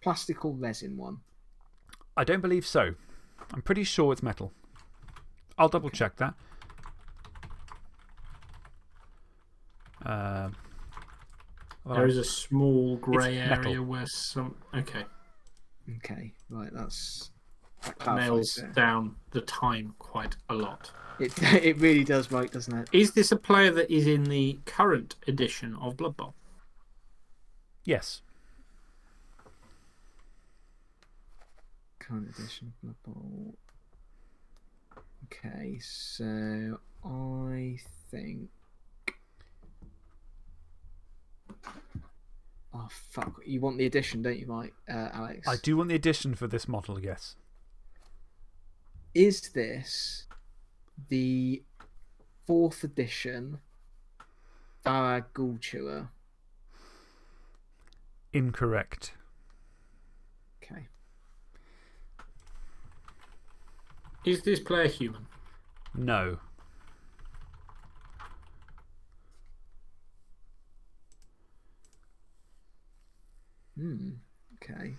plastic or resin one? I don't believe so. I'm pretty sure it's metal. I'll double check that. Um, There is a small grey metal. area where some. Okay. Okay, right, that's. That That nails clarifies down the time quite a lot. It, it really does, Mike, doesn't it? Is this a player that is in the current edition of Blood Bowl? yes. Current edition of Blood Bowl. Okay, so I think. Oh, fuck. You want the edition, don't you, Mike? Uh, Alex? I do want the edition for this model, yes. Is this the fourth edition Varag Ghoul Chewer? Incorrect. Okay. Is this player human? No. Hmm. Okay.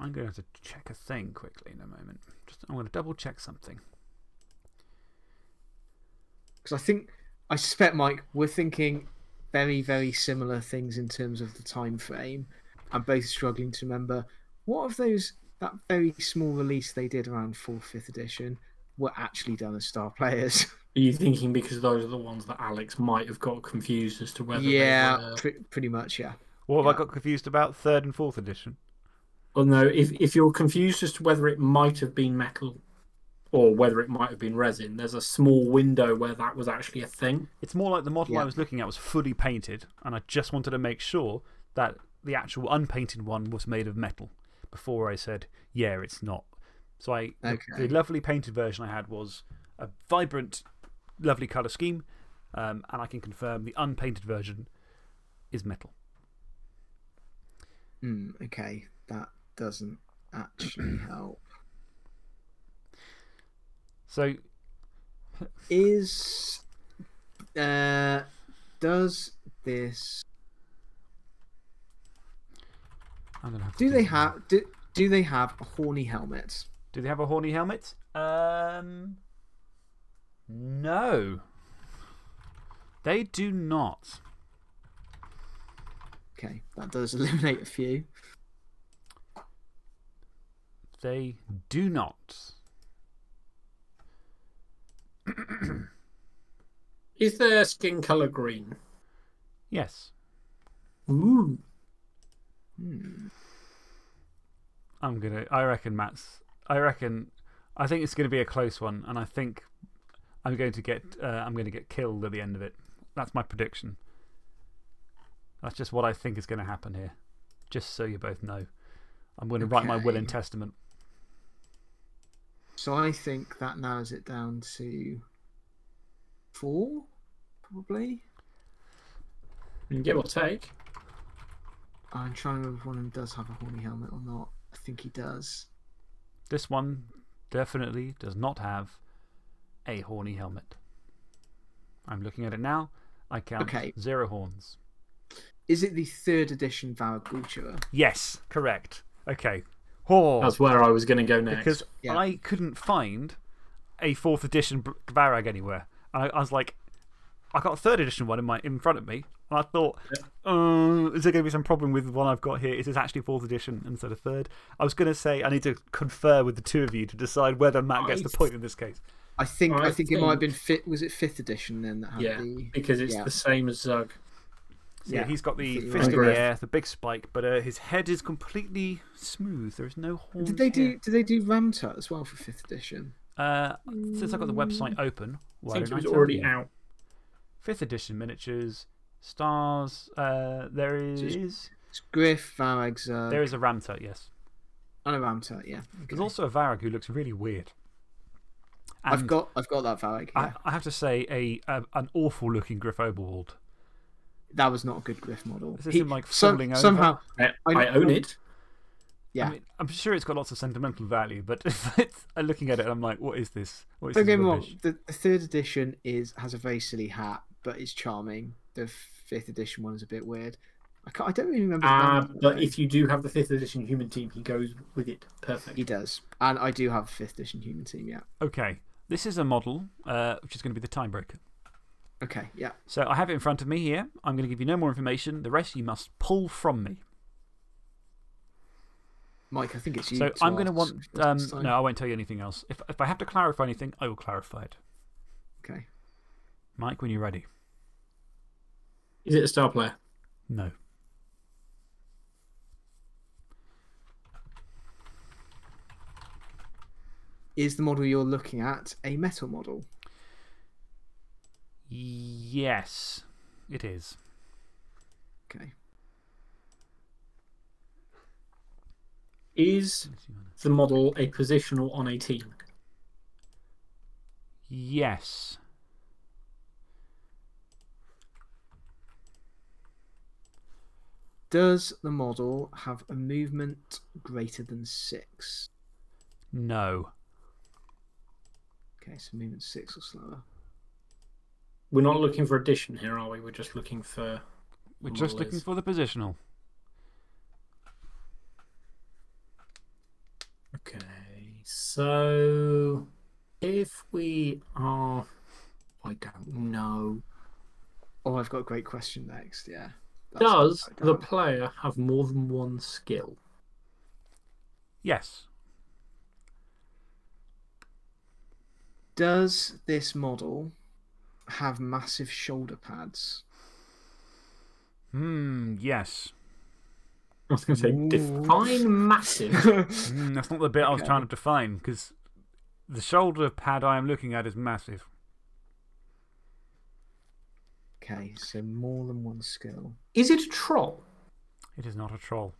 I'm going to have to check a thing quickly in a moment. Just, I'm going to double check something. Because I think, I suspect, Mike, we're thinking very, very similar things in terms of the time frame. I'm both struggling to remember what of those that very small release they did around fourth, fifth edition were actually done as star players. Are you thinking because those are the ones that Alex might have got confused as to whether yeah, they were... pre- pretty much, yeah. What have Yeah. I got confused about? Third and fourth edition? Well, no, if, if you're confused as to whether it might have been metal or whether it might have been resin, there's a small window where that was actually a thing. It's more like the model I was looking at was fully painted, and I just wanted to make sure that the actual unpainted one was made of metal before I said, yeah, it's not. So I, the- Okay. the lovely painted version I had was a vibrant, lovely colour scheme, um, and I can confirm the unpainted version is metal. Hmm, okay, that doesn't actually help. So, Is. Uh, does this. I'm going to have to Do they have. Do, do they have a horny helmet? Do they have a horny helmet? Um, no. They do not. Okay, that does eliminate a few. They do not. Is their skin color green? Yes. Ooh. Hmm. I'm gonna. I reckon Matt's. I reckon. I think it's going to be a close one, and I think I'm going to get. Uh, I'm going to get killed at the end of it. That's my prediction. That's just what I think is going to happen here. Just so you both know. I'm going to write my will and testament. So I think that narrows it down to four, probably. Give or take. I'm trying to remember if one of them does have a horny helmet or not. I think he does. This one definitely does not have a horny helmet. I'm looking at it now. I count Okay. zero horns. Is it the third edition Varag Ghoul Chewer? Yes, correct. Okay. Oh, That's where I was going to go next. because Yeah. I couldn't find a fourth edition B- Varag anywhere. And I, I was like, I got a third edition one in, my, in front of me. And I thought, uh, is there going to be some problem with the one I've got here? Is this actually fourth edition instead of third? I was going to say, I need to confer with the two of you to decide whether Matt gets I the point in this case. I think I, I think, it might have been think- fit. Was it fifth edition then that had yeah, the? because it's yeah. the same as Zug. So yeah, Yeah, he's got the fist in the air, the big spike, but uh, his head is completely smooth. There is no horns. Did they do? here. Did they do Ramtut as well for fifth edition? Uh, since I've got the website open, I why think don't it was tell already out. Fifth edition miniatures, stars. Uh, there is Just- It's Griff, Varag, Zug, there is a Ramtut, yes. and a Ramtut. Yeah. There's also a Varag who looks really weird. I've got I've got that Varag. Yeah. I, I have to say, a, a an awful looking Griff Oberwald. That was not a good Griff model. Is this He- him, like, some- falling over? somehow. I, I- I own it. Yeah. I mean, I'm sure it's got lots of sentimental value, but I'm looking at it and I'm like, what is this? What is Don't this get me wrong. The, the third edition is has a very silly hat, but it's charming. The fifth edition one is a bit weird. I, can't, I don't really remember. the Uh, but it. if you do have the fifth edition human team, he goes with it. Perfect. he does, and I do have a fifth edition human team. Yeah. Okay, this is a model uh, which is going to be the timebreaker. Okay. Yeah. So I have it in front of me here. I'm going to give you no more information. The rest you must pull from me. Mike, I think it's you. So to I'm going to ask want. Um, no, I won't tell you anything else. If, if I have to clarify anything, I will clarify it. Okay. Mike, when you're ready. Is it a star player? No. Is the model you're looking at a metal model? Yes, it is. Okay. Is the model a positional on a team? Yes. Does the model have a movement greater than six? No. Okay, so movement six or slower. We're not looking for addition here, are we? We're just looking for. We're just looking is- for the positional. Okay, so if we are. I don't know. Oh, I've got a great question next. Yeah. That's Does the player have more than one skill? Yes. Does this model have massive shoulder pads? Hmm, yes. I was going to say, Ooh. define massive. Mm, that's not the bit I was trying to define because the shoulder pad I am looking at is massive. Okay, so more than one skill. Is it a troll? It is not a troll.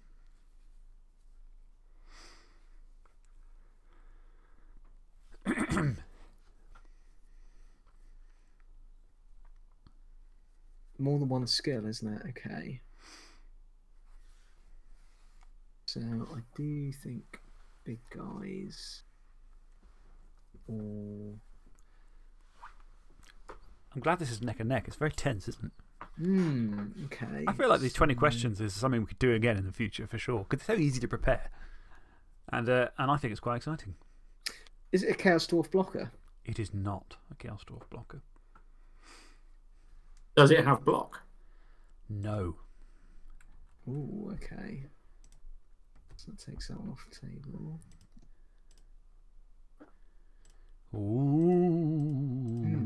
More than one skill, isn't it? Okay. So I do think big guys. Or. I'm glad this is neck and neck. It's very tense, isn't it? Hmm, okay. I feel like these 20 questions is something we could do again in the future for sure because it's so easy to prepare. And, uh, and I think it's quite exciting. Is it a Chaos Dwarf blocker? It is not a Chaos Dwarf blocker. Does it have block? No. Ooh, okay. So that takes that one off the table. Ooh.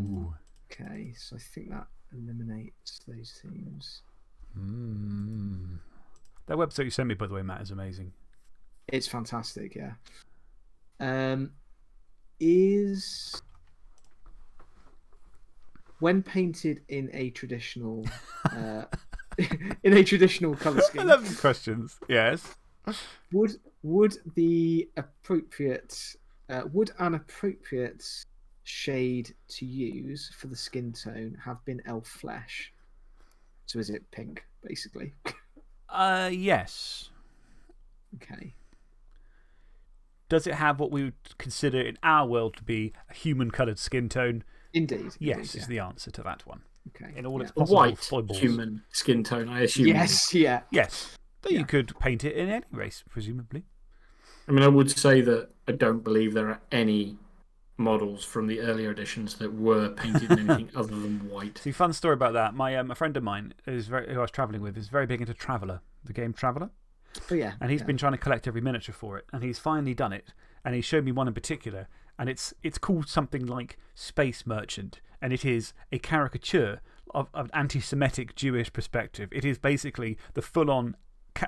Okay, so I think that eliminates those teams. Mm. That website you sent me, by the way, Matt, is amazing. It's fantastic, yeah. Um, is when painted in a traditional, uh, in a traditional color scheme. I love the questions. Yes. would would the appropriate uh, would an appropriate shade to use for the skin tone have been elf flesh? So is it pink, basically? Uh, yes. okay. Does it have what we would consider in our world to be a human coloured skin tone? Indeed. Yes, indeed, is the answer to that one. okay. In all yeah. its possible white foibles. human skin tone, I assume. Yes, yeah. Yes. Though Yeah. you could paint it in any race, presumably. I mean, I would say that I don't believe there are any models from the earlier editions that were painted in anything other than white. See, fun story about that. My, um, a friend of mine is very, who I was travelling with is very big into Traveller, the game Traveller. Oh, yeah. And he's yeah. been trying to collect every miniature for it. And he's finally done it. And he showed me one in particular. And it's, it's called something like Space Merchant. And it is a caricature of, of an anti Semitic Jewish perspective. It is basically the full on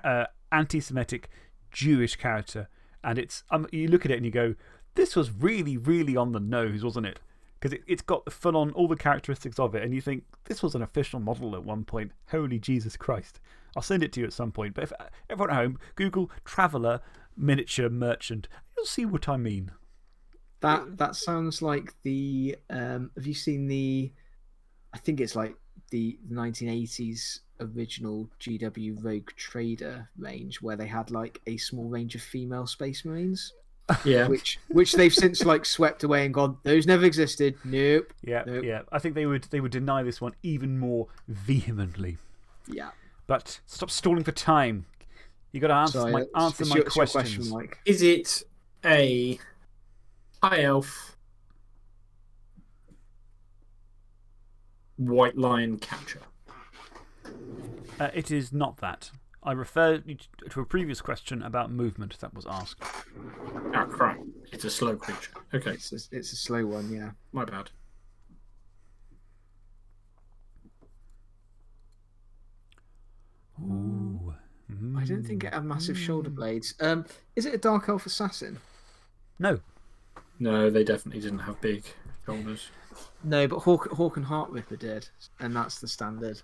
uh, anti Semitic Jewish character. And it's, um, you look at it and you go, this was really, really on the nose, wasn't it? Because it, it's got the full on, all the characteristics of it. And you think, this was an official model at one point. Holy Jesus Christ. I'll send it to you at some point. But if everyone at home, Google Traveller Miniature Merchant, you'll see what I mean. That, that sounds like the. Um, have you seen the. I think it's like the 1980s original GW Rogue Trader range where they had like a small range of female space marines, Yeah. which, which they've since like swept away and gone, those never existed. Nope. Yeah, Nope. yeah. I think they would, they would deny this one even more vehemently. Yeah. But stop stalling for time. you got to answer Sorry, my, it's- answer it's my your- your questions. question, Mike. Is it a high elf white lion catcher? Uh, it is not that. I refer you to a previous question about movement that was asked. Ah, crap. It's a slow creature. Okay, It's a, it's a slow one, yeah. my bad. Ooh. I don't think it had massive shoulder Mm. blades. Um, is it a Dark Elf Assassin? No. No, they definitely didn't have big shoulders. No, but Hawk, Horkon Heartripper did, and that's the standard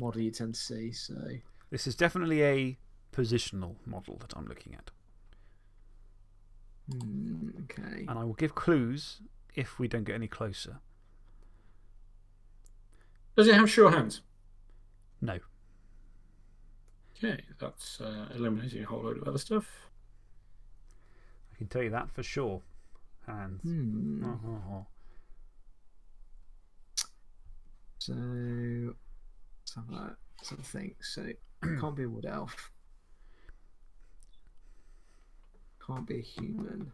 model you tend to see. So This is definitely a positional model that I'm looking at. Hmm, okay. And I will give clues if we don't get any closer. Does it have sure hands? No. Okay, that's uh, eliminating a whole load of other stuff. I can tell you that for sure. Hands. Oh, oh, oh. So let's have let's have a think. So can't be a wood elf. Can't be a human.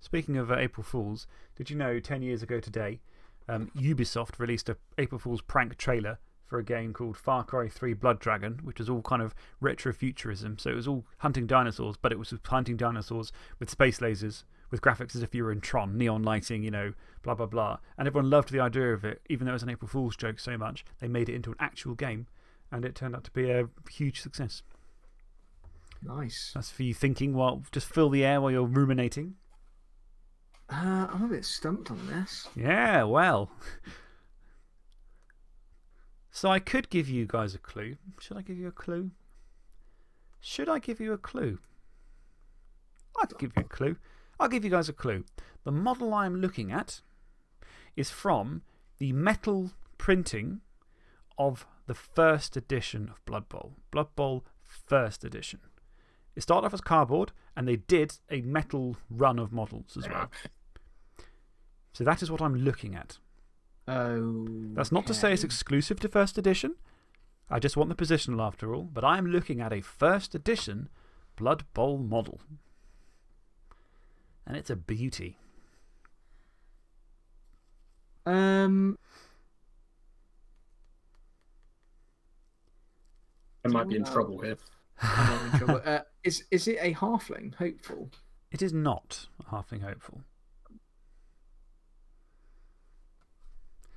Speaking of uh, April Fools, did you know 10 years ago today, um, Ubisoft released a April Fool's prank trailer for a game called Far Cry 3 Blood Dragon, which was all kind of retrofuturism. So it was all hunting dinosaurs, but it was hunting dinosaurs with space lasers, with graphics as if you were in Tron, neon lighting, you know, blah, blah, blah. And everyone loved the idea of it, even though it was an April Fool's joke so much. They made it into an actual game, and it turned out to be a huge success. Nice. That's for you thinking while just fill the air while you're ruminating. Uh, I'm a bit stumped on this. Yeah, well. So I could give you guys a clue. Should I give you a clue? Should I give you a clue? I'd give you a clue. I'll give you guys a clue. The model I'm looking at is from the metal printing of the first edition of Blood Bowl. Blood Bowl first edition. It started off as cardboard, and they did a metal run of models as well. So that is what I'm looking at. Oh. That's not to say it's exclusive to first edition. I just want the positional after all, but I am looking at a first edition Blood Bowl model. And it's a beauty. Um, I might be in trouble here. In trouble. Uh, is, is it a halfling? Hopeful. It is not a halfling hopeful.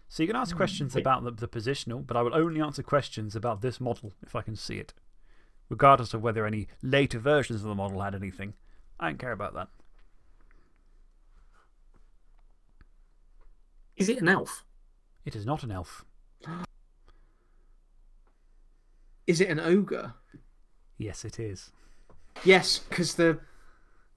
So you can ask questions about the, the positional, but I will only answer questions about this model if I can see it. Regardless of whether any later versions of the model had anything. I don't care about that. Is it an elf? It is not an elf. Is it an ogre? Yes, it is. Yes, because the,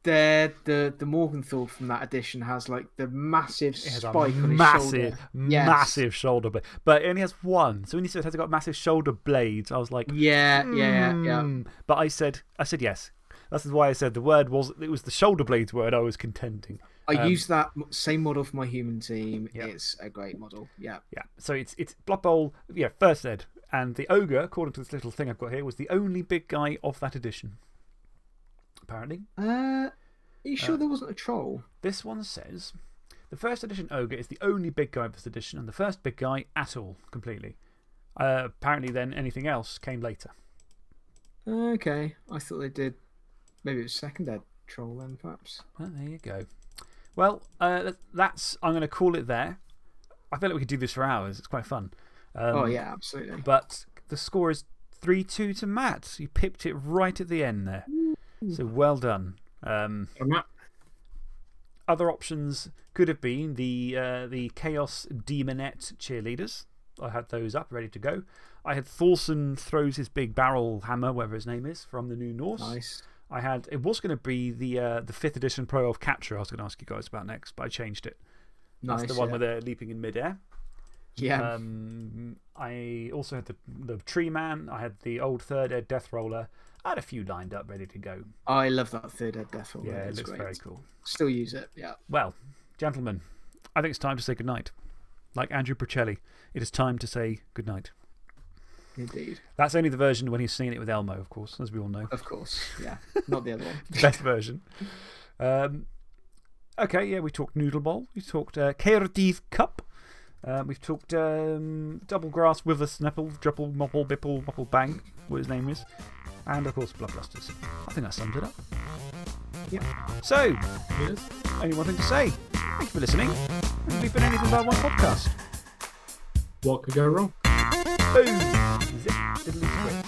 the, the, the Morg 'n' Thorg from that edition has like the massive It has spike a on his massive, shoulder. Yes. massive shoulder blade. But it only has one. So when you said it has got massive shoulder blades, I was like, Yeah, yeah, yeah, yeah. "Hmm." But I said, I said yes. That's why I said the word was, it was the shoulder blades word I was contending. I Um, used that same model for my human team. Yep. It's a great model. Yeah. Yeah. So it's, it's Blood Bowl, yeah, first ed. And the ogre, according to this little thing I've got here, was the only big guy of that edition. Apparently. Uh, are you sure there wasn't a troll? This one says the first edition ogre is the only big guy of this edition, and the first big guy at all, completely. Uh, apparently, then anything else came later. Okay. I thought they did. Maybe it was second ed troll then, perhaps. Well, there you go. Well, uh, that's, I'm going to call it there. I feel like we could do this for hours. It's quite fun. Um, oh, yeah, absolutely. But the score is 3 2 to Matt. You pipped it right at the end there. So well done. Um, other options could have been the, uh, the Chaos Demonette cheerleaders. I had those up, ready to go. I had Thorsson throws his big barrel hammer, whatever his name is, from the New Norse. Nice. I had, it was going to be the, uh, the 5th edition Pro Elf Catcher I was going to ask you guys about next, but I changed it. That's the one yeah. where they're leaping in midair. Yeah. Um, I also had the, the Tree Man. I had the old third ed Death Roller. I had a few lined up ready to go. I love that third ed death Roller. Yeah, it it's looks great. very cool. Still use it. Yeah. Well, gentlemen, I think it's time to say goodnight. Like Andrew Bocelli, it is time to say goodnight. Indeed. That's only the version when he's singing it with Elmo, of course, as we all know. Of course. Yeah. Not the other one. best version. Um, okay, yeah, we talked Noodle Bowl. We talked uh, Caerdydd Cup. Uh, we've talked um, Double Grass with a Snapple, Drupple, Mopple, Bipple, Mopple Bang, what his name is. And of course, Bloodbusters. I think that sums it up. Yeah. So, Yes. only one thing to say. Thank you for listening. We've been anything but one podcast. What could go wrong? Boom!